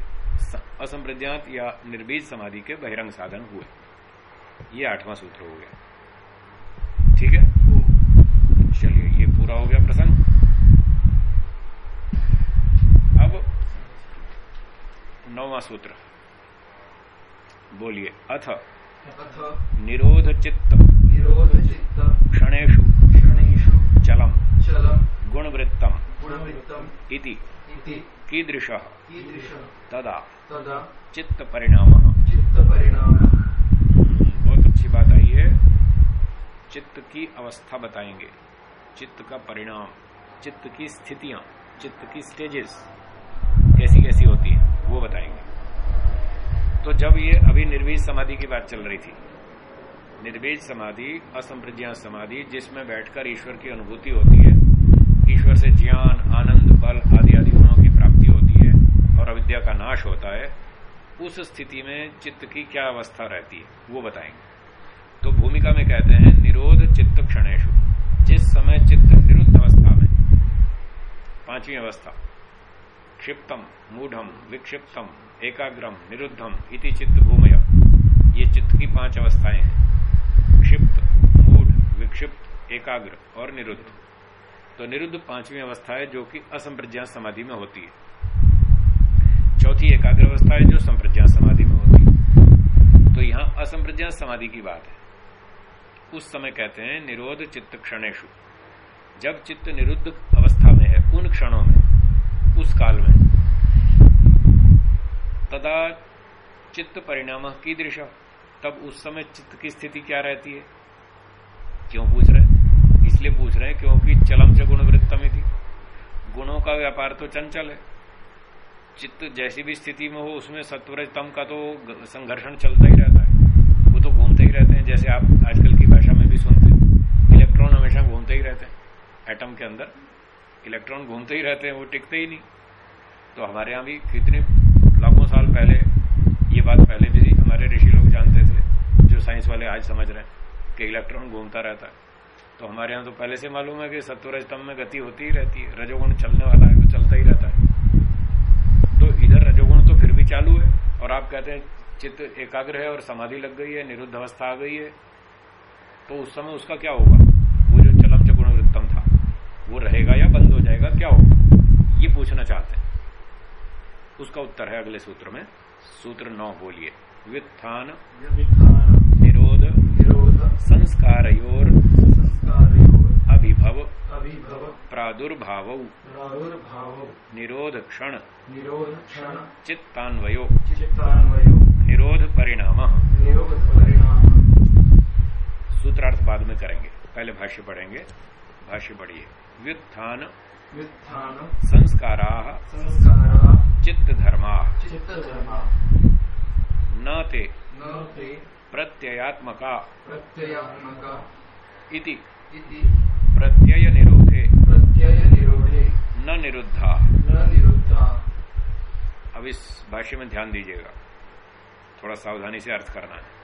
[SPEAKER 1] असंप्रज्ञात या निर्बीज समाधि के बहिरंग साधन हुए। ये आठवां सूत्र हो गया। ठीक है? चलिए ये पूरा हो गया प्रसंग। अब नौवा सूत्र। बोलिए अथ
[SPEAKER 2] अथ
[SPEAKER 1] निरोध चित्त।
[SPEAKER 2] निरोध चित्त।
[SPEAKER 1] क्षणेशु
[SPEAKER 2] क्षणेषु।
[SPEAKER 1] चलम।
[SPEAKER 2] चलम।
[SPEAKER 1] गुणवृत्तम।
[SPEAKER 2] गुणवृत्तम।
[SPEAKER 1] इति। कीदृश? तदा।
[SPEAKER 2] तदा।
[SPEAKER 1] चित्त परिणाम
[SPEAKER 2] चित्त परिणाम
[SPEAKER 1] बहुत अच्छी बात आई है। चित्त की अवस्था बताएँगे। चित्त का परिणाम चित्त की स्थितियाँ चित्त की स्टेजेस कैसी कैसी होती है वो बताएँगे। तो जब ये अभी निर्वीज समाधि की बात चल रही थी निर्वीज समाधि असंप्रज्ञा समाधि जिसमें बैठकर ईश्वर की अनुभूति होती है ईश्वर से ज्ञान आनंद बल आदि आदि गुणों की प्राप्ति होती है और अविद्या का नाश होता है, उस स्थिति में चित्त की क्या अवस्था रहती है, वो बताएँगे। तो भूमिका में कहते हैं, निरोध चित्त क्षणेशु जिस समय चित्त निरुद्ध अवस्था में पांचवी अवस्था, क्षिप्तम, मूढ़म, विक्षिप्तम, एकाग्रम, निरुद्धम इति चित्त भूमय। ये चित्त की पाँच अवस्थाएँ हैं। क्षिप्त, मूढ़, विक्षिप्त, एकाग्र और निरुद्ध। तो निरुद्ध पांचवी अवस्था है, जो कि असंप्रज्ञा समाधि में होती है। चौथी एकाग्र अवस्था है जो संप्रज्ञा समाधि में होती है। तो यहाँ असंप्रज्ञा समाधि की बात है। उस समय कहते हैं निरोध चित्त क्षणेशु जब चित्त निरुद्ध अवस्था में है, उन क्षणों में, उस काल में, तदा चित्त परिणाम की दृशा तब उस समय चित्त की स्थिति क्या रहती है? क्यों पूछ रहे इसलिए पूछ रहे हैं क्योंकि चलम से गुण वृत्तम थी गुणों का व्यापार तो चंचल है। चित्त जैसी भी स्थिति में हो, उसमें सत्वर तम का तो संघर्षण चलता ही रहता है। वो तो घूमते ही रहते हैं, जैसे आप आजकल की भाषा में भी सुनते हैं। इलेक्ट्रॉन हमेशा घूमते ही रहते हैं, एटम के अंदर। इलेक्ट्रॉन घूमते ही रहते हैं, वो टिकते ही नहीं। तो हमारे यहाँ भी कितने लाखों साल पहले, ये बात पहले भी हमारे ऋषि लोग जानते थे, जो साइंस वाले आज समझ रहे हैं कि इलेक्ट्रॉन घूमता रहता है। तो हमारे यहाँ तो पहले से मालूम है कि सत्वर स्तंभ में गति होती ही रहती है, रजोगुण चलने वाला है, वो चलता ही रहता है तो इधर रजोगुण तो फिर भी चालू है और आप कहते हैं चित्त एकाग्र है और समाधि लग गई है निरुद्ध अवस्था आ गई है। तो उस समय उसका क्या होगा? वो जो चलम च गुण वृत्तम था वो रहेगा या बंद हो जाएगा क्या होगा? ये पूछना चाहते हैं। उसका उत्तर है अगले सूत्र में सूत्र नौ बोलिए। व्युत्थान निरोध
[SPEAKER 2] निरोध
[SPEAKER 1] संस्कारयोर।
[SPEAKER 2] संस्कारयोर।
[SPEAKER 1] अभिभव
[SPEAKER 2] अभिभव
[SPEAKER 1] प्रादुर्भाव
[SPEAKER 2] प्रादुर्भाव
[SPEAKER 1] निरोध क्षण
[SPEAKER 2] निरोध क्षण
[SPEAKER 1] चित्तान्वयो
[SPEAKER 2] चित्तान्वयो
[SPEAKER 1] निरोध परिणाम
[SPEAKER 2] निरोध परिणाम
[SPEAKER 1] सूत्रार्थ बाद में करेंगे। पहले भाष्य पढ़ेंगे। भाष्य पढ़िए। व्युत्थान
[SPEAKER 2] व्युत्थान
[SPEAKER 1] संस्कारा
[SPEAKER 2] संस्कारा
[SPEAKER 1] चित्त धर्मा
[SPEAKER 2] चित्तधर्मा।
[SPEAKER 1] न ते
[SPEAKER 2] न ते
[SPEAKER 1] प्रत्ययात्मका।
[SPEAKER 2] प्रत्ययात्मका।
[SPEAKER 1] इति। प्रत्यय निरोधे।
[SPEAKER 2] प्रत्यय निरोधे।
[SPEAKER 1] न निरुद्धा।
[SPEAKER 2] न निरुद्धा।
[SPEAKER 1] अब इस भाष्य में ध्यान दीजिएगा। थोड़ा सावधानी से अर्थ करना है।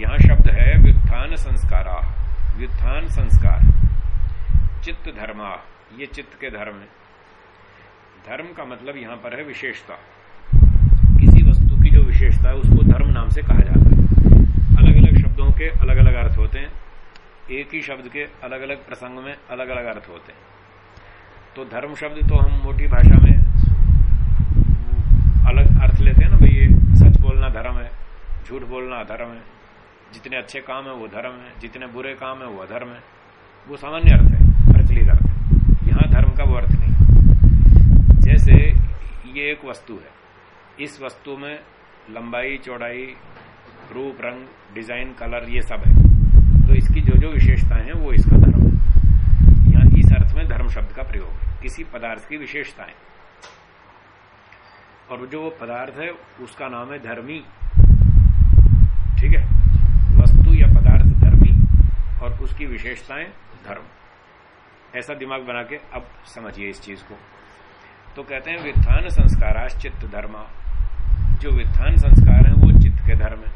[SPEAKER 1] यहाँ शब्द है व्युत्थान संस्कारा। व्युत्थान संस्कार। चित्त धर्मा। ये चित्त के धर्म है। धर्म का मतलब यहाँ पर है विशेषता। किसी वस्तु की जो विशेषता है उसको धर्म नाम से कहा जाता है। अलग अलग शब्दों के अलग अलग अर्थ होते हैं। एक ही शब्द के अलग अलग प्रसंग में अलग अलग अर्थ होते हैं। तो धर्म शब्द तो हम मोटी भाषा में अलग अर्थ लेते हैं ना, भाई ये सच बोलना धर्म है, झूठ बोलना अधर्म है, जितने अच्छे काम है वो धर्म है, जितने बुरे काम है वो अधर्म है। वो सामान्य अर्थ है, प्रचलित अर्थ है। यहाँ धर्म का वो अर्थ नहीं जैसे ये एक वस्तु है, इस वस्तु में लंबाई, चौड़ाई, रूप, रंग, डिज़ाइन, कलर ये सब है। तो इसकी जो जो विशेषताएँ हैं, वो इसका धर्म यहाँ इस अर्थ में धर्म शब्द का प्रयोग है। किसी पदार्थ की विशेषताएँ। और जो वो पदार्थ है, उसका नाम है धर्मी। ठीक है? वस्तु या पदार्थ धर्मी और उसकी विशेषताएँ धर्म। ऐसा दिमाग बना के अब समझिए इस चीज़ को। तो कहते हैं, वित्थान संस्काराश चित्त धर्मा। जो वित्थान संस्कार है, वो चित्त के धर्म है।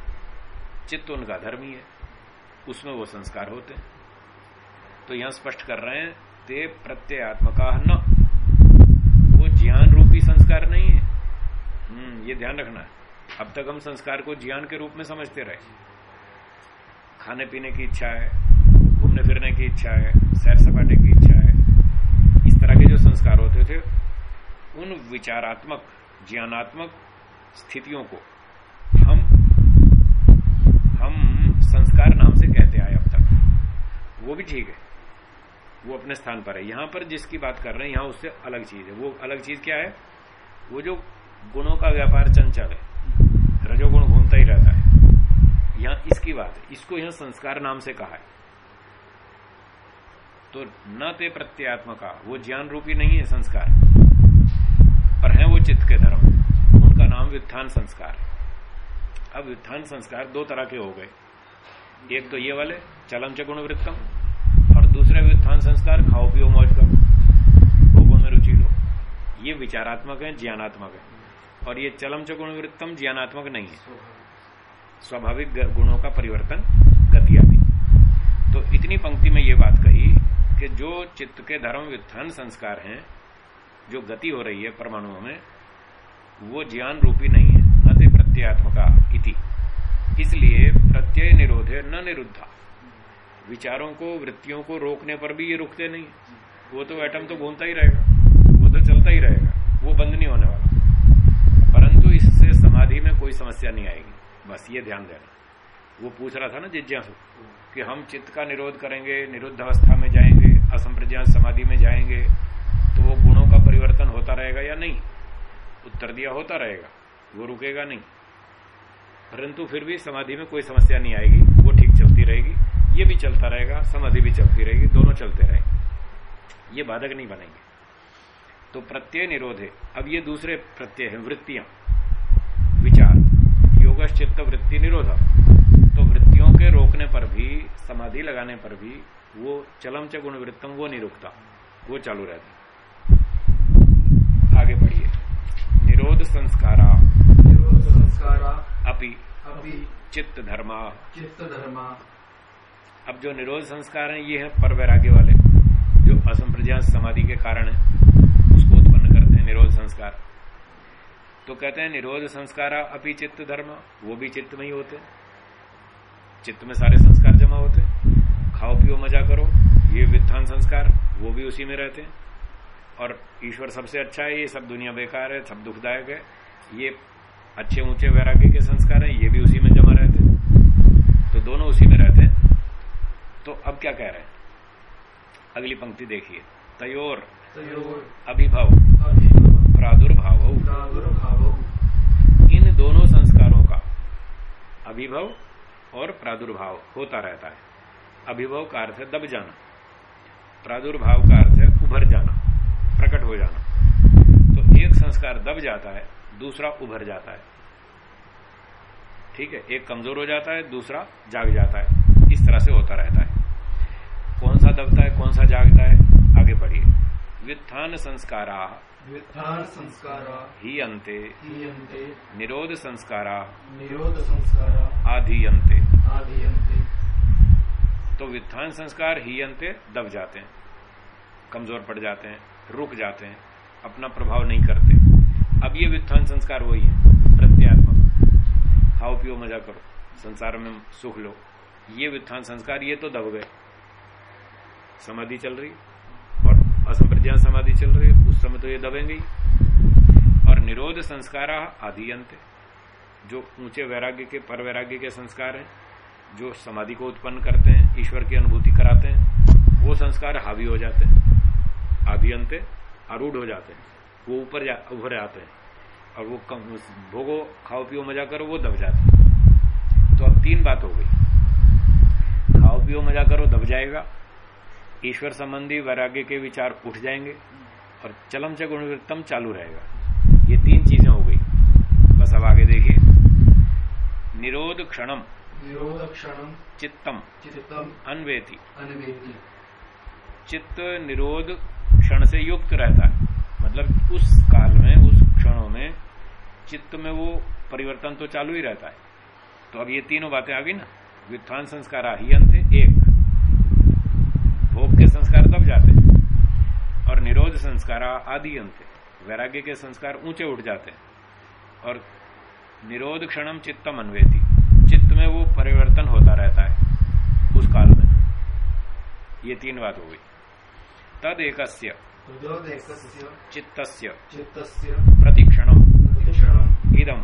[SPEAKER 1] चित्त उनका धर्मी है। उसमें वो संस्कार होते हैं। तो यहाँ स्पष्ट कर रहे हैं, ते प्रत्ययात्मका न वो ज्ञान रूपी संस्कार नहीं है। हम्म ये ध्यान रखना है। अब तक हम संस्कार को ज्ञान के रूप में समझते रहे। खाने पीने की इच्छा है, घूमने फिरने की इच्छा है, सैर सपाटे की इच्छा है, इस तरह के जो संस्कार होते थे, उन विचारात्मक, ज्ञानात्मक स्थितियों को हम हम संस्कार नाम से कहते आए अब तक वो भी ठीक है। वो अपने स्थान पर है। यहाँ पर जिसकी बात कर रहे हैं, यहाँ उससे अलग चीज़ है। वो अलग चीज़ क्या है? वो जो गुणों का व्यापार चंचल है, रजोगुण घूमता ही रहता है। यहाँ इसकी बात है। इसको यहाँ संस्कार नाम से कहा है। तो न ते प्रत्यात्मका, वो ज्ञान रूपी नहीं है संस्कार। पर है वो चित्त के धर्म। उनका नाम व्युत्थान संस्कार अब व्युत्थान संस्कार दो तरह के हो गए। एक तो ये वाले चलम च गुण वृत्तम दूसरे व्युत्थान संस्कार, खाओ, पियो, मौज करो। भोगों में रुचि लो। ये विचारात्मक है, ज्ञानात्मक है। और ये चलम च गुण वृत्तम ज्ञानात्मक नहीं है। स्वाभाविक गुणों का परिवर्तन गति आदि। तो इतनी पंक्ति में ये बात कही कि जो चित्त के धर्म व्युत्थान संस्कार हैं, जो गति हो रही है परमाणुओं में, वो ज्ञान रूपी नहीं है, न इति। इसलिए प्रत्यय निरोधे न निरुद्धा। विचारों को, वृत्तियों को रोकने पर भी ये रुकते नहीं वो तो एटम तो घूमता ही रहेगा। वो तो चलता ही रहेगा। वो बंद नहीं होने वाला। परंतु इससे समाधि में कोई समस्या नहीं आएगी। बस ये ध्यान देना। वो पूछ रहा था ना जिज्ञासु, कि हम चित्त का निरोध करेंगे, निरुद्ध अवस्था में जाएँगे, असंप्रज्ञात समाधि में जाएँगे तो वो गुणों का परिवर्तन होता रहेगा या नहीं? उत्तर दिया, होता रहेगा। वो रुकेगा नहीं। परंतु फिर भी समाधि में कोई समस्या नहीं आएगी। वो ठीक चलती रहेगी। ये भी चलता रहेगा समाधि भी चलती रहेगी दोनों चलते रहेंगे। ये बाधक नहीं बनेंगे। तो प्रत्यय निरोध है। अब ये दूसरे प्रत्यय है वृत्तियाँ। विचार। योग चित्त वृत्ति निरोध। तो वृत्तियों के रोकने पर भी समाधि लगाने पर भी वो चलम च गुण वृत्तम वो नहीं रुकता। वो चालू रहता आगे बढ़िए। निरोध संस्कारा।
[SPEAKER 2] निरोध संस्कारा।
[SPEAKER 1] अपि।
[SPEAKER 2] अपि।
[SPEAKER 1] चित्त धर्मा।
[SPEAKER 2] चित्त धर्मा।
[SPEAKER 1] अब जो निरोध संस्कार हैं, ये है पर वैराग्य वाले, जो असंप्रज्ञात समाधि के कारण है, उसको उत्पन्न करते हैं निरोध संस्कार। तो कहते हैं निरोध संस्कार अपि चित्त धर्म, वो भी चित्त में ही होते चित्त में सारे संस्कार जमा होते खाओ, पियो, मज़ा करो, ये वित्थान संस्कार, वो भी उसी में रहते हैं। और ईश्वर सबसे अच्छा है, ये सब दुनिया बेकार है, सब दुखदायक है। ये अच्छे ऊँचे वैराग्य के संस्कार हैं, ये भी उसी में जमा रहते हैं। तो दोनों उसी में रहते हैं। तो अब क्या कह रहे हैं? अगली पंक्ति देखिए। तयोर
[SPEAKER 2] तयोर
[SPEAKER 1] अभिभव प्रादुर्भाव। इन दोनों संस्कारों का अभिभव और प्रादुर्भाव होता रहता है। अभिभव का अर्थ है दब जाना। प्रादुर्भाव का अर्थ है उभर जाना प्रकट हो जाना। तो एक संस्कार दब जाता है दूसरा उभर जाता है। ठीक है? एक कमज़ोर हो जाता है दूसरा जाग जाता है। इस तरह से होता रहता है। कौन सा दबता है कौन सा जागता है आगे बढ़िए। व्युत्थान संस्कारा।
[SPEAKER 2] व्युत्थान संस्कारा।
[SPEAKER 1] ही अंते निरोध संस्कारा।
[SPEAKER 2] निरोध संस्कारा।
[SPEAKER 1] आधीयंते
[SPEAKER 2] आधीयन्ते।
[SPEAKER 1] तो व्युत्थान संस्कार ही अंते दब जाते हैं कमज़ोर पड़ जाते हैं रुक जाते हैं अपना प्रभाव नहीं करते। अब ये व्युत्थान संस्कार वही है प्रत्यात्मक। खाओ पियो मज़ा करो संसार में सुख लो। ये व्युत्थान संस्कार, ये तो दब गए। समाधि चल रही, और असंप्रज्ञान समाधि चल रही, उस समय तो ये दबेंगे और निरोध संस्कार आदि अंत जो ऊँचे वैराग्य के पर वैराग्य के संस्कार हैं, जो समाधि को उत्पन्न करते हैं, ईश्वर की अनुभूति कराते हैं, वो संस्कार हावी हो जाते हैं। आदि अंत आरूढ़ हो जाते हैं, वो ऊपर जा, उभर आते हैं, और वो कम भोगो, खाओ पियो, मज़ा करो, वो दब जाते हैं। तो अब तीन बात हो गई। पियो मज़ा करो दब जाएगा। ईश्वर संबंधी वैराग्य के विचार उठ जाएँगे और चलम च गुणवृत्तम चालू रहेगा। ये तीन चीज़ें हो गई। बस अब आगे देखिए। निरोध क्षणम
[SPEAKER 2] निरोध क्षण
[SPEAKER 1] चित्तम
[SPEAKER 2] चित्तम
[SPEAKER 1] अनवेति।
[SPEAKER 2] अनवेति।
[SPEAKER 1] चित्त निरोध क्षण से युक्त रहता है। मतलब उस काल में उस क्षणों में चित्त में वो परिवर्तन तो चालू ही रहता है। तो अब ये तीनों बातें आ गई ना। व्युत्थान संस्कार ही अंत। संस्कार दब जाते हैं। और निरोध संस्कार आदि अंत वैराग्य के संस्कार ऊँचे उठ जाते हैं। और निरोध क्षणम चित्तम अन्वेति। चित्त में वो परिवर्तन होता रहता है उस काल में। ये तीन बात हो गई। तद एक चित्त प्रतिक्षण इदम।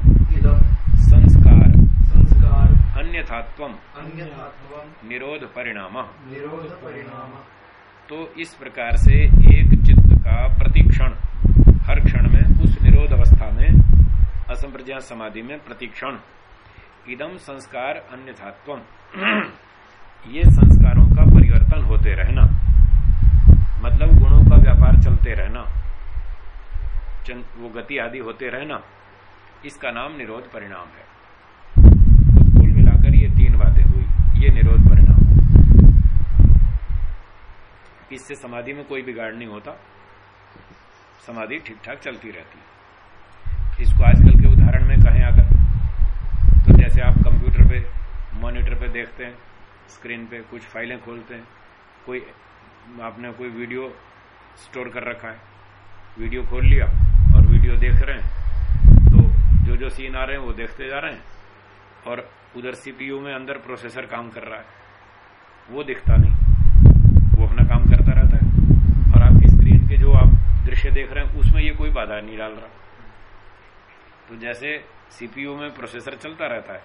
[SPEAKER 1] संस्कार।
[SPEAKER 2] संस्कार।
[SPEAKER 1] अन्यथात्व
[SPEAKER 2] अन्यथात्वम।
[SPEAKER 1] निरोध परिणाम।
[SPEAKER 2] निरोध परिणाम।
[SPEAKER 1] तो इस प्रकार से एक चित्त का प्रतिक्षण, हर क्षण में, उस निरोध अवस्था में असंप्रज्ञात समाधि में प्रतिक्षण। इदम संस्कार अन्यथात्व ये संस्कारों का परिवर्तन होते रहना। मतलब गुणों का व्यापार चलते रहना। वो गति आदि होते रहना। इसका नाम निरोध परिणाम है। तो कुल मिलाकर ये तीन बातें हुई। ये निरोध परिणाम। इससे समाधि में कोई बिगाड़ नहीं होता। समाधि ठीक ठाक चलती रहती है। इसको आजकल के उदाहरण में कहें अगर तो जैसे आप कंप्यूटर पे, मॉनिटर पे देखते हैं, स्क्रीन पे कुछ फाइलें खोलते हैं, कोई आपने कोई वीडियो स्टोर कर रखा है, वीडियो खोल लिया और वीडियो देख रहे हैं तो जो जो सीन आ रहे हैं वो देखते जा रहे हैं और उधर सीपीयू में अंदर प्रोसेसर काम कर रहा है, वो दिखता नहीं वो अपना काम करता रहता है और आपकी स्क्रीन के जो आप दृश्य देख रहे हैं, उसमें ये कोई बाधा नहीं डाल रहा। तो जैसे सीपीयू में प्रोसेसर चलता रहता है,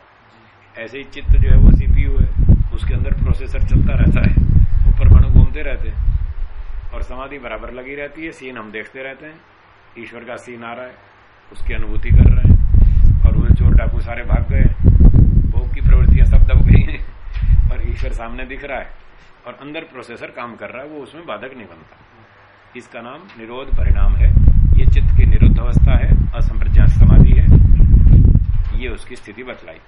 [SPEAKER 1] ऐसे ही चित्त जो है वो सीपीयू है, उसके अंदर प्रोसेसर चलता रहता है वो परमाणु घूमते रहते हैं, और समाधि बराबर लगी रहती है सीन हम देखते रहते हैं, ईश्वर का सीन आ रहा है, उसकी अनुभूति कर रहे हैं, और वो चोर डाकू सारे भाग गए भोग की प्रवृत्तियाँ सब दब गई हैं और ईश्वर सामने दिख रहा है, और अंदर प्रोसेसर काम कर रहा है, वो उसमें बाधक नहीं बनता। इसका नाम? निरोध परिणाम है। ये चित्त की निरुद्ध अवस्था है असंप्रज्ञात समाधि है। ये उसकी स्थिति बतलाई।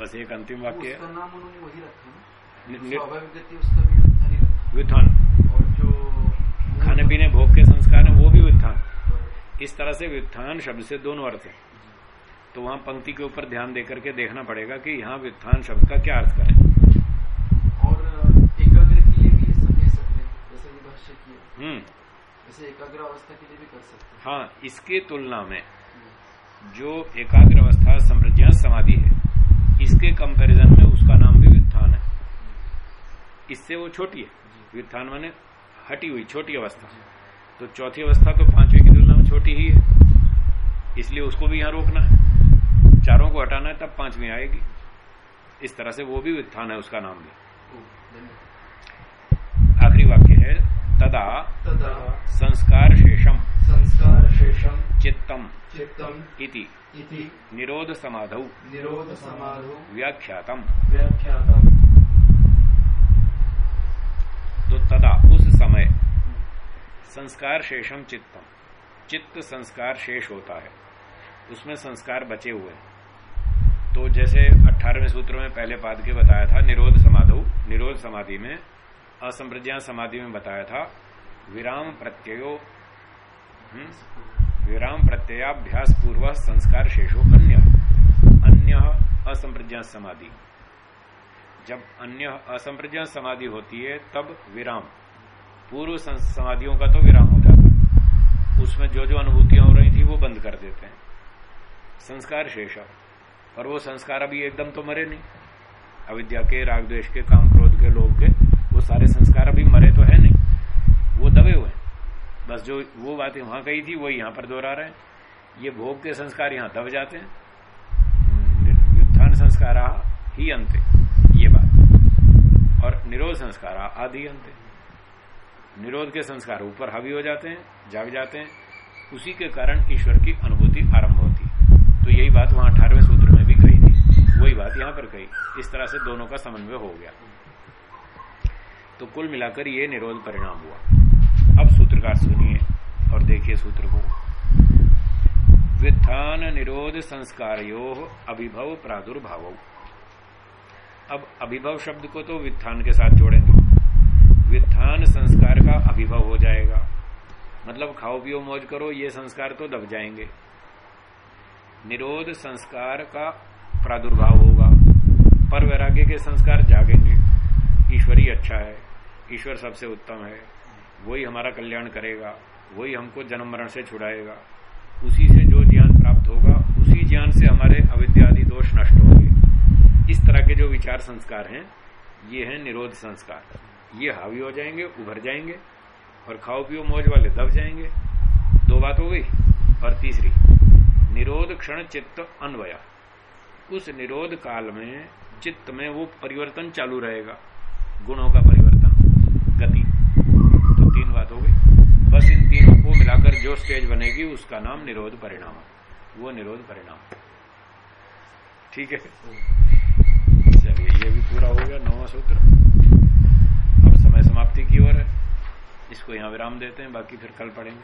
[SPEAKER 1] बस एक अंतिम वाक्य है।
[SPEAKER 2] जो
[SPEAKER 1] खाने पीने भोग के संस्कार है वो भी वित्थान इस तरह से वित्थान शब्द से दोनों अर्थ है। तो वहाँ पंक्ति के ऊपर ध्यान देकर के देखना पड़ेगा कि यहाँ वित्थान शब्द का क्या अर्थ करें
[SPEAKER 2] और एकाग्र के लिए भी ऐसा कह सकते हैं जैसे ये भाष्य किया
[SPEAKER 1] हम्म।
[SPEAKER 2] एकाग्र अवस्था के लिए भी कर सकते हैं।
[SPEAKER 1] हाँ इसके तुलना में जो एकाग्र अवस्था संप्रज्ञा समाधि है इसके कंपैरिजन में उसका नाम भी वित्थान है। इससे वो छोटी है। वित्थान माने हटी हुई छोटी अवस्था। तो चौथी अवस्था तो पांचवी की तुलना में छोटी ही है। इसलिए उसको भी यहाँ रोकना है। चारों को हटाना है तब पांचवी आएगी। इस तरह से वो भी वित्थान है उसका नाम भी। आखिरी वाक्य है तदा
[SPEAKER 2] तदा
[SPEAKER 1] संस्कार शेषम
[SPEAKER 2] संस्कार शेषम
[SPEAKER 1] चित्तम
[SPEAKER 2] चित्तम
[SPEAKER 1] इति
[SPEAKER 2] इति
[SPEAKER 1] निरोध समाधौ
[SPEAKER 2] निरोध समाधो
[SPEAKER 1] व्याख्यातम।
[SPEAKER 2] व्याख्यातम।
[SPEAKER 1] तो तदा उस समय संस्कार शेषम चित्तम। चित्त संस्कार शेष होता है। उसमें संस्कार बचे हुए हैं। तो जैसे अठारहवें सूत्र में पहले पाद के बताया था निरोध समाधो निरोध समाधि में असंप्रज्ञा समाधि में बताया था विराम प्रत्ययो हम्म, विराम प्रत्ययाभ्यास पूर्व संस्कार शेषो अन्य। अन्य असंप्रज्ञात समाधि। जब अन्य असंप्रज्ञात समाधि होती है तब विराम। पूर्व समाधियों का तो विराम हो जाता उसमें जो जो अनुभूतियाँ हो रही थी वो बंद कर देते हैं। संस्कार शेष और वो संस्कार अभी एकदम तो मरे नहीं। अविद्या के राग द्वेष के काम क्रोध सारे संस्कार अभी मरे तो है नहीं। वो दबे हुए बस जो वो बातें वहाँ कही थी वही यहाँ पर दोहरा रहे हैं। ये भोग के संस्कार यहाँ दब जाते हैं। व्युत्थान संस्कार ही अंत, ये बात। और निरोध संस्कार आदि अंत। निरोध के संस्कार ऊपर हावी हो जाते हैं, जाग जाते हैं। उसी के कारण ईश्वर की अनुभूति आरंभ होती तो यही बात वहाँ अठारहवें सूत्र में भी कही थी। वही बात यहाँ पर कही। इस तरह से दोनों का समन्वय हो गया। तो कुल मिलाकर ये निरोध परिणाम हुआ। अब सूत्रकार सुनिए और देखिए सूत्र को। वित्थान निरोध संस्कारो अभिभव प्रादुर्भाव। अब अभिभव शब्द को तो वित्थान के साथ जोड़ेंगे। वित्थान संस्कार का अभिभव हो जाएगा। मतलब खाओ पियो मौज करो, ये संस्कार तो दब जाएँगे। निरोध संस्कार का प्रादुर्भाव होगा। पर वैराग्य के संस्कार जागेंगे। ईश्वर अच्छा है। ईश्वर सबसे उत्तम है। वही हमारा कल्याण करेगा, वही हमको जन्म मरण से छुड़ाएगा। उसी से जो ज्ञान प्राप्त होगा, उसी ज्ञान से हमारे अविद्यादि दोष नष्ट होंगे। इस तरह के जो विचार संस्कार हैं, ये है निरोध संस्कार। ये हावी हो जाएँगे, उभर जाएँगे और खाओ पियो मौज वाले दब जाएँगे। दो बात हो गई और तीसरी, निरोध क्षण चित्त अन्वया। उस निरोध काल में चित्त में वो परिवर्तन चालू रहेगा, गुणों का परिवर्तन गति तो तीन बात हो गई बस इन तीनों को मिलाकर जो स्टेज बनेगी उसका नाम निरोध परिणाम। वो निरोध परिणाम। ठीक है? चलिए, ये भी पूरा हो गया, नौवा सूत्र। अब समय समाप्ति की ओर है। इसको यहाँ विराम देते हैं, बाकी फिर कल पढ़ेंगे।